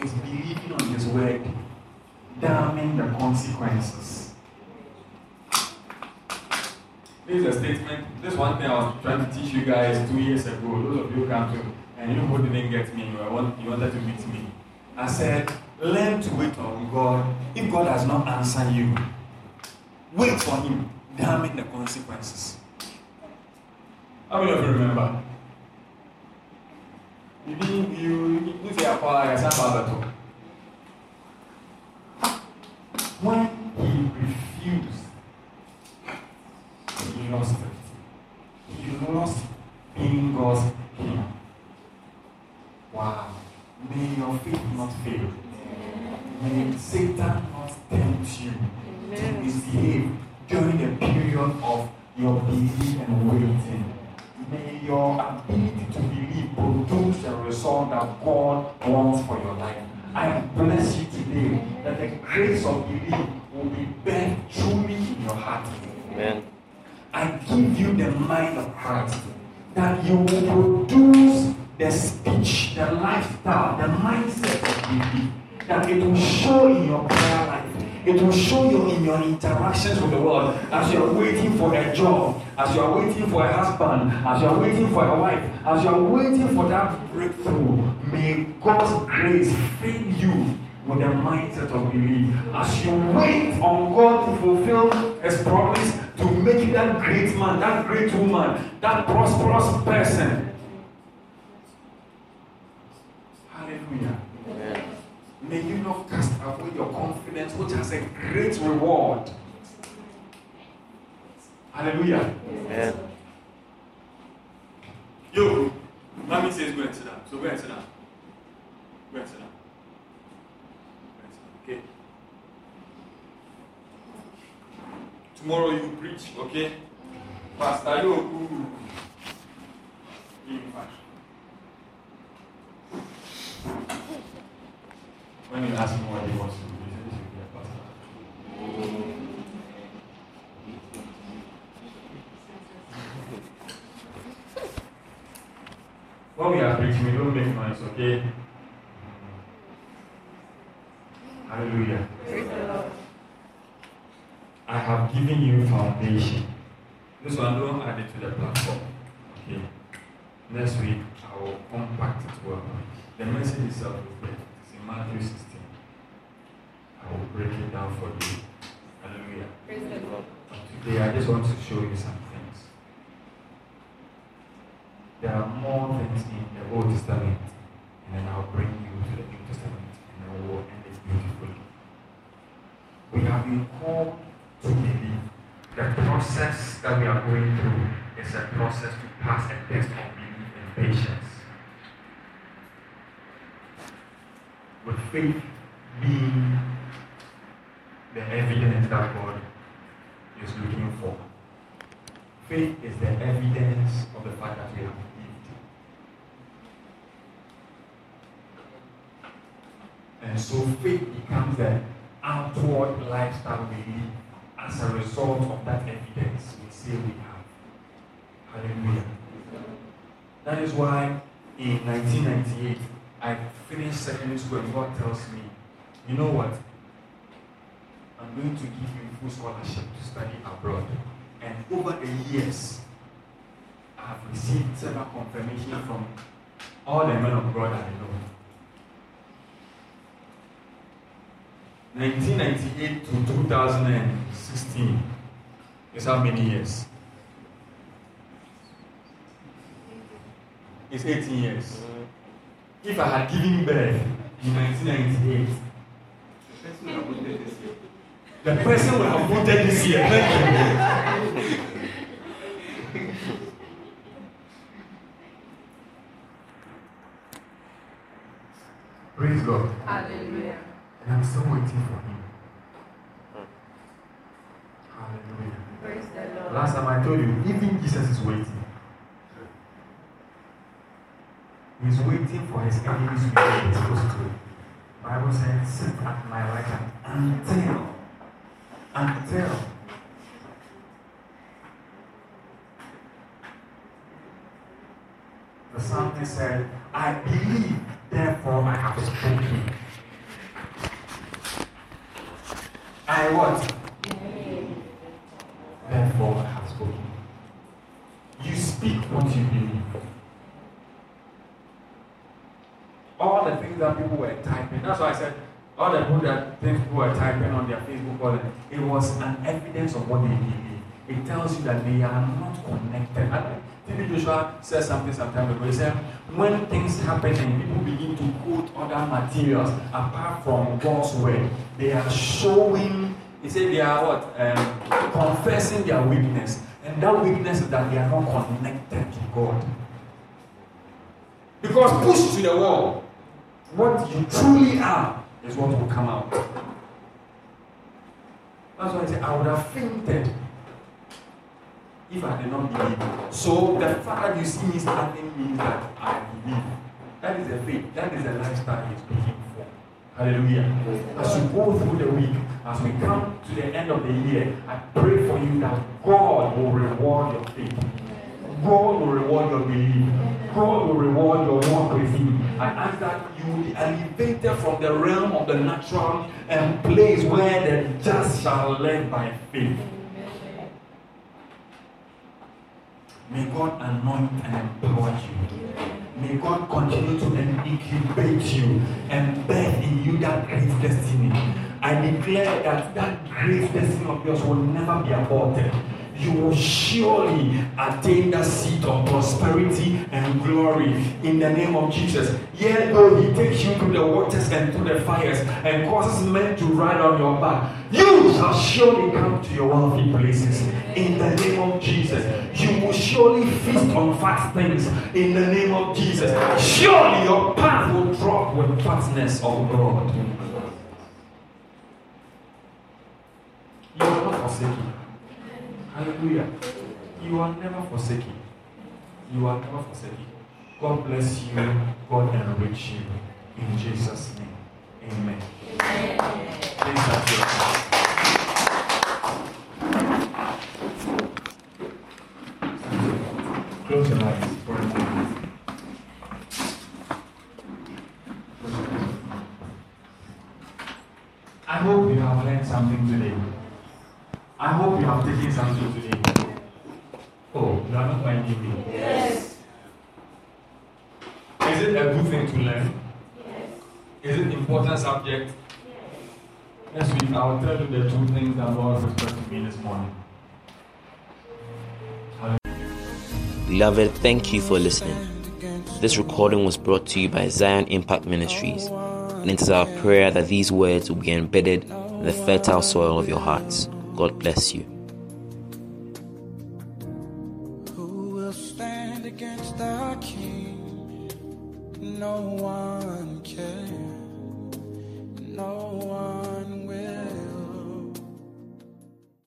is believing on His word, damning the consequences. This is a statement. This one thing I was trying to teach you guys two years ago. Those of you come to and you who didn't get me, you, want, you wanted to meet me. I said, learn to wait on God. If God has not answered you, wait for Him, damning the consequences. How many of you remember? You didn't, you, you say, When lost it. He lost being God's king. Wow. May your faith not fail. May Satan not tempt you to misbehave during the period of your belief and waiting. May your ability to believe produce the result that God wants for your life. I bless you today that the grace of belief will be bent truly in your heart. Amen. I give you the mind of Christ that you will produce the speech, the lifestyle, the mindset of belief. That it will show in your prayer life. It will show you in your interactions with the world as you are waiting for a job, as you are waiting for a husband, as you are waiting for a wife, as you are waiting for that breakthrough. May God's grace fill you with the mindset of belief. As you wait on God to fulfill His promise to make that great man, that great woman, that prosperous person. Hallelujah. Amen. May you not cast away your confidence, which has a great reward. Hallelujah. Amen. Yo, mommy says go and sit down. So go and sit down. Go and sit down. Go and sit down. Okay. Tomorrow you preach, okay? Pastor, you ooh. Give me five. When you ask him what he wants to do, he said he should be a pastor. When we are preaching, we don't make noise, okay? Hallelujah. I have given you foundation. This one, don't add it to the platform. Okay. Next week, I will compact it well. The message itself is there. It's in Matthew 16. I will break it down for you. Hallelujah. But today, I just want to show you some things. There are more things in the Old Testament, and then I'll bring you to the New Testament, and then we'll end it beautifully. We have been called believe. The process that we are going through is a process to pass a test of belief and patience. With faith being the evidence that God is looking for. Faith is the evidence of the fact that we have believed. And so faith becomes the outward lifestyle we live as a result of that evidence we say we have. Hallelujah. That is why in 1998, I finished secondary school and God tells me, you know what? I'm going to give you full scholarship to study abroad. And over the years, I have received several confirmation from all the men of God I know 1998 to 2016 is how many years? It's 18 years. Mm. If I had given birth in 1998, the person would have voted this year. Thank you. Praise God. Hallelujah. And I'm still waiting for him. Hallelujah. Praise the Lord. Last time I told you, even Jesus is waiting. He's waiting for his enemies to be exposed to. Bible says, sit at my right hand until, until the psalmist said, I believe, therefore I have spoken. I what? Therefore I have spoken. You speak what you believe. All the things that people were typing, that's why I said all the people that things people were typing on their Facebook, it was an evidence of what they believe. It tells you that they are not connected. I Joshua said something some time ago. He said, when things happen and people begin to quote other materials apart from God's word, they are showing, he said they are what? Um, confessing their weakness. And that weakness is that they are not connected to God. Because pushed to the wall, what you truly are is what will come out. That's why I say I would have fainted if I did not believe. So the fact that you see me standing means that I believe. That is a faith. That is a lifestyle for. Hallelujah. As you go through the week, as we come to the end of the year, I pray for you that God will reward your faith. God will reward your belief. God will reward your walk with Him. I ask that you will be elevated from the realm of the natural and place where the just shall live by faith. May God anoint and empower you. May God continue to incubate you and birth in you that great destiny. I declare that that great destiny of yours will never be aborted. You will surely attain that seat of prosperity and glory in the name of Jesus. Yet though he takes you through the waters and through the fires and causes men to ride on your back, you shall surely come to your wealthy places in the name of Jesus. You will surely feast on fat things in the name of Jesus. Surely your path will drop with fatness of God. You are not forsaken. Hallelujah. You are never forsaken. You are never forsaken. God bless you. God enrich you. In Jesus' name. Amen. Your Close your eyes for a moment. I hope you have learned something today. I hope you have taken something today. Oh, you are not minding me. Yes. Is it a good thing to learn? Yes. Is it important subject? Next week I will tell you the two things that God whispered to me this morning. Beloved, thank you for listening. This recording was brought to you by Zion Impact Ministries, and it is our prayer that these words will be embedded in the fertile soil of your hearts. God bless you. Who will stand against our King? No one